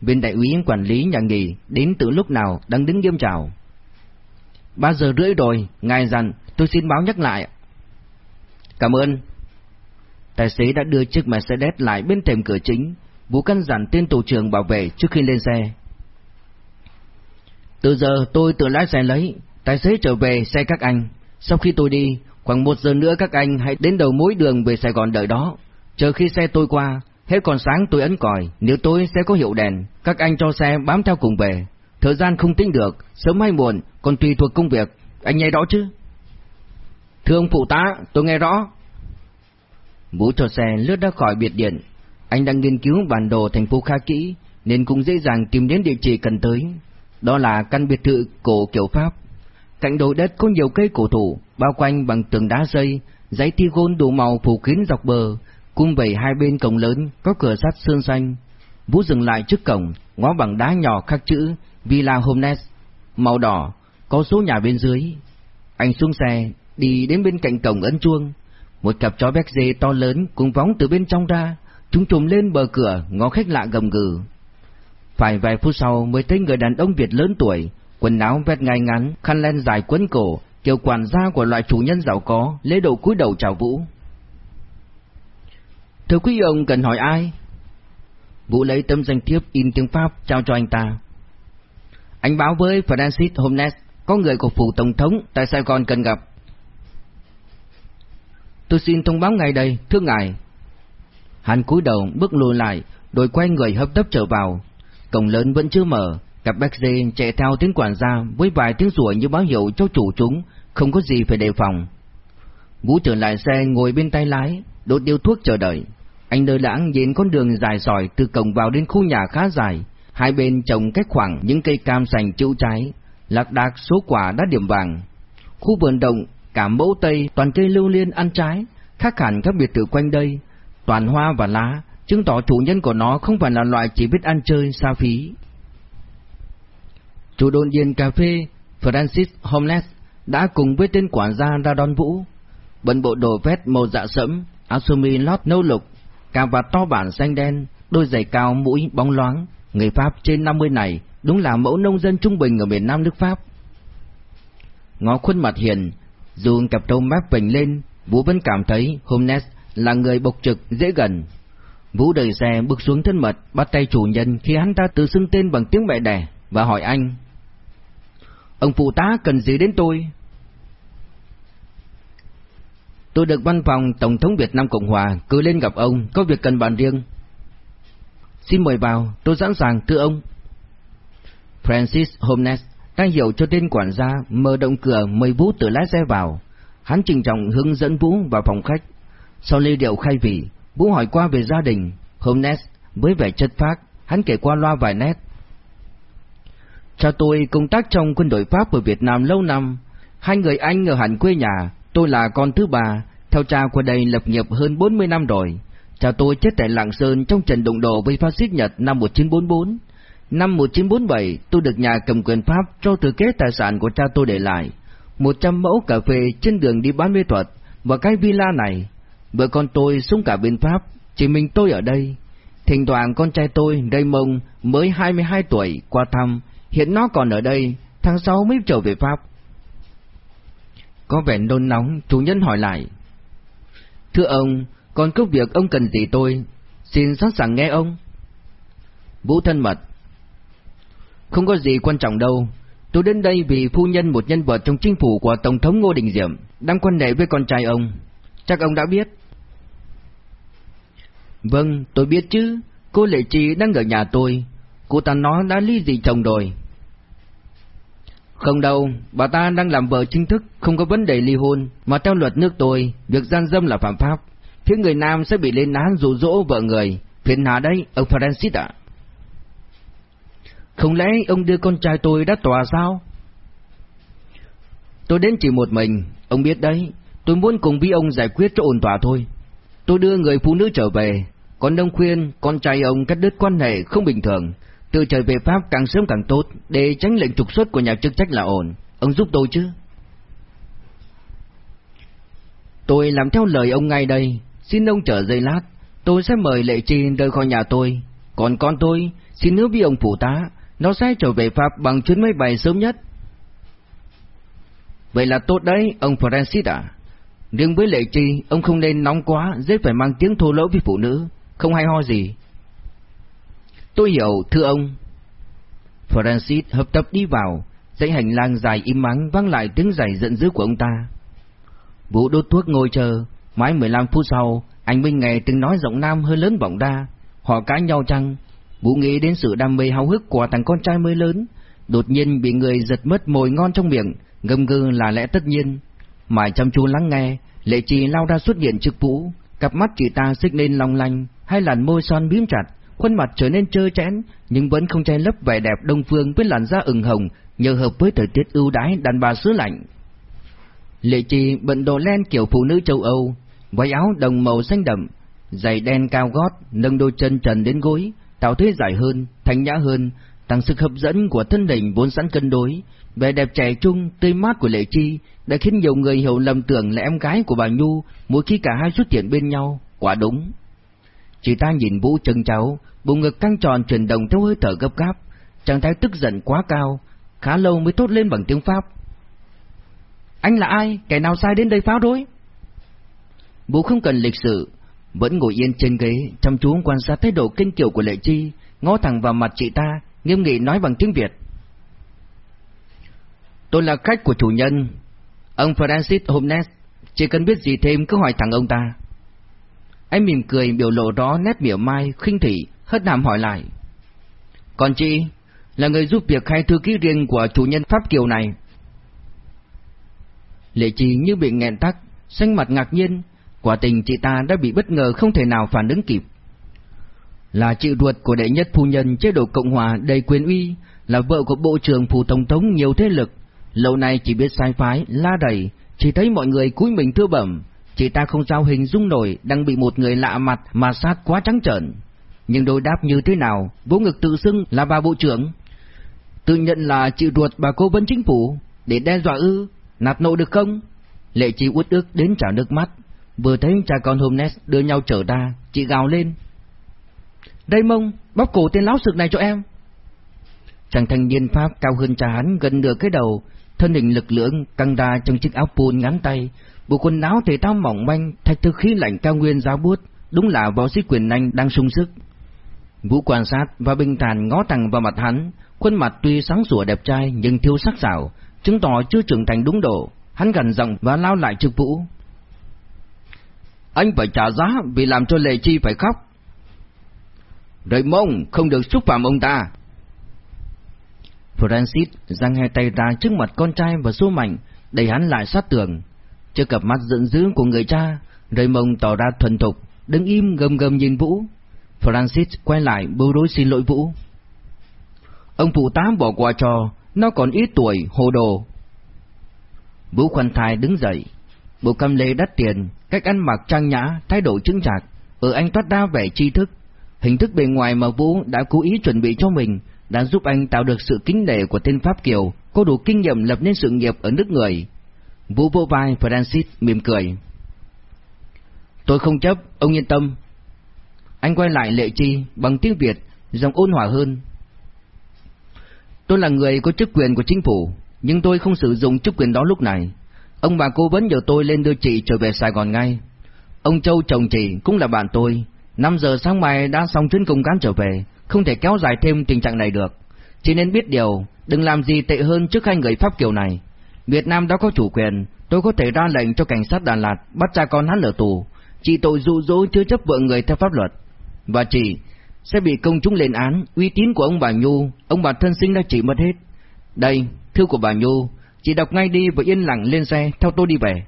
viên đại úy quản lý nhà nghỉ đến từ lúc nào đang đứng nghiêm chào. Ba giờ rưỡi rồi, ngài dặn, tôi xin báo nhắc lại. Cảm ơn. Tài xế đã đưa chiếc Mercedes lại bên thềm cửa chính, Vũ căn dặn tên tổ trưởng bảo vệ trước khi lên xe. Từ giờ tôi tự lái xe lấy, tài xế trở về xe các anh. Sau khi tôi đi, khoảng một giờ nữa các anh hãy đến đầu mối đường về Sài Gòn đợi đó. Chờ khi xe tôi qua, hết còn sáng tôi ấn còi, nếu tôi sẽ có hiệu đèn, các anh cho xe bám theo cùng về. Thời gian không tính được, sớm hay muộn, còn tùy thuộc công việc, anh nghe rõ chứ? Thưa ông phụ tá, tôi nghe rõ. Vũ cho xe lướt ra khỏi biệt điện, anh đang nghiên cứu bản đồ thành phố khá kỹ, nên cũng dễ dàng tìm đến địa chỉ cần tới. Đó là căn biệt thự cổ kiểu Pháp. Cạnh đồi đất có nhiều cây cổ thụ, bao quanh bằng tường đá xây, giấy gôn đủ màu phủ kín dọc bờ, cung vẩy hai bên cổng lớn có cửa sắt sơn xanh. Vũ dừng lại trước cổng, ngó bằng đá nhỏ khắc chữ Villa Homnes, màu đỏ, có số nhà bên dưới. Anh xuống xe, đi đến bên cạnh cổng ấn chuông. Một cặp chó béc dê to lớn cùng vóng từ bên trong ra, chúng trùm lên bờ cửa, ngó khách lạ gầm gừ. Phải vài phút sau mới thấy người đàn ông Việt lớn tuổi, quần áo vét ngay ngắn, khăn len dài quấn cổ, kiểu quản gia của loại chủ nhân giàu có, lễ độ cúi đầu chào Vũ. Thưa quý ông cần hỏi ai? Vũ lấy tấm danh thiếp in tiếng Pháp trao cho anh ta. Anh báo với Francis Holmes có người của phủ tổng thống tại Sài Gòn cần gặp. Tôi xin thông báo ngay đây, thưa ngài. Hắn cúi đầu bước lùi lại, rồi quay người hấp tấp trở vào. Cổng lớn vẫn chưa mở, cặp bác dê chạy theo tiếng quản gia với vài tiếng rủa như báo hiệu cho chủ chúng, không có gì phải đề phòng. Vũ trở lại xe ngồi bên tay lái, đốt điếu thuốc chờ đợi. Anh nơi lãng nhìn con đường dài sỏi từ cổng vào đến khu nhà khá dài, hai bên trồng cách khoảng những cây cam sành chịu trái, lạc đạc số quả đã điểm vàng. Khu vườn động, cả mẫu tây toàn cây lưu liên ăn trái, khác hẳn các biệt thự quanh đây, toàn hoa và lá, chứng tỏ chủ nhân của nó không phải là loại chỉ biết ăn chơi xa phí. Chủ đồn điền cà phê Francis Holmes đã cùng với tên quản gia ra đón Vũ. Bận bộ đồ vest màu dạ sẫm, áo sơ mi lót nâu lục, cà vạt to bản xanh đen, đôi giày cao mũi bóng loáng. Người Pháp trên 50 này đúng là mẫu nông dân trung bình ở miền Nam nước Pháp. Ngó khuôn mặt hiền, dù cặp trâu mép vành lên, Vũ vẫn cảm thấy Holmes là người bộc trực, dễ gần. Vũ đẩy xe bước xuống thân mật, bắt tay chủ nhân khi hắn ta tự xưng tên bằng tiếng mẹ đẻ và hỏi anh. Ông phụ tá cần gì đến tôi? Tôi được văn phòng Tổng thống Việt Nam Cộng Hòa cử lên gặp ông, có việc cần bàn riêng. Xin mời vào, tôi sẵn sàng thưa ông. Francis Holmes đang hiểu cho tên quản gia mở động cửa mời Vũ từ lái xe vào. Hắn trình trọng hướng dẫn Vũ vào phòng khách. Sau ly điệu khai vị, Vũ hỏi qua về gia đình. Holmes với vẻ chất phác, hắn kể qua loa vài nét. Cha tôi công tác trong quân đội Pháp ở Việt Nam lâu năm. Hai người anh ở hẳn quê nhà, tôi là con thứ ba, theo cha qua đây lập nghiệp hơn 40 năm rồi. Cha tôi chết tại Lạng Sơn trong trận đụng độ với phát xít Nhật năm 1944. Năm 1947, tôi được nhà cầm quyền Pháp cho thừa kế tài sản của cha tôi để lại. 100 mẫu cà phê trên đường đi bán mê thuật và cái villa này. Vợ con tôi xuống cả bên Pháp, chỉ mình tôi ở đây. Thỉnh thoảng con trai tôi, Raymond, mới 22 tuổi, qua thăm, hiện nó còn ở đây, tháng 6 mới trở về Pháp. Có vẻ nôn nóng, chủ nhân hỏi lại. Thưa ông, còn có việc ông cần gì tôi, xin sẵn sàng nghe ông. Vũ thân mật. Không có gì quan trọng đâu, tôi đến đây vì phu nhân một nhân vật trong chính phủ của Tổng thống Ngô Đình Diệm, đang quan hệ với con trai ông. Chắc ông đã biết. Vâng, tôi biết chứ, cô Lệ Trì đang ở nhà tôi, cô ta nói đã ly dị chồng rồi. Không đâu, bà ta đang làm vợ chính thức, không có vấn đề ly hôn, mà theo luật nước tôi, việc gian dâm là phạm pháp phía người nam sẽ bị lên án dụ dỗ vợ người, phiền hà đấy, ông Francis ạ. Không lẽ ông đưa con trai tôi đã tòa sao? Tôi đến chỉ một mình, ông biết đấy, tôi muốn cùng với ông giải quyết cho ổn tòa thôi. Tôi đưa người phụ nữ trở về, Còn Đông khuyên con trai ông cắt đứt quan hệ không bình thường, từ trời về Pháp càng sớm càng tốt, để tránh lệnh trục xuất của nhà chức trách là ổn. Ông giúp tôi chứ? Tôi làm theo lời ông ngay đây, xin ông chờ giây lát, tôi sẽ mời Lệ Chi rời khỏi nhà tôi. Còn con tôi, xin hứa với ông phụ tá, nó sẽ trở về Pháp bằng chuyến máy bay sớm nhất. Vậy là tốt đấy, ông Francis à. Riêng với Lệ Chi, ông không nên nóng quá, dễ phải mang tiếng thô lỗ với phụ nữ, không hay ho gì. Tôi hiểu, thưa ông. Francis hợp tập đi vào, dãy hành lang dài im mắng vang lại tiếng giày giận dữ của ông ta. Vũ đốt thuốc ngồi chờ, mãi 15 phút sau, anh Minh nghe tiếng nói giọng nam hơi lớn vọng ra, họ cãi nhau chăng? Vũ nghĩ đến sự đam mê háo hức của thằng con trai mới lớn, đột nhiên bị người giật mất mồi ngon trong miệng, ngâm ngư là lẽ tất nhiên. Mãi chăm chú lắng nghe, Lệ Trì lao ra xuất hiện trước Vũ, cặp mắt chị ta xích lên long lanh, hai làn môi son bím chặt, khuôn mặt trở nên trơ trẽn, nhưng vẫn không che lấp vẻ đẹp đông phương với làn da ửng hồng, nhờ hợp với thời tiết ưu đãi đàn bà xứ lạnh. Lệ Trì bận đồ len kiểu phụ nữ châu Âu, váy áo đồng màu xanh đậm, giày đen cao gót, nâng đôi chân trần đến gối, tạo thế dài hơn, thanh nhã hơn, tăng sức hấp dẫn của thân hình vốn sẵn cân đối, vẻ đẹp trẻ trung, tươi mát của Lệ Chi đã khiến nhiều người hiểu lầm tưởng là em gái của bà Nhu mỗi khi cả hai xuất hiện bên nhau, quả đúng. Chị ta nhìn Vũ chân cháu, bụng ngực căng tròn chuyển động theo hơi thở gấp gáp, trạng thái tức giận quá cao, khá lâu mới tốt lên bằng tiếng Pháp. Anh là ai? Kẻ nào sai đến đây phá rối? Vũ không cần lịch sự, vẫn ngồi yên trên ghế, chăm chú quan sát thái độ kinh kiều của Lệ Chi, ngó thẳng vào mặt chị ta, nghiêm nghị nói bằng tiếng Việt. Tôi là khách của chủ nhân, ông Francis Holmes, chỉ cần biết gì thêm cứ hỏi thẳng ông ta. Anh mỉm cười biểu lộ đó nét biểu mai, khinh thị, hất hàm hỏi lại. Còn chị, là người giúp việc hay thư ký riêng của chủ nhân Pháp Kiều này? Lệ Chi như bị nghẹn tắc, xanh mặt ngạc nhiên, quả tình chị ta đã bị bất ngờ không thể nào phản ứng kịp. Là chị ruột của đệ nhất phu nhân chế độ Cộng Hòa đầy quyền uy, là vợ của Bộ trưởng Phủ Tổng thống nhiều thế lực, lâu nay chỉ biết sai phái, la đẩy, chỉ thấy mọi người cúi mình thưa bẩm, chị ta không sao hình dung nổi đang bị một người lạ mặt mà sát quá trắng trợn. Nhưng đối đáp như thế nào, vỗ ngực tự xưng là bà bộ trưởng. Tự nhận là chị ruột bà cố vấn chính phủ, để đe dọa ư, nạt nộ được không? Lệ chị uất ức đến trả nước mắt, vừa thấy cha con Holmes đưa nhau trở ra, chị gào lên. Đây mông, bóp cổ tên láo sực này cho em. Chàng thanh niên Pháp cao hơn cha hắn gần nửa cái đầu, thân hình lực lượng căng ra trong chiếc áo pun ngắn tay, bộ quần áo thể thao mỏng manh, thạch thực khí lạnh cao nguyên giáo buốt, đúng là võ sĩ quyền anh đang sung sức. Vũ quan sát và bình thản ngó thẳng vào mặt hắn, khuôn mặt tuy sáng sủa đẹp trai nhưng thiếu sắc sảo, chứng tỏ chưa trưởng thành đúng độ. Hắn gần giọng và lao lại trước Vũ. Anh phải trả giá vì làm cho Lệ Chi phải khóc. Đợi mông, không được xúc phạm ông ta. Francis giang hai tay ra trước mặt con trai và xô mạnh, đẩy hắn lại sát tường. Trước cặp mắt giận dữ của người cha, Raymond mông tỏ ra thuần thục, đứng im gầm gầm nhìn Vũ. Francis quay lại bối đối xin lỗi Vũ. Ông phụ tá bỏ qua cho, nó còn ít tuổi, hồ đồ. Vũ khoan thai đứng dậy, bộ cam lê đắt tiền, cách ăn mặc trang nhã, thái độ chứng chạc, ở anh toát ra vẻ tri thức. Hình thức bề ngoài mà Vũ đã cố ý chuẩn bị cho mình đã giúp anh tạo được sự kính nể của tên Pháp Kiều, có đủ kinh nghiệm lập nên sự nghiệp ở nước người. Vũ vô vai Francis mỉm cười. Tôi không chấp, ông yên tâm. Anh quay lại lệ chi bằng tiếng Việt, giọng ôn hòa hơn. Tôi là người có chức quyền của chính phủ, nhưng tôi không sử dụng chức quyền đó lúc này. Ông bà cô vẫn nhờ tôi lên đưa chị trở về Sài Gòn ngay. Ông Châu chồng chị cũng là bạn tôi. 5 giờ sáng mai đã xong chuyến công cán trở về, không thể kéo dài thêm tình trạng này được. Chỉ nên biết điều, đừng làm gì tệ hơn trước hai người Pháp kiểu này. Việt Nam đã có chủ quyền, tôi có thể ra lệnh cho cảnh sát Đà Lạt bắt cha con hắn ở tù. chỉ tội dụ dỗ chưa chấp vợ người theo pháp luật. Và chị sẽ bị công chúng lên án, uy tín của ông bà Nhu, ông bà thân sinh đã chỉ mất hết. Đây, thư của bà Nhu, chị đọc ngay đi và yên lặng lên xe theo tôi đi về.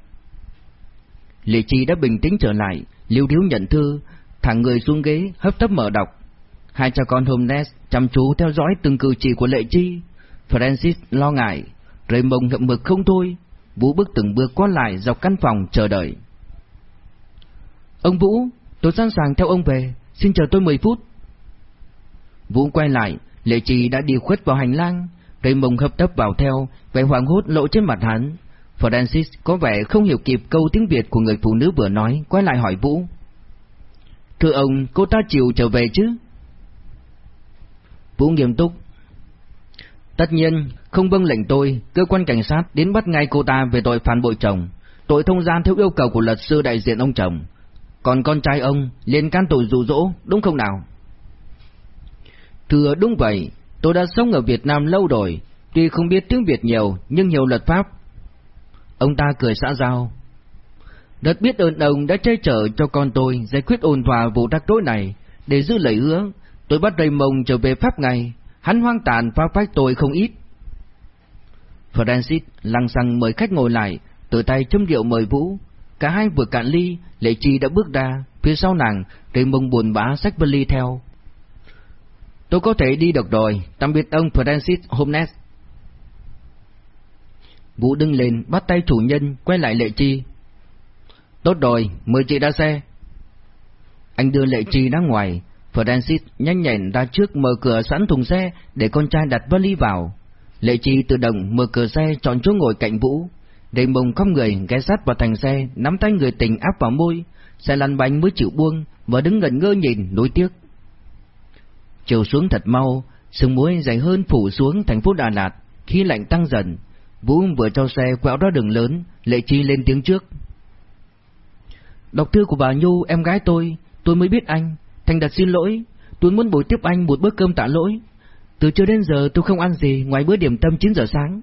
Lệ Chi đã bình tĩnh trở lại, liêu thiếu nhận thư, thẳng người xuống ghế, hấp tấp mở đọc. Hai cha con Holmes chăm chú theo dõi từng cử chỉ của Lệ Chi. Francis lo ngại, Raymond ngậm mực không thôi. Vũ bước từng bước qua lại dọc căn phòng chờ đợi. Ông Vũ, tôi sẵn sàng theo ông về, xin chờ tôi 10 phút. Vũ quay lại, Lệ Trì đã đi khuất vào hành lang, cây mông hấp tấp vào theo, vẻ hoảng hốt lộ trên mặt hắn. Francis có vẻ không hiểu kịp câu tiếng Việt của người phụ nữ vừa nói, quay lại hỏi Vũ. Thưa ông, cô ta chịu trở về chứ? Vũ nghiêm túc. Tất nhiên, không vâng lệnh tôi, cơ quan cảnh sát đến bắt ngay cô ta về tội phản bội chồng, tội thông gian theo yêu cầu của luật sư đại diện ông chồng. Còn con trai ông liên can tội dụ dỗ, đúng không nào? Thưa đúng vậy, tôi đã sống ở Việt Nam lâu rồi, tuy không biết tiếng Việt nhiều nhưng nhiều luật pháp. Ông ta cười xã giao. Rất biết ơn ông đã che chở cho con tôi giải quyết ổn thỏa vụ rắc rối này, để giữ lời hứa, tôi bắt Raymond trở về Pháp ngay, hắn hoang tàn và phách tội không ít. Francis lăng xăng mời khách ngồi lại, tự tay châm rượu mời Vũ. Cả hai vừa cạn ly, Lệ Chi đã bước ra, phía sau nàng, Raymond buồn bã xách vali theo. Tôi có thể đi được rồi, tạm biệt ông Francis Holmes. Vũ đứng lên, bắt tay chủ nhân, quay lại Lệ Chi. Tốt rồi, mời chị ra xe. Anh đưa Lệ Chi ra ngoài, Francis nhanh nhẹn ra trước mở cửa sẵn thùng xe để con trai đặt vali vào. Lệ Chi tự động mở cửa xe chọn chỗ ngồi cạnh Vũ. Đầy mông không người ghé sát vào thành xe, nắm tay người tình áp vào môi. Xe lăn bánh mới chịu buông và đứng ngẩn ngơ nhìn, nối tiếc. Chiều xuống thật mau, sương muối dày hơn phủ xuống thành phố Đà Lạt, khi lạnh tăng dần. Vũ vừa cho xe quẹo ra đường lớn, Lệ Chi lên tiếng trước. Đọc thư của bà Nhu, em gái tôi, tôi mới biết anh. Thành đặt xin lỗi, tôi muốn buổi tiếp anh một bữa cơm tạ lỗi. Từ trưa đến giờ tôi không ăn gì ngoài bữa điểm tâm 9 giờ sáng.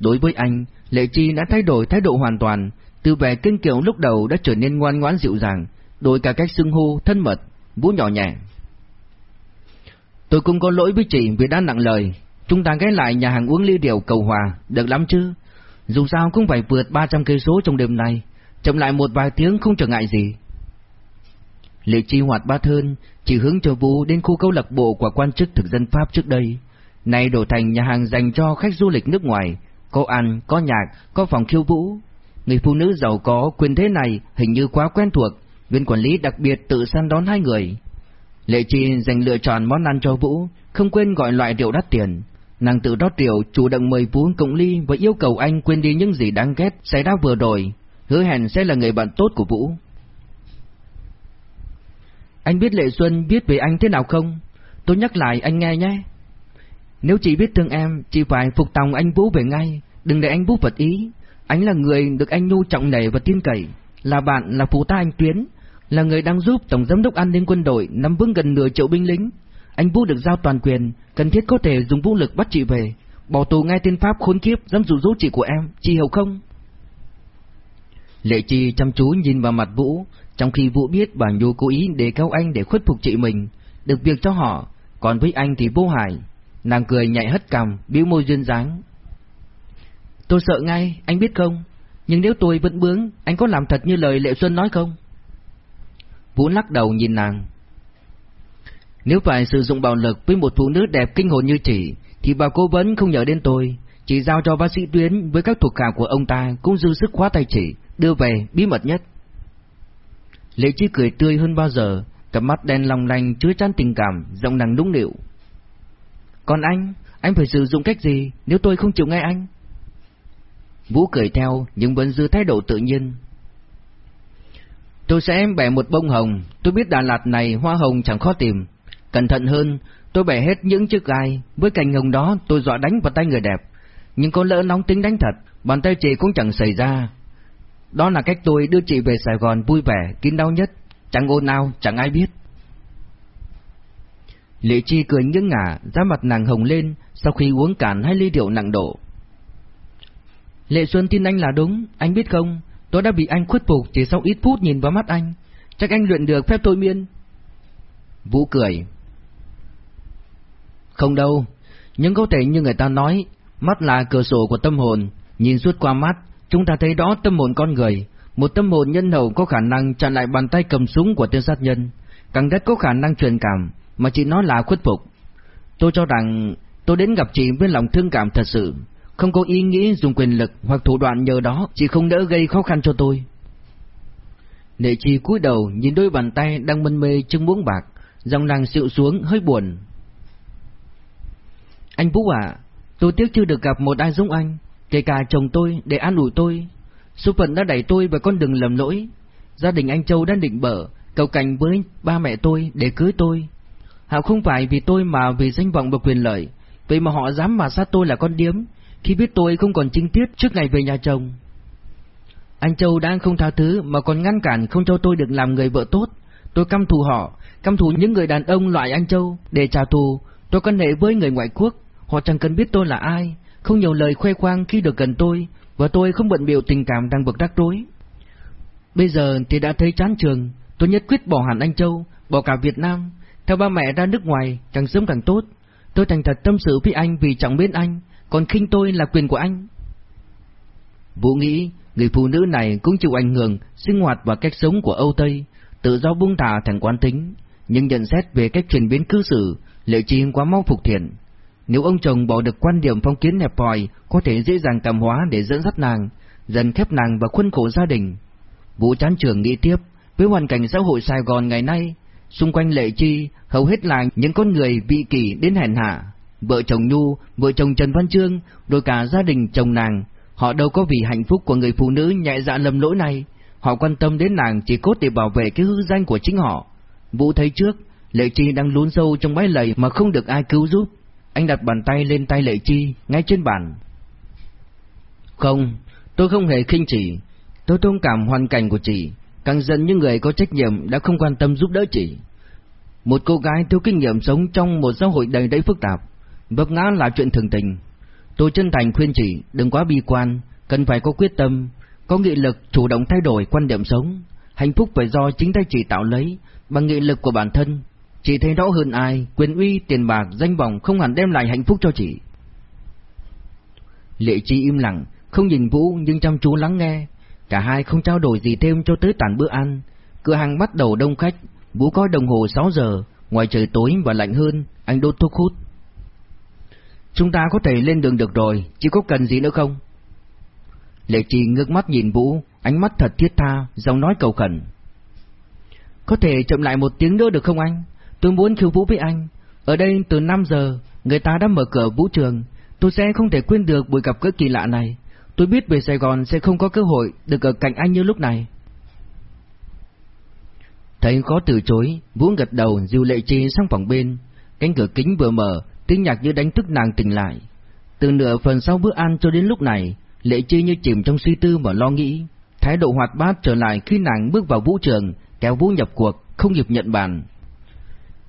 Đối với anh, Lệ Chi đã thay đổi thái độ hoàn toàn, từ vẻ kinh kiều lúc đầu đã trở nên ngoan ngoãn dịu dàng, đổi cả cách xưng hô thân mật, vũ nhỏ nhẹ. Tôi cũng có lỗi với chị vì đã nặng lời, chúng ta ghé lại nhà hàng uống ly điều cầu hòa, được lắm chứ? Dù sao cũng phải vượt 300 cây số trong đêm nay, chậm lại một vài tiếng không trở ngại gì. Lệ Chi hoạt bát hơn, chỉ hướng cho Vũ đến khu câu lạc bộ của quan chức thực dân Pháp trước đây. Nay đổ thành nhà hàng dành cho khách du lịch nước ngoài, có ăn, có nhạc, có phòng khiêu vũ. Người phụ nữ giàu có quyền thế này hình như quá quen thuộc, viên quản lý đặc biệt tự săn đón hai người. Lệ Chi dành lựa chọn món ăn cho Vũ, không quên gọi loại rượu đắt tiền. Nàng tự rót rượu, chủ động mời Vũ cộng ly và yêu cầu anh quên đi những gì đáng ghét xảy ra vừa rồi, hứa hẹn sẽ là người bạn tốt của Vũ. Anh biết Lệ Xuân biết về anh thế nào không? Tôi nhắc lại anh nghe nhé. Nếu chị biết thương em, chị phải phục tòng anh Vũ về ngay, đừng để anh Vũ vật ý. Anh là người được anh Nhu trọng nể và tin cậy, là bạn là phụ tá anh Tuyến, là người đang giúp Tổng Giám đốc An ninh quân đội nắm vững gần nửa triệu binh lính. Anh Vũ được giao toàn quyền, cần thiết có thể dùng vũ lực bắt chị về, bỏ tù ngay tên Pháp khốn kiếp dám dụ dỗ chị của em, chị hiểu không? Lệ Chi chăm chú nhìn vào mặt Vũ, trong khi Vũ biết bà Nhu cố ý để cao anh để khuất phục chị mình, được việc cho họ, còn với anh thì vô hại. Nàng cười nhạy hất cằm, bĩu môi duyên dáng. Tôi sợ ngay, anh biết không? Nhưng nếu tôi vẫn bướng, anh có làm thật như lời Lệ Xuân nói không? Vũ lắc đầu nhìn nàng. Nếu phải sử dụng bạo lực với một phụ nữ đẹp kinh hồn như chị, thì bà cố vấn không nhờ đến tôi, chỉ giao cho bác sĩ Tuyến với các thuộc hạ của ông ta cũng dư sức khóa tay chị, đưa về bí mật nhất. Lệ Chi cười tươi hơn bao giờ, cặp mắt đen long lanh chứa chan tình cảm, giọng nàng đúng điệu. Còn anh, anh phải sử dụng cách gì nếu tôi không chịu nghe anh? Vũ cười theo nhưng vẫn giữ thái độ tự nhiên. Tôi sẽ bẻ một bông hồng, tôi biết Đà Lạt này hoa hồng chẳng khó tìm. Cẩn thận hơn, tôi bẻ hết những chiếc gai, với cành hồng đó tôi dọa đánh vào tay người đẹp. Nhưng có lỡ nóng tính đánh thật, bàn tay chị cũng chẳng xảy ra, đó là cách tôi đưa chị về Sài Gòn vui vẻ, kín đau nhất, chẳng ôn nào, chẳng ai biết. Lệ Chi cười nghiêng ngả, da mặt nàng hồng lên sau khi uống cạn hai ly rượu nặng độ. Lệ Xuân tin anh là đúng, anh biết không, tôi đã bị anh khuất phục chỉ sau ít phút nhìn vào mắt anh, chắc anh luyện được phép tôi miên. Vũ cười. Không đâu, nhưng có thể như người ta nói, mắt là cửa sổ của tâm hồn, nhìn suốt qua mắt, Chúng ta thấy đó tâm hồn con người, một tâm hồn nhân hậu có khả năng chặn lại bàn tay cầm súng của tên sát nhân, càng rất có khả năng truyền cảm, mà chị nói là khuất phục. Tôi cho rằng tôi đến gặp chị với lòng thương cảm thật sự, không có ý nghĩ dùng quyền lực hoặc thủ đoạn nhờ đó, chị không đỡ gây khó khăn cho tôi. Nệ Chi cúi đầu nhìn đôi bàn tay đang mân mê trưng muỗng bạc, giọng nàng xịu xuống hơi buồn. Anh Vũ à, tôi tiếc chưa được gặp một ai giống anh, kể cả chồng tôi để an ủi tôi. Số phận đã đẩy tôi vào con đường lầm lỗi. Gia đình anh Châu đã định bở, cầu cảnh với ba mẹ tôi để cưới tôi. Họ không phải vì tôi mà vì danh vọng và quyền lợi, vậy mà họ dám mà sát tôi là con điếm, khi biết tôi không còn chính tiết trước ngày về nhà chồng. Anh Châu đang không tha thứ mà còn ngăn cản không cho tôi được làm người vợ tốt. Tôi căm thù họ, căm thù những người đàn ông loại anh Châu. Để trả thù, tôi quan hệ với người ngoại quốc. Họ chẳng cần biết tôi là ai, không nhiều lời khoe khoang khi được gần tôi, và tôi không bận biểu tình cảm đang bực rắc rối. Bây giờ thì đã thấy chán trường, tôi nhất quyết bỏ hẳn anh Châu, bỏ cả Việt Nam, theo ba mẹ ra nước ngoài, càng sớm càng tốt. Tôi thành thật tâm sự với anh vì trọng bên anh, còn khinh tôi là quyền của anh. Vũ nghĩ, người phụ nữ này cũng chịu ảnh hưởng sinh hoạt và cách sống của Âu Tây, tự do buông thả thành quán tính, nhưng nhận xét về cách chuyển biến cư xử, liệu chi quá mau phục thiện. Nếu ông chồng bỏ được quan điểm phong kiến hẹp hòi, có thể dễ dàng cảm hóa để dẫn dắt nàng, dần khép nàng vào khuôn khổ gia đình. Vũ chán trường nghĩ tiếp, với hoàn cảnh xã hội Sài Gòn ngày nay, xung quanh lệ chi hầu hết là những con người vị kỷ đến hèn hạ. Vợ chồng Nhu, vợ chồng Trần Văn Trương, rồi cả gia đình chồng nàng, họ đâu có vì hạnh phúc của người phụ nữ nhẹ dạ lầm lỗi này, họ quan tâm đến nàng chỉ cốt để bảo vệ cái hư danh của chính họ. Vũ thấy trước, Lệ Chi đang lún sâu trong bãi lầy mà không được ai cứu giúp. Anh đặt bàn tay lên tay Lệ Chi, ngay trên bàn. Không, tôi không hề khinh chỉ. Tôi thông cảm hoàn cảnh của chị, càng dần những người có trách nhiệm đã không quan tâm giúp đỡ chị. Một cô gái thiếu kinh nghiệm sống trong một xã hội đầy đầy phức tạp, vấp ngã là chuyện thường tình. Tôi chân thành khuyên chị đừng quá bi quan, cần phải có quyết tâm, có nghị lực chủ động thay đổi quan điểm sống. Hạnh phúc phải do chính tay chị tạo lấy, bằng nghị lực của bản thân. Chị thấy rõ hơn ai, quyền uy, tiền bạc, danh vọng không hẳn đem lại hạnh phúc cho chị. Lệ Chi im lặng, không nhìn Vũ nhưng chăm chú lắng nghe. Cả hai không trao đổi gì thêm cho tới tàn bữa ăn. Cửa hàng bắt đầu đông khách, Vũ coi đồng hồ 6 giờ, ngoài trời tối và lạnh hơn, anh đốt thuốc hút. Chúng ta có thể lên đường được rồi, chỉ có cần gì nữa không? Lệ Trì ngước mắt nhìn Vũ, ánh mắt thật thiết tha, giọng nói cầu khẩn. Có thể chậm lại một tiếng nữa được không anh? Tôi muốn khiêu vũ với anh. Ở đây từ 5 giờ, người ta đã mở cửa vũ trường. Tôi sẽ không thể quên được buổi gặp gỡ kỳ lạ này. Tôi biết về Sài Gòn sẽ không có cơ hội được ở cạnh anh như lúc này. Thấy khó từ chối, Vũ gật đầu dìu Lệ Chi sang phòng bên. Cánh cửa kính vừa mở, tiếng nhạc như đánh thức nàng tỉnh lại. Từ nửa phần sau bữa ăn cho đến lúc này, Lệ Chi như chìm trong suy tư và lo nghĩ. Thái độ hoạt bát trở lại khi nàng bước vào vũ trường, kéo Vũ nhập cuộc, không kịp nhận bàn.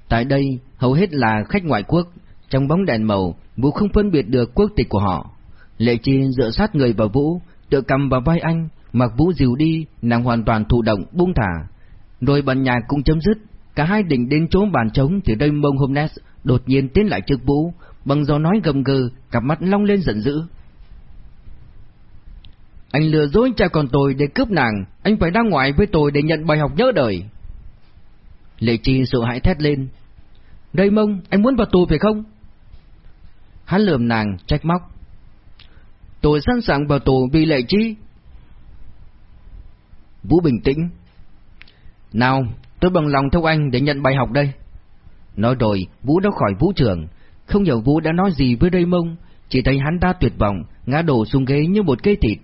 Tại đây, hầu hết là khách ngoại quốc, trong bóng đèn màu, Vũ không phân biệt được quốc tịch của họ. Lệ Chi dựa sát người vào Vũ, tựa cầm vào vai anh, mặc Vũ dìu đi, nàng hoàn toàn thụ động, buông thả. Rồi bàn nhạc cũng chấm dứt, cả hai định đến chỗ bàn trống thì đây mông hôm nay đột nhiên tiến lại trước Vũ, bằng gió nói gầm gừ, cặp mắt long lên giận dữ. Anh lừa dối cha con tôi để cướp nàng, anh phải ra ngoài với tôi để nhận bài học nhớ đời. Lệ Chi sợ hãi thét lên. Đây mông, anh muốn vào tù phải không? Hắn lườm nàng, trách móc. Tôi sẵn sàng vào tù vì Lệ Chi. Vũ bình tĩnh. Nào, tôi bằng lòng theo anh để nhận bài học đây. Nói rồi, Vũ đã khỏi vũ trường. Không hiểu Vũ đã nói gì với Đây Mông, chỉ thấy hắn ta tuyệt vọng, ngã đổ xuống ghế như một cây thịt.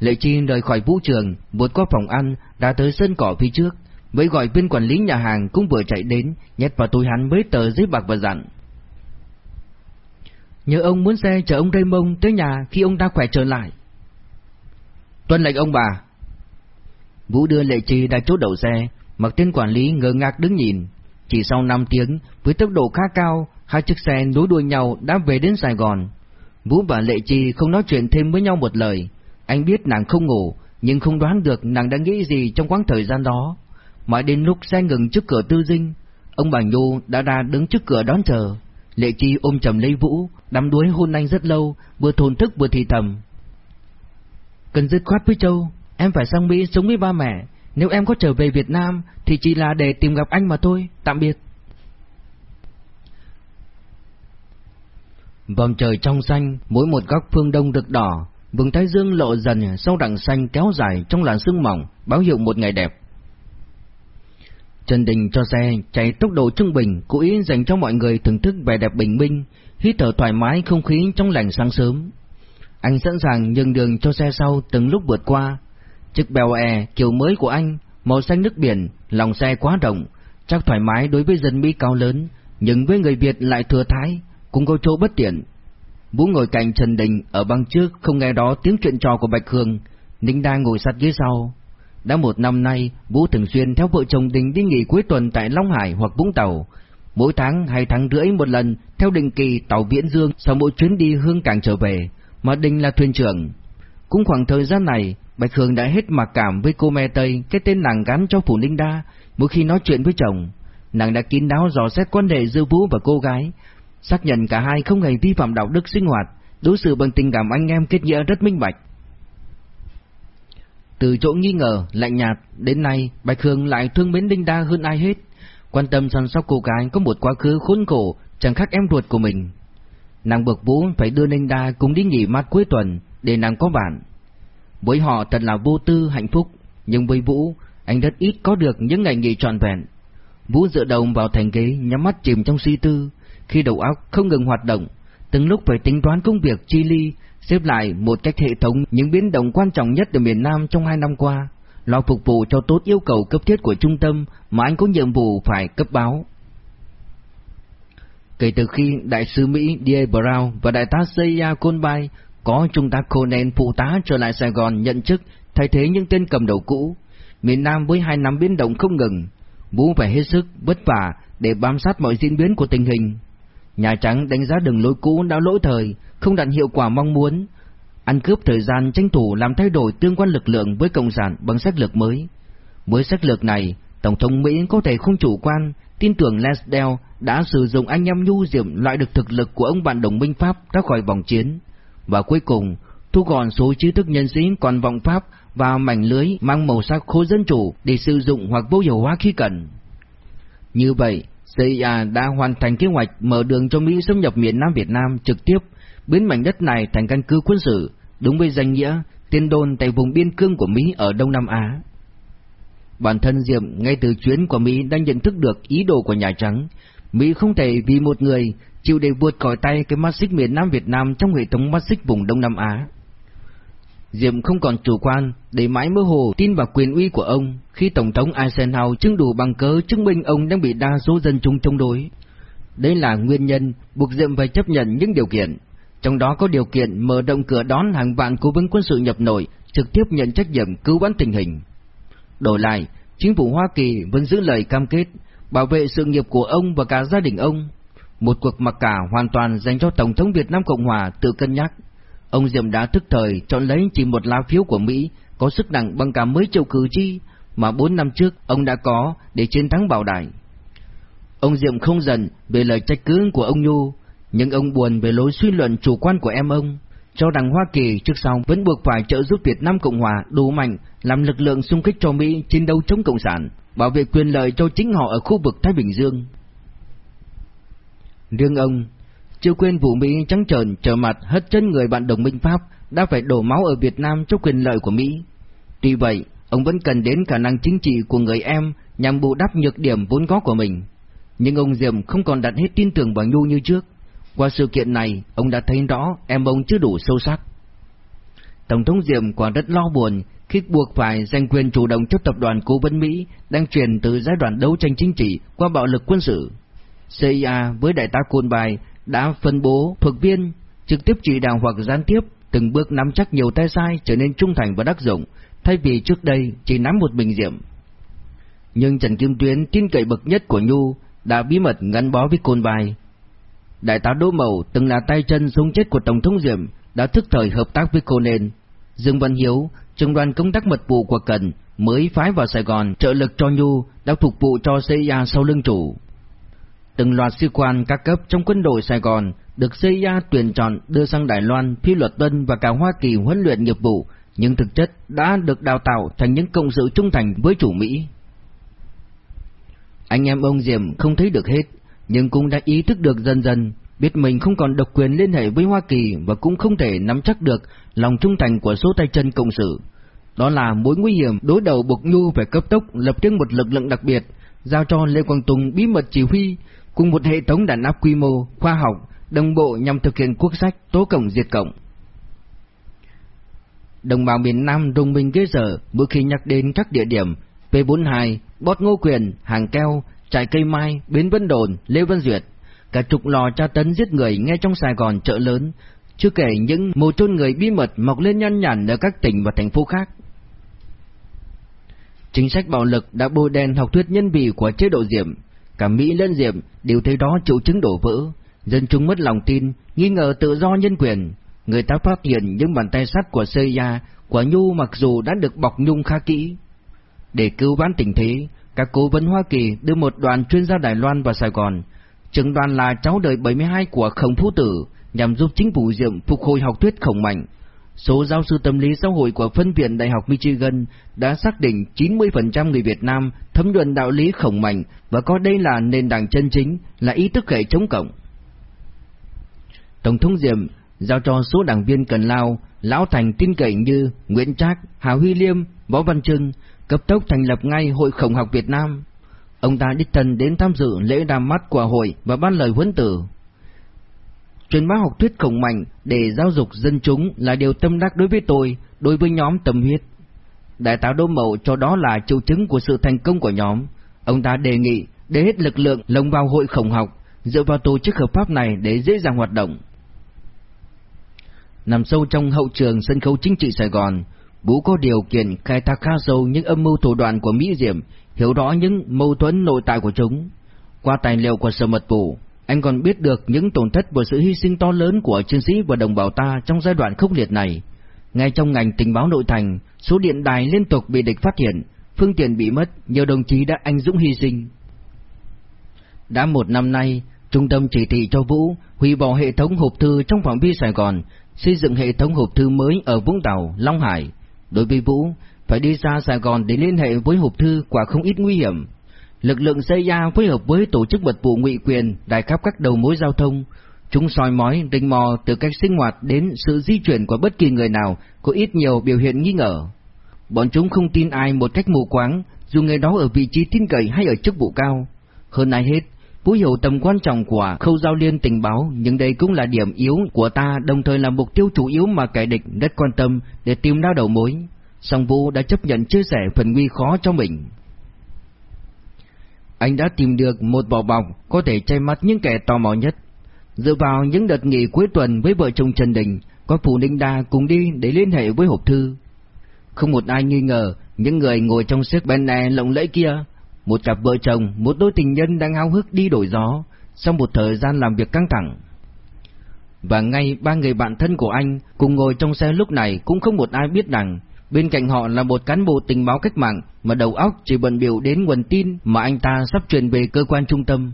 Lệ Chi rời khỏi vũ trường, vượt qua phòng ăn, đã tới sân cỏ phía trước. Mới gọi viên quản lý nhà hàng cũng vừa chạy đến, nhét vào túi hắn mấy tờ giấy bạc và dặn. Nhớ ông muốn xe chở ông Raymond tới nhà khi ông ta khỏe trở lại. Tuân lệnh ông bà. Vũ đưa Lệ trì ra chốt đậu xe, mặc tên quản lý ngơ ngác đứng nhìn. Chỉ sau 5 tiếng, với tốc độ khá cao, hai chiếc xe nối đuôi nhau đã về đến Sài Gòn. Vũ và Lệ Chi không nói chuyện thêm với nhau một lời. Anh biết nàng không ngủ, nhưng không đoán được nàng đã nghĩ gì trong quãng thời gian đó. Mãi đến lúc xe ngừng trước cửa tư dinh, ông bà Nhu đã ra đứng trước cửa đón chờ. Lệ Chi ôm chầm lấy Vũ, đắm đuối hôn anh rất lâu, vừa thồn thức vừa thì thầm. Cần dứt khoát với Châu, em phải sang Mỹ sống với ba mẹ, nếu em có trở về Việt Nam thì chỉ là để tìm gặp anh mà thôi, tạm biệt. Vòng trời trong xanh, mỗi một góc phương đông rực đỏ, vùng thái dương lộ dần sau đằng xanh kéo dài trong làn sương mỏng, báo hiệu một ngày đẹp. Trần Đình cho xe chạy tốc độ trung bình, cố ý dành cho mọi người thưởng thức vẻ đẹp bình minh, hít thở thoải mái không khí trong lành sáng sớm. Anh sẵn sàng nhường đường cho xe sau từng lúc vượt qua. Chiếc bèo e kiểu mới của anh, màu xanh nước biển, lòng xe quá rộng, chắc thoải mái đối với dân Mỹ cao lớn, nhưng với người Việt lại thừa thái, cũng có chỗ bất tiện. Vũ ngồi cạnh Trần Đình ở băng trước không nghe đó tiếng chuyện trò của Bạch Hương, Ninh đang ngồi sát ghế sau. Đã một năm nay, Vũ thường xuyên theo vợ chồng Đình đi nghỉ cuối tuần tại Long Hải hoặc Vũng Tàu. Mỗi tháng hai tháng rưỡi một lần, theo định kỳ tàu Viễn Dương sau mỗi chuyến đi hương cảng trở về, mà Đình là thuyền trưởng. Cũng khoảng thời gian này, Bạch Hương đã hết mặc cảm với cô mẹ Tây, cái tên nàng gắn cho Phủ Ninh Đa, mỗi khi nói chuyện với chồng. Nàng đã kín đáo dò xét quan hệ giữa Vũ và cô gái, xác nhận cả hai không hề vi phạm đạo đức sinh hoạt, đối xử bằng tình cảm anh em kết nghĩa rất minh bạch. Từ chỗ nghi ngờ, lạnh nhạt, đến nay Bạch Hương lại thương mến Đinh Đa hơn ai hết, quan tâm săn sóc cô gái có một quá khứ khốn khổ, chẳng khác em ruột của mình. Nàng bực Vũ phải đưa Đinh Đa cùng đi nghỉ mát cuối tuần để nàng có bạn. Với họ thật là vô tư hạnh phúc, nhưng với Vũ, anh rất ít có được những ngày nghỉ trọn vẹn. Vũ dựa đầu vào thành ghế, nhắm mắt chìm trong suy tư, khi đầu óc không ngừng hoạt động, từng lúc phải tính toán công việc chi ly, xếp lại một cách hệ thống những biến động quan trọng nhất ở miền Nam trong hai năm qua, lo phục vụ cho tốt yêu cầu cấp thiết của trung tâm mà anh có nhiệm vụ phải cấp báo. Kể từ khi đại sứ Mỹ D.A. Brown và đại tá Seiya Konbai có trung tá Conan phụ tá trở lại Sài Gòn nhận chức thay thế những tên cầm đầu cũ, miền Nam với hai năm biến động không ngừng, Vũ phải hết sức vất vả để bám sát mọi diễn biến của tình hình. Nhà Trắng đánh giá đường lối cũ đã lỗi thời, không đạt hiệu quả mong muốn, ăn cướp thời gian tranh thủ làm thay đổi tương quan lực lượng với Cộng sản bằng sách lược mới. Với sách lược này, Tổng thống Mỹ có thể không chủ quan, tin tưởng Lesdell đã sử dụng anh em nhu diệm loại được thực lực của ông bạn đồng minh Pháp ra khỏi vòng chiến. Và cuối cùng, thu gọn số trí thức nhân sĩ còn vọng Pháp vào mảnh lưới mang màu sắc khối dân chủ để sử dụng hoặc vô hiệu hóa khi cần. Như vậy, CIA đã hoàn thành kế hoạch mở đường cho Mỹ xâm nhập miền Nam Việt Nam trực tiếp, biến mảnh đất này thành căn cứ quân sự, đúng với danh nghĩa tiên đồn tại vùng biên cương của Mỹ ở Đông Nam Á. Bản thân Diệm ngay từ chuyến của Mỹ đã nhận thức được ý đồ của Nhà Trắng. Mỹ không thể vì một người chịu để vượt khỏi tay cái mắt xích miền Nam Việt Nam trong hệ thống mắt xích vùng Đông Nam Á. Diệm không còn chủ quan để mãi mơ hồ tin vào quyền uy của ông khi Tổng thống Eisenhower chứng đủ bằng cớ chứng minh ông đang bị đa số dân chúng chống đối. Đây là nguyên nhân buộc Diệm phải chấp nhận những điều kiện, trong đó có điều kiện mở động cửa đón hàng vạn cố vấn quân sự nhập nội trực tiếp nhận trách nhiệm cứu vãn tình hình. Đổi lại, chính phủ Hoa Kỳ vẫn giữ lời cam kết bảo vệ sự nghiệp của ông và cả gia đình ông. Một cuộc mặc cả hoàn toàn dành cho Tổng thống Việt Nam Cộng Hòa tự cân nhắc. Ông Diệm đã thức thời chọn lấy chỉ một lá phiếu của Mỹ có sức nặng bằng cả mấy triệu cử tri mà bốn năm trước ông đã có để chiến thắng bảo đại. Ông Diệm không giận về lời trách cứ của ông Nhu, nhưng ông buồn về lối suy luận chủ quan của em ông, cho rằng Hoa Kỳ trước sau vẫn buộc phải trợ giúp Việt Nam Cộng Hòa đủ mạnh làm lực lượng xung kích cho Mỹ chiến đấu chống Cộng sản, bảo vệ quyền lợi cho chính họ ở khu vực Thái Bình Dương. Riêng ông, chưa quên vụ Mỹ trắng trợn trở mặt hất chân người bạn đồng minh Pháp đã phải đổ máu ở Việt Nam cho quyền lợi của Mỹ. Tuy vậy, ông vẫn cần đến khả năng chính trị của người em nhằm bù đắp nhược điểm vốn có của mình. Nhưng ông Diệm không còn đặt hết tin tưởng vào Nhu như trước. Qua sự kiện này, ông đã thấy rõ em ông chưa đủ sâu sắc. Tổng thống Diệm quả rất lo buồn khi buộc phải giành quyền chủ động cho tập đoàn cố vấn Mỹ đang chuyển từ giai đoạn đấu tranh chính trị qua bạo lực quân sự. CIA với đại tá Côn Bài đã phân bố thuộc viên trực tiếp chỉ đạo hoặc gián tiếp từng bước nắm chắc nhiều tay sai trở nên trung thành và đắc dụng, thay vì trước đây chỉ nắm một mình diệm. Nhưng Trần Kim Tuyến tin cậy bậc nhất của Nhu đã bí mật gắn bó với Côn Bài. Đại tá Đỗ Mậu từng là tay chân sống chết của Tổng thống Diệm đã thức thời hợp tác với Conan. Dương Văn Hiếu, trưởng đoàn công tác mật vụ của Cần mới phái vào Sài Gòn trợ lực cho Nhu đã phục vụ cho CIA sau lưng chủ. Từng loạt sĩ quan các cấp trong quân đội Sài Gòn được CIA tuyển chọn đưa sang Đài Loan, Phi Luật Tân và cả Hoa Kỳ huấn luyện nghiệp vụ, nhưng thực chất đã được đào tạo thành những cộng sự trung thành với chủ Mỹ. Anh em ông Diệm không thấy được hết, nhưng cũng đã ý thức được dần dần, biết mình không còn độc quyền liên hệ với Hoa Kỳ và cũng không thể nắm chắc được lòng trung thành của số tay chân cộng sự. Đó là mối nguy hiểm đối đầu buộc Nhu phải cấp tốc lập riêng một lực lượng đặc biệt giao cho Lê Quang Tùng bí mật chỉ huy cùng một hệ thống đàn áp quy mô, khoa học, đồng bộ nhằm thực hiện quốc sách tố cộng diệt cộng. Đồng bào miền Nam đồng minh ghế sở mỗi khi nhắc đến các địa điểm P42, Bót Ngô Quyền, Hàng Keo, Trại Cây Mai, Bến Vân Đồn, Lê Văn Duyệt, cả chục lò tra tấn giết người ngay trong Sài Gòn chợ lớn, chưa kể những mồ chôn người bí mật mọc lên nhăn nhản ở các tỉnh và thành phố khác. Chính sách bạo lực đã bôi đen học thuyết nhân vị của chế độ Diệm, cả Mỹ lẫn Diệm đều thấy đó triệu chứng đổ vỡ, dân chúng mất lòng tin, nghi ngờ tự do nhân quyền, người ta phát hiện những bàn tay sắt của Seiya, của Nhu mặc dù đã được bọc nhung khá kỹ. Để cứu vãn tình thế, các cố vấn Hoa Kỳ đưa một đoàn chuyên gia Đài Loan vào Sài Gòn. Trưởng đoàn là cháu đời 72 của Khổng Phú Tử, nhằm giúp chính phủ Diệm phục hồi học thuyết khổng mạnh. Số giáo sư tâm lý xã hội của phân viện Đại học Michigan đã xác định 90% người Việt Nam thấm nhuần đạo lý khổng mạnh và coi đây là nền tảng chân chính, là ý thức hệ chống cộng. Tổng thống Diệm giao cho số đảng viên cần lao, lão thành tin cậy như Nguyễn Trác, Hà Huy Liêm, Võ Văn Trưng, cấp tốc thành lập ngay Hội Khổng học Việt Nam. Ông ta đích thân đến tham dự lễ ra mắt của hội và ban lời huấn tử. Truyền bá học thuyết khổng mạnh để giáo dục dân chúng là điều tâm đắc đối với tôi, đối với nhóm tâm huyết. Đại tá Đỗ Mậu cho đó là triệu chứng của sự thành công của nhóm. Ông ta đề nghị để hết lực lượng lồng vào hội khổng học, dựa vào tổ chức hợp pháp này để dễ dàng hoạt động. Nằm sâu trong hậu trường sân khấu chính trị Sài Gòn, Vũ có điều kiện khai thác khá sâu những âm mưu thủ đoạn của Mỹ Diệm, hiểu rõ những mâu thuẫn nội tại của chúng. Qua tài liệu của sở mật vụ, anh còn biết được những tổn thất và sự hy sinh to lớn của chiến sĩ và đồng bào ta trong giai đoạn khốc liệt này. Ngay trong ngành tình báo nội thành, số điện đài liên tục bị địch phát hiện, phương tiện bị mất, nhiều đồng chí đã anh dũng hy sinh. Đã một năm nay, trung tâm chỉ thị cho Vũ hủy bỏ hệ thống hộp thư trong phạm vi Sài Gòn, xây dựng hệ thống hộp thư mới ở Vũng Tàu, Long Hải. Đối với Vũ, phải đi ra Sài Gòn để liên hệ với hộp thư quả không ít nguy hiểm. Lực lượng CIA phối hợp với tổ chức mật vụ ngụy quyền đại khắp các đầu mối giao thông. Chúng soi mói, rình mò từ cách sinh hoạt đến sự di chuyển của bất kỳ người nào có ít nhiều biểu hiện nghi ngờ. Bọn chúng không tin ai một cách mù quáng, dù người đó ở vị trí tin cậy hay ở chức vụ cao. Hơn ai hết, Vũ hiểu tầm quan trọng của khâu giao liên tình báo, nhưng đây cũng là điểm yếu của ta đồng thời là mục tiêu chủ yếu mà kẻ địch rất quan tâm để tìm ra đầu mối. Song Vũ đã chấp nhận chia sẻ phần nguy khó cho mình. Anh đã tìm được một vỏ bọc có thể che mắt những kẻ tò mò nhất. Dựa vào những đợt nghỉ cuối tuần với vợ chồng Trần Đình, có phụ Ninh Đa cùng đi để liên hệ với hộp thư. Không một ai nghi ngờ những người ngồi trong chiếc bên này lộng lẫy kia một cặp vợ chồng, một đôi tình nhân đang háo hức đi đổi gió, sau một thời gian làm việc căng thẳng. Và ngay ba người bạn thân của anh cùng ngồi trong xe lúc này cũng không một ai biết rằng bên cạnh họ là một cán bộ tình báo cách mạng mà đầu óc chỉ bận biểu đến nguồn tin mà anh ta sắp truyền về cơ quan trung tâm.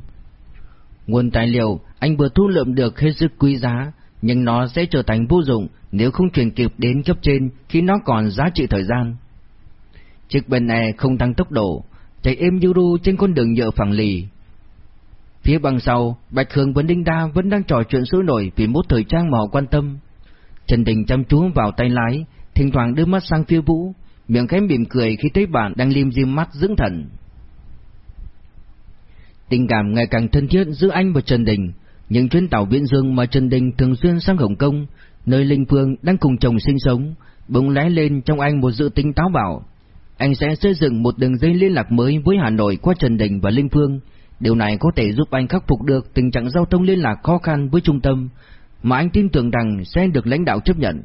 Nguồn tài liệu anh vừa thu lượm được hết sức quý giá, nhưng nó sẽ trở thành vô dụng nếu không truyền kịp đến cấp trên khi nó còn giá trị thời gian. Chiếc bên này e không tăng tốc độ, chạy êm như ru trên con đường nhựa phẳng lì. Phía bằng sau, Bạch Hương và Đinh Đa vẫn đang trò chuyện sôi nổi vì một thời trang mà họ quan tâm. Trần Đình chăm chú vào tay lái, thỉnh thoảng đưa mắt sang phía Vũ, miệng khẽ mỉm cười khi thấy bạn đang liêm diêm mắt dưỡng thần. Tình cảm ngày càng thân thiết giữa anh và Trần Đình, những chuyến tàu viễn dương mà Trần Đình thường xuyên sang Hồng Kông, nơi Linh Phương đang cùng chồng sinh sống, bỗng lóe lên trong anh một dự tính táo bạo, anh sẽ xây dựng một đường dây liên lạc mới với Hà Nội qua Trần Đình và Linh Phương. Điều này có thể giúp anh khắc phục được tình trạng giao thông liên lạc khó khăn với trung tâm, mà anh tin tưởng rằng sẽ được lãnh đạo chấp nhận.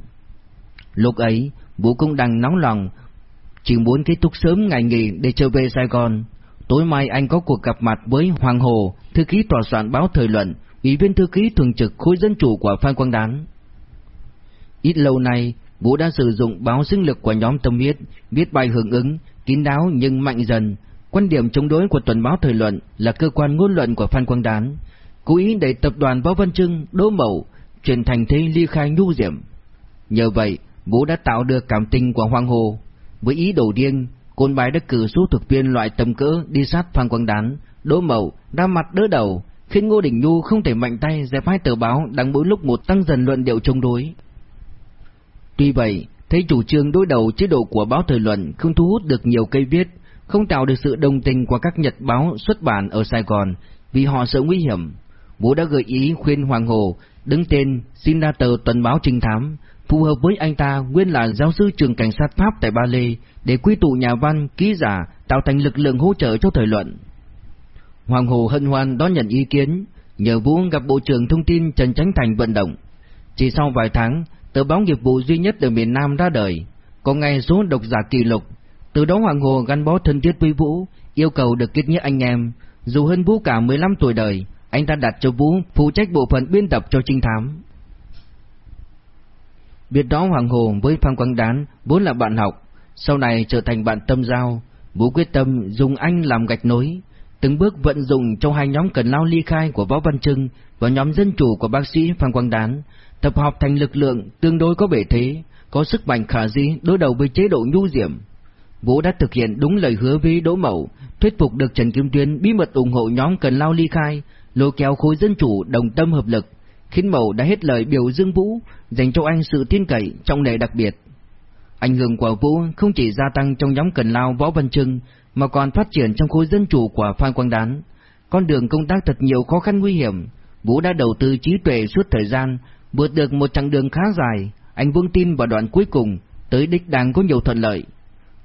Lúc ấy, Vũ cũng đang nóng lòng, chỉ muốn kết thúc sớm ngày nghỉ để trở về Sài Gòn. Tối mai anh có cuộc gặp mặt với Hoàng Hồ, thư ký tòa soạn báo Thời Luận, ủy viên thư ký thường trực khối dân chủ của Phan Quang Đán. Ít lâu nay, Vũ đã sử dụng báo sinh lực của nhóm tâm huyết, biết bài hưởng ứng, kín đáo nhưng mạnh dần. Quan điểm chống đối của tuần báo thời luận là cơ quan ngôn luận của Phan Quang Đán, cố ý để tập đoàn Võ Văn Trưng, Đỗ Mậu chuyển thành thế ly khai nhu diệm. Nhờ vậy, Vũ đã tạo được cảm tình của Hoàng Hồ. Với ý đồ điên, Côn Bái đã cử số thực viên loại tầm cỡ đi sát Phan Quang Đán, Đỗ Mậu ra mặt đỡ đầu, khiến Ngô Đình Nhu không thể mạnh tay dẹp hai tờ báo đang mỗi lúc một tăng dần luận điệu chống đối. Tuy vậy, thấy chủ trương đối đầu chế độ của báo thời luận không thu hút được nhiều cây viết, không tạo được sự đồng tình của các nhật báo xuất bản ở Sài Gòn vì họ sợ nguy hiểm. bố đã gợi ý khuyên Hoàng Hồ đứng tên xin ra tờ tuần báo trinh thám, phù hợp với anh ta nguyên là giáo sư trường cảnh sát Pháp tại Ba Lê để quy tụ nhà văn, ký giả tạo thành lực lượng hỗ trợ cho thời luận. Hoàng Hồ hân hoan đón nhận ý kiến, nhờ Vũ gặp Bộ trưởng Thông tin Trần Chánh Thành vận động. Chỉ sau vài tháng, tờ báo nghiệp vụ duy nhất ở miền Nam ra đời, có ngay số độc giả kỷ lục. Từ đó Hoàng Hồ gắn bó thân thiết với Vũ, yêu cầu được kết nghĩa anh em. Dù hơn Vũ cả 15 tuổi đời, anh ta đặt cho Vũ phụ trách bộ phận biên tập cho trinh thám. Biết đó Hoàng Hồ với Phan Quang Đán vốn là bạn học, sau này trở thành bạn tâm giao, Vũ quyết tâm dùng anh làm gạch nối, từng bước vận dụng trong hai nhóm cần lao ly khai của Võ Văn Trưng và nhóm dân chủ của bác sĩ Phan Quang Đán, tập hợp thành lực lượng tương đối có bề thế, có sức mạnh khả dĩ đối đầu với chế độ nhu diệm. Vũ đã thực hiện đúng lời hứa với Đỗ Mậu, thuyết phục được Trần Kim tuyến bí mật ủng hộ nhóm cần lao ly khai, lôi kéo khối dân chủ đồng tâm hợp lực, khiến Mậu đã hết lời biểu dương Vũ, dành cho anh sự tin cậy trong lễ đặc biệt. Ảnh hưởng của Vũ không chỉ gia tăng trong nhóm cần lao Võ Văn Trưng, mà còn phát triển trong khối dân chủ của Phan Quang Đán. Con đường công tác thật nhiều khó khăn nguy hiểm, Vũ đã đầu tư trí tuệ suốt thời gian, vượt được một chặng đường khá dài, anh vững tin vào đoạn cuối cùng, tới đích đang có nhiều thuận lợi.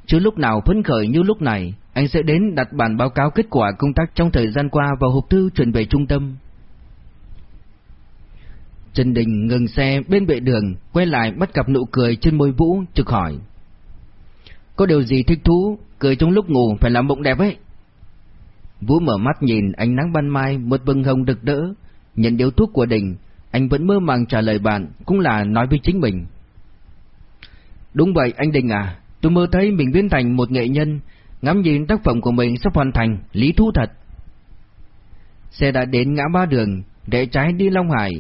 Chứ lúc nào phấn khởi như lúc này, anh sẽ đến đặt bản báo cáo kết quả công tác trong thời gian qua vào hộp thư chuyển về trung tâm. Trần Đình ngừng xe bên vệ đường, quay lại bắt gặp nụ cười trên môi Vũ, trực hỏi. Có điều gì thích thú, cười trong lúc ngủ phải làm mộng đẹp ấy. Vũ mở mắt nhìn ánh nắng ban mai một vầng hồng đực đỡ, nhận điếu thuốc của Đình, anh vẫn mơ màng trả lời bạn, cũng là nói với chính mình. Đúng vậy anh Đình à, tôi mơ thấy mình biến thành một nghệ nhân, ngắm nhìn tác phẩm của mình sắp hoàn thành, lý thú thật. Xe đã đến ngã ba đường, rẽ trái đi Long Hải,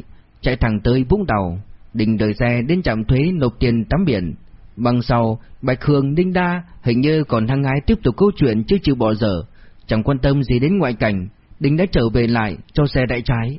chạy thẳng tới Vũng Tàu, Đình đợi xe đến trạm thuế nộp tiền tắm biển. Bằng sau, Bạch Hương, Đinh Đa hình như còn hăng hái tiếp tục câu chuyện chưa chịu bỏ dở, chẳng quan tâm gì đến ngoại cảnh, Đình đã trở về lại cho xe đại trái.